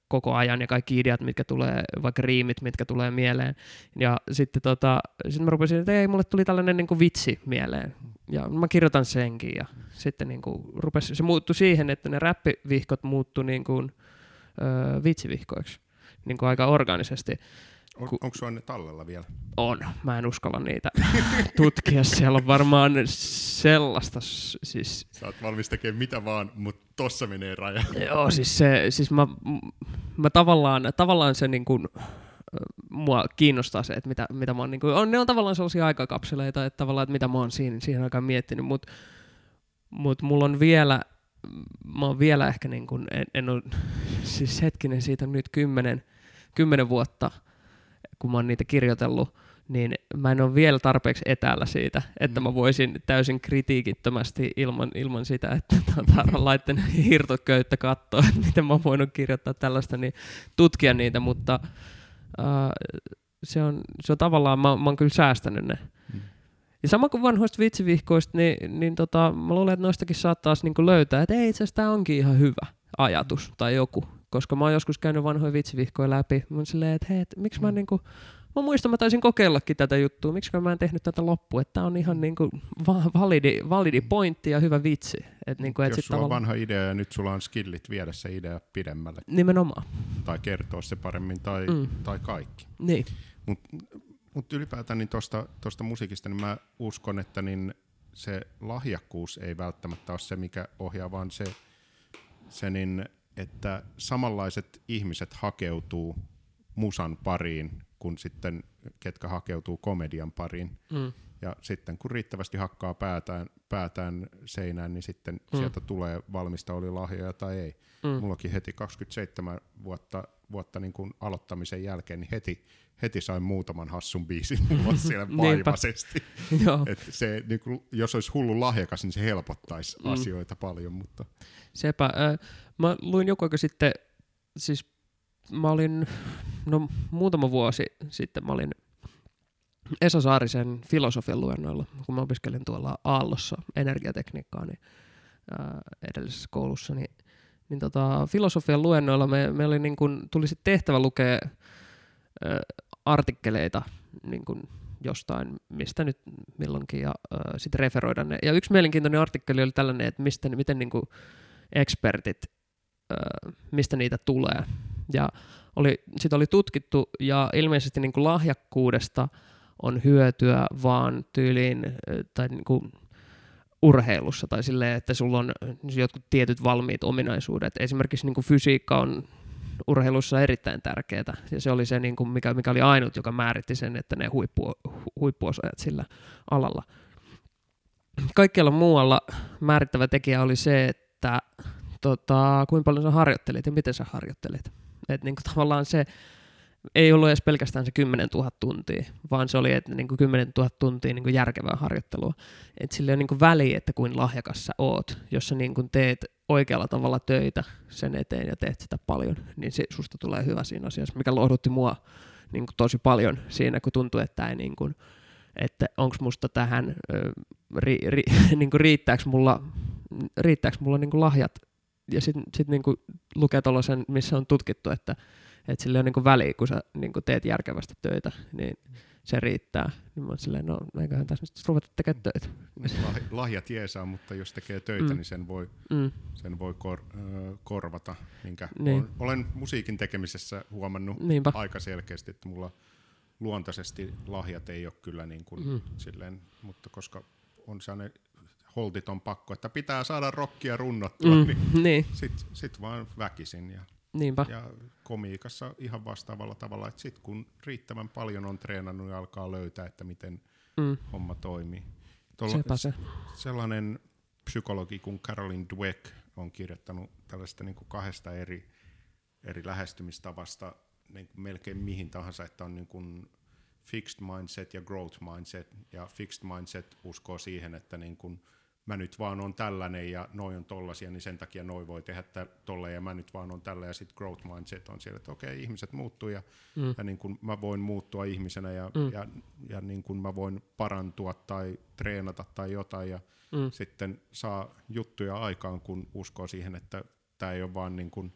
S2: koko ajan ja kaikki ideat, mitkä tulee, vaikka riimit, mitkä tulee mieleen. Ja sitten tota, sit mä rupesin, että ei, mulle tuli tällainen niin kuin vitsi mieleen. Ja mä kirjoitan senkin ja sitten niin kuin rupesi, se muuttui siihen, että ne räppivihkot muuttu niin kuin, öö, vitsivihkoiksi niin kuin aika organisesti.
S1: On, Ku, onko sulla ne tallella vielä?
S2: On. Mä en uskalla niitä tutkia. Siellä on varmaan sellaista. Siis...
S1: Sä oot valmis tekemään mitä vaan, mutta tossa menee raja.
S2: Joo, siis, se, siis mä, mä tavallaan, tavallaan se niin kuin, mua kiinnostaa se, että mitä, mitä mä oon, niin kuin, on, ne on tavallaan sellaisia aikakapseleita, että tavallaan, että mitä mä oon siinä, siihen aikaan miettinyt, mutta mut mulla on vielä, mä oon vielä ehkä niin kuin, en, en ole, siis hetkinen, siitä on nyt kymmenen, kymmenen vuotta, kun mä oon niitä kirjoitellut, niin mä en ole vielä tarpeeksi etäällä siitä, että mä mm. voisin täysin kritiikittömästi ilman, ilman sitä, että tuota, laitten hirtoköyttä katsoa, että miten mä oon voinut kirjoittaa tällaista, niin tutkia niitä, mutta uh, se, on, se on tavallaan, mä, mä oon kyllä säästänyt ne. Mm. Ja sama kuin vanhoista vitsivihkoista, niin, niin tota, mä luulen, että noistakin saattaa niin löytää, että ei itse asiassa tämä onkin ihan hyvä ajatus tai joku, koska mä oon joskus käynyt vanhoja vitsivihkoja läpi. Mä oon silleen, että hei, et, miksi mä mm. niinku, mä muistan, mä taisin kokeillakin tätä juttua, miksi mä en tehnyt tätä loppuun, että tää on ihan niinku validi, validi mm. pointti ja hyvä vitsi. Et niinku,
S1: et Jos sit sulla tavalla... on vanha idea ja nyt sulla on skillit viedä se idea pidemmälle.
S2: Nimenomaan.
S1: Tai kertoa se paremmin tai, mm. tai kaikki.
S2: Niin.
S1: Mutta mut ylipäätään niin tuosta musiikista, niin mä uskon, että niin se lahjakkuus ei välttämättä ole se, mikä ohjaa, vaan se, se niin että samanlaiset ihmiset hakeutuu musan pariin kuin sitten ketkä hakeutuu komedian pariin. Mm. Ja sitten kun riittävästi hakkaa päätään, päätään seinään, niin sitten mm. sieltä tulee valmista oli lahjoja tai ei. Mm. Mullakin heti 27 vuotta, vuotta niin kuin aloittamisen jälkeen, niin heti, heti sain muutaman hassun biisin mulla siellä vaivaisesti. Et se, niin kuin, jos olisi hullu lahjakas, niin se helpottaisi mm. asioita paljon. Mutta...
S2: Sepä. Äh, Mä luin joku aika sitten, siis mä olin, no muutama vuosi sitten mä olin Esa Saarisen filosofian luennoilla, kun mä opiskelin tuolla Aallossa energiatekniikkaa niin, ää, edellisessä koulussa, niin, niin tota, filosofian luennoilla me, me oli niin kun, tuli sitten tehtävä lukea ää, artikkeleita niin kun jostain, mistä nyt milloinkin, ja sitten referoida ne. Ja yksi mielenkiintoinen artikkeli oli tällainen, että mistä, miten niin kuin ekspertit mistä niitä tulee. Ja oli, sitä oli tutkittu ja ilmeisesti niin kuin lahjakkuudesta on hyötyä vaan tyyliin tai niin kuin urheilussa tai silleen, että sulla on jotkut tietyt valmiit ominaisuudet. Esimerkiksi niin kuin fysiikka on urheilussa erittäin tärkeää. Ja se oli se, niin kuin mikä, mikä oli ainut, joka määritti sen, että ne huippu, huippuosaajat sillä alalla. Kaikkialla muualla määrittävä tekijä oli se, että tota, kuinka paljon sä harjoittelit ja miten sä harjoittelit. Et niin kuin tavallaan se ei ollut edes pelkästään se 10 000 tuntia, vaan se oli että niin kuin 10 000 tuntia niin kuin järkevää harjoittelua. Et sillä ole niin kuin väliä, että kuin lahjakas sä oot. Jos sä niin kuin teet oikealla tavalla töitä sen eteen ja teet sitä paljon, niin se, susta tulee hyvä siinä asiassa, mikä lohdutti mua niin kuin tosi paljon siinä, kun tuntui, että ei niin että onko musta tähän, ri, ri, niin kuin riittääkö mulla, riittääkö mulla niin kuin lahjat ja sitten sit niin lukee tuollaisen, missä on tutkittu, että että sillä on niin väliä, kun sä niin kuin teet järkevästi töitä, niin se riittää. Niin mä oon silleen, no eiköhän tässä nyt ruveta tekemään töitä.
S1: Lahjat jeesaa, mutta jos tekee töitä, mm. niin sen voi, mm. sen voi kor, äh, korvata. Minkä niin. olen, olen musiikin tekemisessä huomannut Niinpä. aika selkeästi, että mulla luontaisesti lahjat ei ole kyllä niin kuin mm. silleen, mutta koska on sellainen holtiton pakko, että pitää saada rockia runnottua, mm, niin, niin. sit, sit vaan väkisin. Ja
S2: Niinpä.
S1: Ja komiikassa ihan vastaavalla tavalla, että sitten kun riittävän paljon on treenannut ja alkaa löytää, että miten mm. homma toimii.
S2: Tuolla se.
S1: Sellainen psykologi kuin Caroline Dweck on kirjoittanut tällaista niin kuin kahdesta eri, eri lähestymistavasta niin kuin melkein mihin tahansa, että on niin kuin fixed mindset ja growth mindset, ja fixed mindset uskoo siihen, että niin kuin mä nyt vaan on tällainen ja noin on tollasia, niin sen takia noi voi tehdä tolle ja mä nyt vaan on tällä ja sitten growth mindset on siellä, että okei, ihmiset muuttuu ja, mm. ja niin kuin mä voin muuttua ihmisenä ja, mm. ja, ja niin kuin mä voin parantua tai treenata tai jotain ja mm. sitten saa juttuja aikaan, kun uskoo siihen, että tämä ei ole vaan niin kuin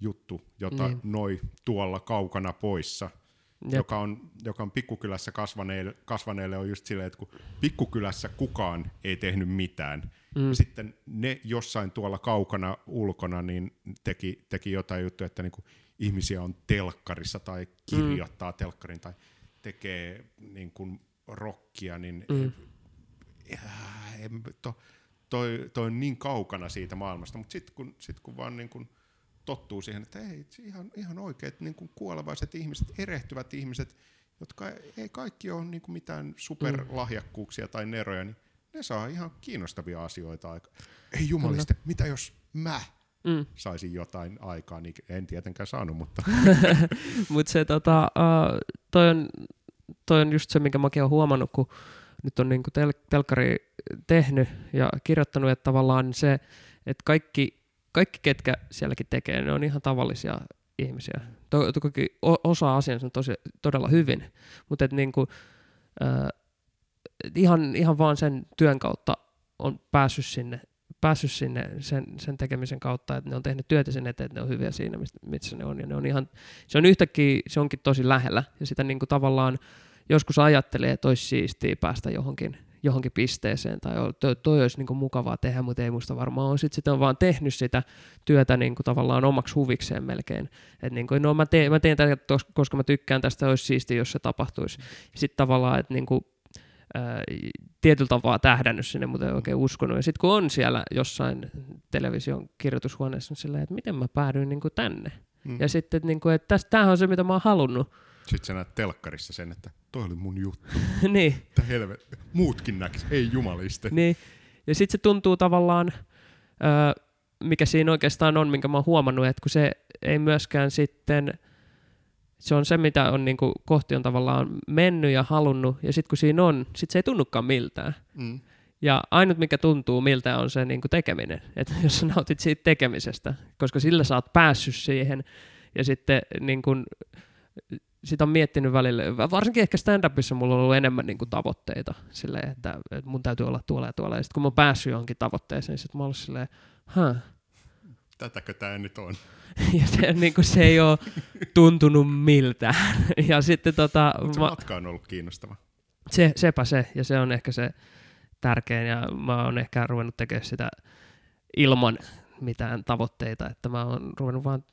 S1: juttu, jota niin. noi tuolla kaukana poissa – joka on, joka on pikkukylässä kasvaneille, kasvaneille on just silleen, että kun pikkukylässä kukaan ei tehnyt mitään, mm. ja sitten ne jossain tuolla kaukana ulkona niin teki, teki jotain juttuja, että niinku ihmisiä on telkkarissa tai kirjoittaa mm. telkkarin tai tekee niin kuin rockia, niin mm. äh, to, toi, toi on niin kaukana siitä maailmasta, mutta sitten kun, sit kun vaan niin kuin tottuu siihen, että ei, ihan, ihan oikeat niin kuin kuolevaiset ihmiset, erehtyvät ihmiset, jotka ei kaikki ole niin kuin mitään superlahjakkuuksia tai neroja, niin ne saa ihan kiinnostavia asioita aika. Ei jumaliste, Kyllä. mitä jos mä mm. saisin jotain aikaa, niin en tietenkään saanut, mutta...
S2: mutta se tota, uh, toi, on, toi on just se, minkä mäkin olen huomannut, kun nyt on niinku tel- telkkari tehnyt ja kirjoittanut, että tavallaan se, että kaikki kaikki, ketkä sielläkin tekee, ne on ihan tavallisia ihmisiä. Toki osaa asiansa tosi, todella hyvin, mutta et niinku, äh, ihan, ihan vaan sen työn kautta on päässyt sinne, päässyt sinne sen, sen tekemisen kautta, että ne on tehnyt työtä sen eteen, että ne on hyviä siinä, missä ne on. Ja ne on ihan, se on yhtäkkiä, se onkin tosi lähellä. Ja sitä niinku tavallaan joskus ajattelee, että olisi siistiä päästä johonkin johonkin pisteeseen tai toi, toi olisi niin kuin mukavaa tehdä, mutta ei musta varmaan ole. Sitten sit on vaan tehnyt sitä työtä niin kuin tavallaan omaksi huvikseen melkein. Et niin kuin, no mä teen, mä teen tätä, koska mä tykkään tästä, olisi siisti, jos se tapahtuisi. Sitten tavallaan, että niin kuin, tietyllä tavalla tähdännyt sinne, mutta ei oikein uskonut. Ja sitten kun on siellä jossain television kirjoitushuoneessa, niin silleen, että miten mä päädyin niin kuin tänne. Mm. Ja sitten, että, niin kuin, että tämähän on se, mitä mä oon halunnut.
S1: Sitten sä näet telkkarissa sen, että toi oli mun juttu.
S2: niin.
S1: Helvet, muutkin näkis, ei jumaliste.
S2: Niin. Ja sitten se tuntuu tavallaan, öö, mikä siinä oikeastaan on, minkä mä oon huomannut, että kun se ei myöskään sitten, se on se, mitä on niin kuin, kohti on tavallaan mennyt ja halunnut, ja sitten kun siinä on, sitten se ei tunnukaan miltään. Mm. Ja ainut, mikä tuntuu miltä, on se niin kuin tekeminen. Että jos sä nautit siitä tekemisestä, koska sillä sä oot päässyt siihen, ja sitten niin kuin, sitä on miettinyt välillä, varsinkin ehkä stand-upissa mulla on ollut enemmän niin kuin tavoitteita, silleen, että, että mun täytyy olla tuolla ja tuolla, ja sitten kun mä oon päässyt johonkin tavoitteeseen, niin sitten mä oon ollut silleen, huh.
S1: Tätäkö tämä nyt on?
S2: ja se, niin kuin, se ei ole tuntunut miltään. ja sitten tota...
S1: Mutta mä, matka on ollut kiinnostava.
S2: Se, sepä se, ja se on ehkä se tärkein, ja mä oon ehkä ruvennut tekemään sitä ilman mitään tavoitteita, että mä oon ruvennut vaan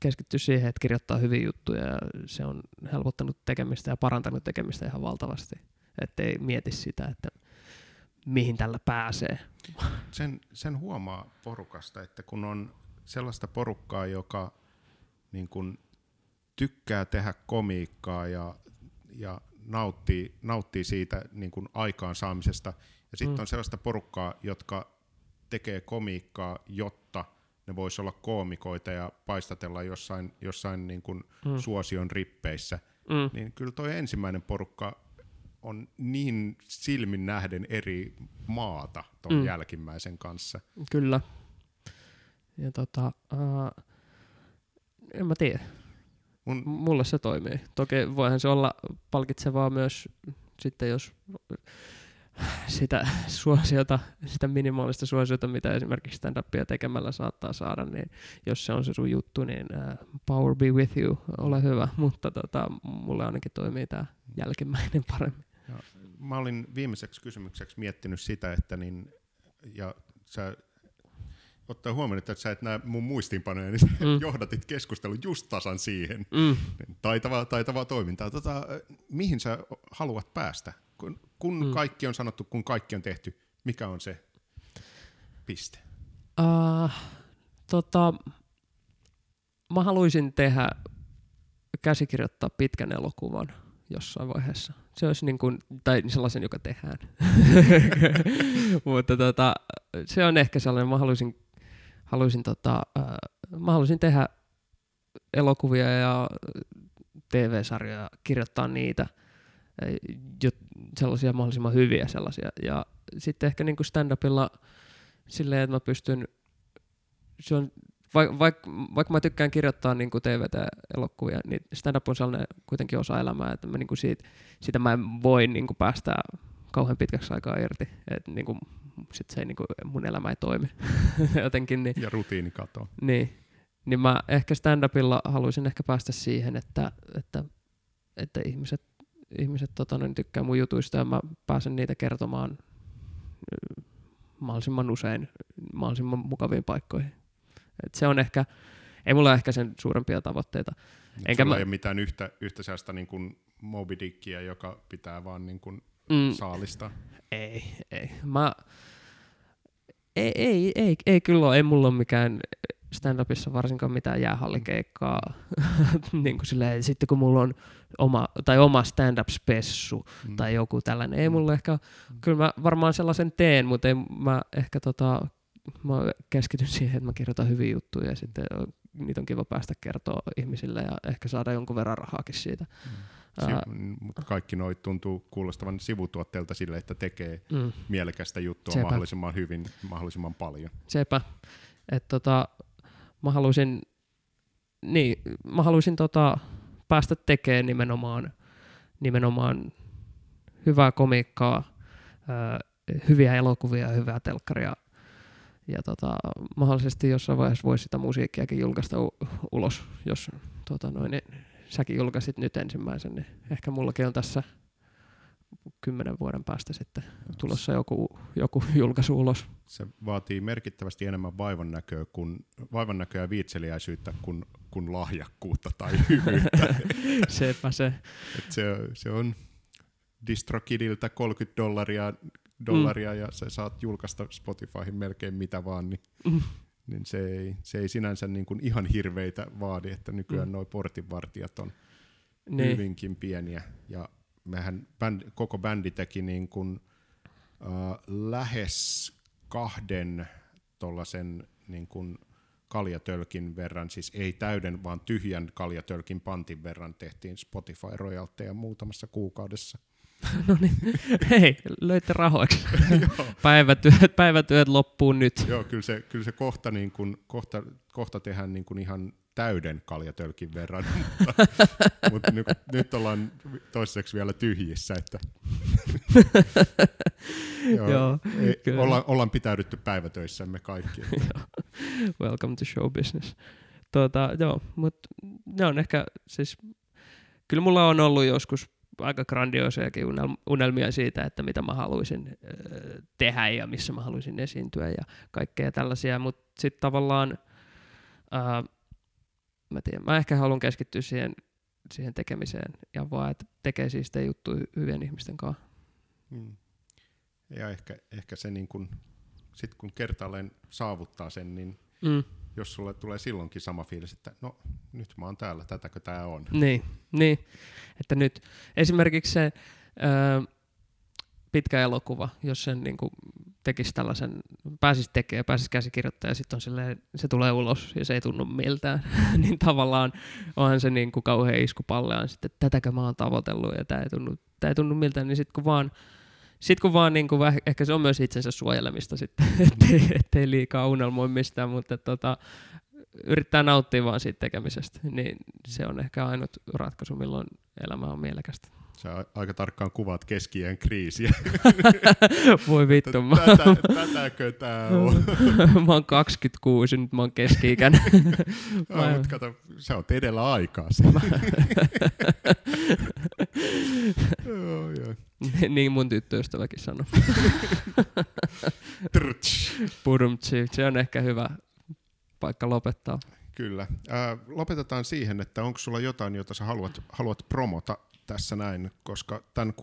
S2: keskittyä siihen, että kirjoittaa hyviä juttuja ja se on helpottanut tekemistä ja parantanut tekemistä ihan valtavasti. Että ei mieti sitä, että mihin tällä pääsee.
S1: Sen, sen huomaa porukasta, että kun on sellaista porukkaa, joka niin kun tykkää tehdä komiikkaa ja, ja nauttii, nauttii siitä niin kun aikaansaamisesta, ja sitten mm. on sellaista porukkaa, jotka tekee komiikkaa, jotta ne vois olla koomikoita ja paistatella jossain, jossain niin kun mm. suosion rippeissä, mm. niin kyllä toi ensimmäinen porukka on niin silmin nähden eri maata tuon mm. jälkimmäisen kanssa.
S2: Kyllä. Ja tota, uh, en mä tiedä. Mun... Mulle se toimii. Toki voihan se olla palkitsevaa myös sitten, jos sitä suosiota, sitä minimaalista suosiota, mitä esimerkiksi stand-upia tekemällä saattaa saada, niin jos se on se sun juttu, niin uh, power be with you, ole hyvä, mutta tota, mulle ainakin toimii tämä jälkimmäinen paremmin.
S1: Ja, mä olin viimeiseksi kysymykseksi miettinyt sitä, että niin, ja sä ottaa huomioon, että sä et näe mun muistiinpanoja, niin mm. johdatit keskustelun just tasan siihen. Mm. Taitavaa, taitavaa toimintaa. Tota, mihin sä haluat päästä? Kun, mm. kaikki on sanottu, kun kaikki on tehty, mikä on se piste?
S2: Uh, tota, mä haluaisin tehdä, käsikirjoittaa pitkän elokuvan jossain vaiheessa. Se olisi niin kuin, tai sellaisen, joka tehdään. Mutta tota, se on ehkä sellainen, mä haluaisin, haluaisin, tota, äh, mä haluaisin tehdä elokuvia ja TV-sarjoja, kirjoittaa niitä, sellaisia mahdollisimman hyviä sellaisia. Ja sitten ehkä niin kuin stand-upilla silleen, että mä pystyn, se on vaikka vaik, vaik mä tykkään kirjoittaa niin kuin TVT-elokuvia, niin stand-up on sellainen kuitenkin osa elämää, että mä niin kuin siitä, siitä mä en voi niin kuin päästä kauhean pitkäksi aikaa irti. että niin kuin, sit se ei, niin kuin, mun elämä ei toimi jotenkin. Niin,
S1: ja rutiini katoaa.
S2: Niin, niin mä ehkä stand-upilla haluaisin ehkä päästä siihen, että, että, että ihmiset, ihmiset tota, niin tykkää mun jutuista ja mä pääsen niitä kertomaan mahdollisimman usein mahdollisimman mukaviin paikkoihin. Et se on ehkä, ei mulla ole ehkä sen suurempia tavoitteita.
S1: Enkä mä... ei ole mitään yhtä, yhtä sellaista niin kuin Moby Dickia, joka pitää vaan niin kuin mm, saalista.
S2: Ei, ei. Mä, ei, ei, ei, ei kyllä ole, ei mulla ole mikään stand-upissa varsinkaan mitään jäähallikeikkaa. niin kuin silleen, sitten kun mulla on oma, tai oma stand-up-spessu mm. tai joku tällainen, ei mm. mulla ehkä, mm. kyllä mä varmaan sellaisen teen, mutta ei mä ehkä tota, mä keskityn siihen, että mä kirjoitan hyviä juttuja ja sitten niitä on kiva päästä kertoa ihmisille ja ehkä saada jonkun verran rahaakin siitä. Mm.
S1: Si- mutta kaikki noi tuntuu kuulostavan sivutuotteelta sille, että tekee mm. mielekästä juttua Sepä. mahdollisimman hyvin, mahdollisimman paljon.
S2: Sepä. Et tota, mä haluaisin, niin, mä haluaisin tota, päästä tekemään nimenomaan, nimenomaan hyvää komiikkaa, hyviä elokuvia ja hyvää telkkaria. Ja tota, mahdollisesti jossain vaiheessa voisi sitä musiikkiakin julkaista u- ulos, jos tota noin, niin säkin julkaisit nyt ensimmäisen, niin ehkä mullakin on tässä kymmenen vuoden päästä sitten tulossa joku, joku julkaisu ulos.
S1: Se vaatii merkittävästi enemmän vaivannäköä, kuin, vaivannäköä ja viitseliäisyyttä kuin, kuin lahjakkuutta tai hyvyyttä.
S2: Sepä se.
S1: Et se. Se on DistroKidiltä 30 dollaria dollaria mm. ja sä saat julkaista Spotifyhin melkein mitä vaan, niin, mm. niin se, ei, se ei sinänsä niin kuin ihan hirveitä vaadi, että nykyään mm. nuo portinvartijat on niin. hyvinkin pieniä. Ja mehän bänd, koko bändi teki niin kuin, äh, lähes kahden tollasen niin kuin kaljatölkin verran, siis ei täyden, vaan tyhjän kaljatölkin pantin verran tehtiin Spotify-rojalteja muutamassa kuukaudessa.
S2: no niin, hei, löitte rahoiksi. päivätyöt, päivätyöt loppuu nyt.
S1: Joo, kyllä se, kyllä se kohta, niin kun, kohta, kohta tehdään niin kun ihan täyden kaljatölkin verran, mutta, mutta nyt, nyt ollaan toiseksi vielä tyhjissä, että joo, joo, ei, ollaan, ollaan pitäydytty päivätöissämme kaikki.
S2: Welcome to show business. Tuota, joo, mutta ne on ehkä siis, kyllä mulla on ollut joskus aika grandioosiakin unelmia siitä, että mitä mä haluaisin tehdä ja missä mä haluaisin esiintyä ja kaikkea tällaisia, mutta sitten tavallaan ää, mä, tiedän, mä ehkä haluan keskittyä siihen, siihen tekemiseen ja vaan, että tekee siis juttuja hyvien ihmisten kanssa. Hmm.
S1: ja ehkä, ehkä se niin kun, sit kun kertaalleen saavuttaa sen, niin
S2: Mm.
S1: jos sulle tulee silloinkin sama fiilis, että no nyt mä oon täällä, tätäkö tää on.
S2: Niin, niin, että nyt esimerkiksi se ö, pitkä elokuva, jos sen niin kuin, tekisi tällaisen, pääsisi tekemään, pääsisi käsikirjoittamaan ja sitten on silleen, se tulee ulos ja se ei tunnu miltään, niin tavallaan onhan se niin kuin kauhean isku palleaan sitten, että tätäkö mä oon tavoitellut ja tämä ei tunnu, tää ei tunnu miltään, niin sitten kun vaan sitten kun vaan niin kuin, ehkä se on myös itsensä suojelemista sitten, ettei, ettei liikaa unelmoi mistään, mutta tota, yrittää nauttia vaan siitä tekemisestä, niin se on ehkä ainut ratkaisu, milloin elämä on mielekästä.
S1: Sä aika tarkkaan kuvaat keskiään kriisiä.
S2: Voi vittu, mä,
S1: Tätä, tätäkö tää on?
S2: mä oon 26, nyt mä oon keski-ikäinen.
S1: No,
S2: Mä-
S1: mut kato, sä oot edellä aikaa. joo, joo.
S2: niin mun tyttöystäväkin sanoi. Se on ehkä hyvä paikka lopettaa.
S1: Kyllä. Ää, lopetetaan siihen, että onko sulla jotain, jota sä haluat, haluat promota tässä näin, koska tämän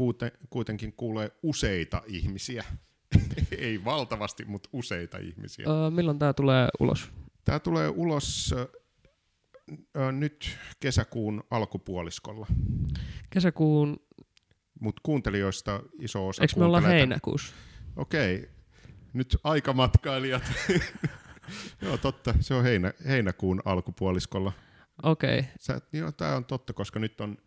S1: kuitenkin kuulee useita ihmisiä. Ei valtavasti, mutta useita ihmisiä.
S2: Öö, milloin tää tulee ulos?
S1: Tämä tulee ulos ö, ö, nyt kesäkuun alkupuoliskolla,
S2: Kesäkuun,
S1: mutta kuuntelijoista iso osa
S2: eikö me olla heinäkuussa?
S1: Okei, nyt aikamatkailijat. Joo, totta, se on heinä, heinäkuun alkupuoliskolla.
S2: Okei,
S1: Sä, joo, tämä on totta, koska nyt on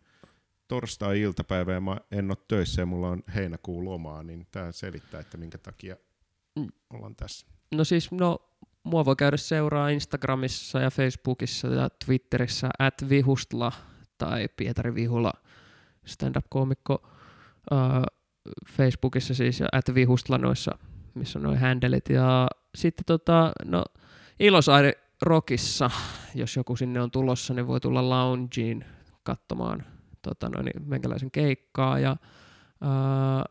S1: torstai-iltapäivä ja mä en ole töissä ja mulla on heinäkuun lomaa, niin tämä selittää, että minkä takia
S2: Mm.
S1: ollaan tässä.
S2: no siis no, mua voi käydä seuraa Instagramissa ja Facebookissa ja Twitterissä at vihustla tai Pietari Vihula stand-up-koomikko öö, Facebookissa siis ja at vihustla noissa, missä on noin handelit ja sitten tota, no Ilosaari Rockissa, jos joku sinne on tulossa, niin voi tulla loungeen katsomaan tota noin, niin meikäläisen keikkaa ja ää,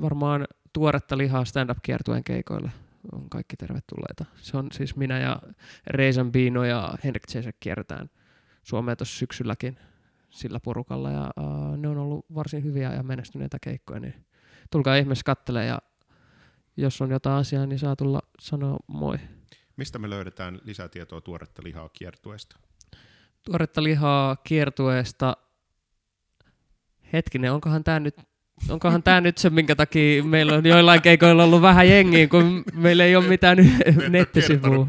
S2: varmaan tuoretta lihaa stand-up-kiertueen keikoille on kaikki tervetulleita. Se on siis minä ja Reizan Bino ja Henrik Cesek kierretään Suomea tuossa syksylläkin sillä porukalla ja ää, ne on ollut varsin hyviä ja menestyneitä keikkoja, niin tulkaa ihmeessä kattele ja jos on jotain asiaa, niin saa tulla sanoa moi.
S1: Mistä me löydetään lisätietoa tuoretta lihaa kiertueesta?
S2: tuoretta lihaa kiertueesta. Hetkinen, onkohan tämä nyt, onkohan tää nyt se, minkä takia meillä on joillain keikoilla ollut vähän jengiä, kun meillä ei ole mitään nettisivua.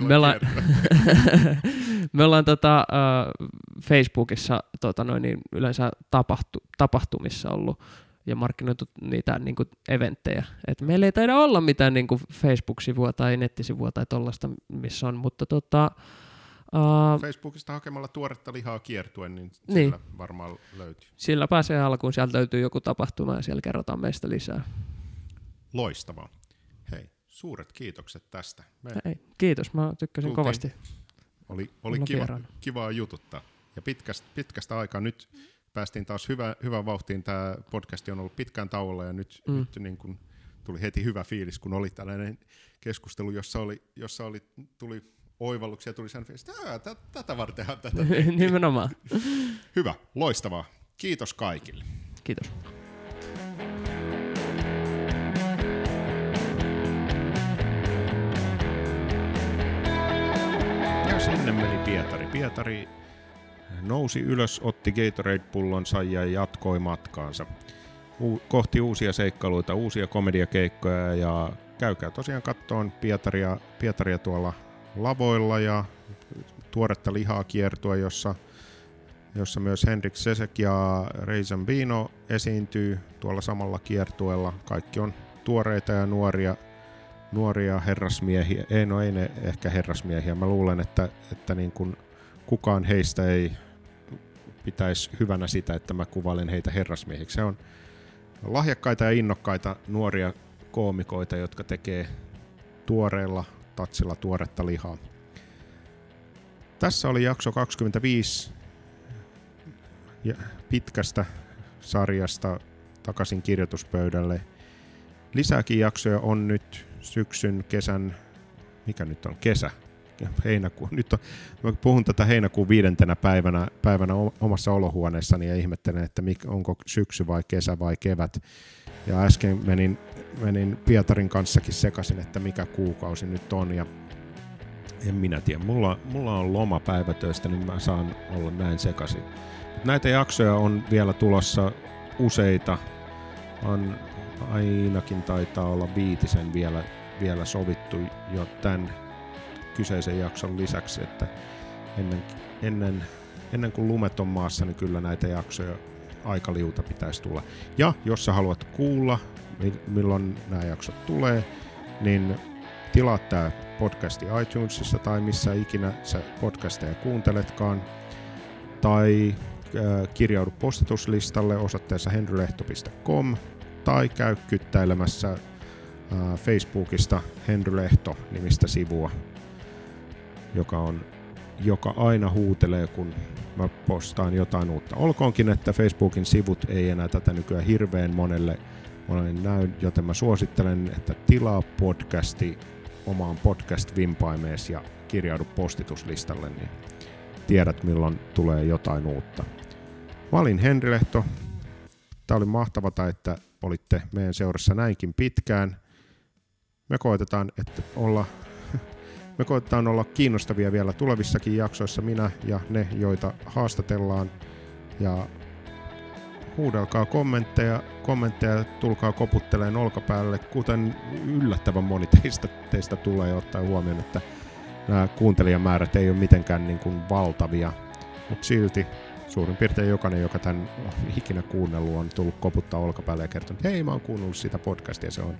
S2: Me ollaan-. Me ollaan tota, uh, Facebookissa tota noin, niin yleensä tapahtu, tapahtumissa ollut ja markkinoitu niitä niin kuin, eventtejä. Et meillä ei taida olla mitään niin kuin Facebook-sivua tai nettisivua tai tollaista, missä on, mutta tota, uh,
S1: Facebookista hakemalla tuoretta lihaa kiertuen, niin
S2: Niin.
S1: siellä varmaan löytyy.
S2: sillä pääsee alkuun, sieltä löytyy joku tapahtuma ja siellä kerrotaan meistä lisää.
S1: Loistavaa. Hei, suuret kiitokset tästä. Me
S2: Ei, kiitos, mä tykkäsin
S1: Tultiin.
S2: kovasti.
S1: oli, oli kiva, kivaa jututtaa. Ja pitkästä, pitkästä aikaa nyt päästiin taas hyvä, hyvään vauhtiin. Tämä podcast on ollut pitkään tauolla ja nyt,
S2: mm.
S1: nyt niin kun tuli heti hyvä fiilis, kun oli tällainen keskustelu, jossa, oli, jossa oli, tuli oivalluksia, tuli sen että "Ää, tä- tätä vartenhan tätä. tehtiin."
S2: Nimenomaan.
S1: Hyvä, loistavaa. Kiitos kaikille.
S2: Kiitos.
S1: Ja sinne meni Pietari. Pietari nousi ylös, otti Gatorade-pullonsa ja jatkoi matkaansa. U- kohti uusia seikkailuita, uusia komediakeikkoja ja käykää tosiaan kattoon Pietaria, Pietaria tuolla lavoilla ja tuoretta lihaa kiertua, jossa, jossa myös Henrik Sesek ja Reizan Bino esiintyy tuolla samalla kiertueella. Kaikki on tuoreita ja nuoria, nuoria herrasmiehiä. Ei, no ei ne ehkä herrasmiehiä. Mä luulen, että, että niin kuin kukaan heistä ei pitäisi hyvänä sitä, että mä kuvailen heitä herrasmiehiksi. Se on lahjakkaita ja innokkaita nuoria koomikoita, jotka tekee tuoreella tatsilla tuoretta lihaa. Tässä oli jakso 25 ja pitkästä sarjasta takaisin kirjoituspöydälle. Lisääkin jaksoja on nyt syksyn, kesän, mikä nyt on, kesä, heinäkuu. Nyt on, mä puhun tätä heinäkuun viidentenä päivänä, päivänä omassa olohuoneessani ja ihmettelen, että onko syksy vai kesä vai kevät. ja äsken menin, menin Pietarin kanssakin sekasin, että mikä kuukausi nyt on ja en minä tiedä. Mulla, mulla on loma päivätöistä, niin mä saan olla näin sekaisin. Näitä jaksoja on vielä tulossa useita. On ainakin taitaa olla viitisen vielä, vielä sovittu jo tämän kyseisen jakson lisäksi, että ennen, ennen, ennen kuin lumet on maassa, niin kyllä näitä jaksoja aika liuta pitäisi tulla. Ja jos sä haluat kuulla, milloin nämä jaksot tulee, niin tilaa tämä podcasti iTunesissa tai missä ikinä sä podcasteja kuunteletkaan. Tai äh, kirjaudu postituslistalle osoitteessa henrylehto.com tai käy kyttäilemässä äh, Facebookista Henry Lehto-nimistä sivua, joka on joka aina huutelee, kun mä postaan jotain uutta. Olkoonkin, että Facebookin sivut ei enää tätä nykyään hirveän monelle, monelle näy, joten mä suosittelen, että tilaa podcasti omaan podcast-vimpaimees ja kirjaudu postituslistalle, niin tiedät milloin tulee jotain uutta. Mä olin Henri Lehto. Tämä oli mahtavata, että olitte meidän seurassa näinkin pitkään. Me koitetaan, että olla me koitetaan olla kiinnostavia vielä tulevissakin jaksoissa, minä ja ne, joita haastatellaan. Ja huudelkaa kommentteja, kommentteja tulkaa koputteleen olkapäälle, kuten yllättävän moni teistä, teistä tulee ottaa huomioon, että nämä kuuntelijamäärät ei ole mitenkään niin kuin valtavia, mutta silti suurin piirtein jokainen, joka tämän ikinä kuunnellut, on tullut koputtaa olkapäälle ja kertonut, hei mä oon kuunnellut sitä podcastia, se on,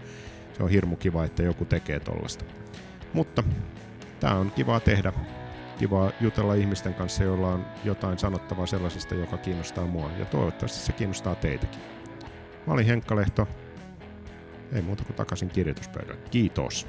S1: se on hirmu kiva, että joku tekee tollasta. Mutta tämä on kiva tehdä. Kiva jutella ihmisten kanssa, joilla on jotain sanottavaa sellaisesta, joka kiinnostaa mua. Ja toivottavasti se kiinnostaa teitäkin. Mä olin Henkka Lehto. Ei muuta kuin takaisin kirjoituspöydälle. Kiitos.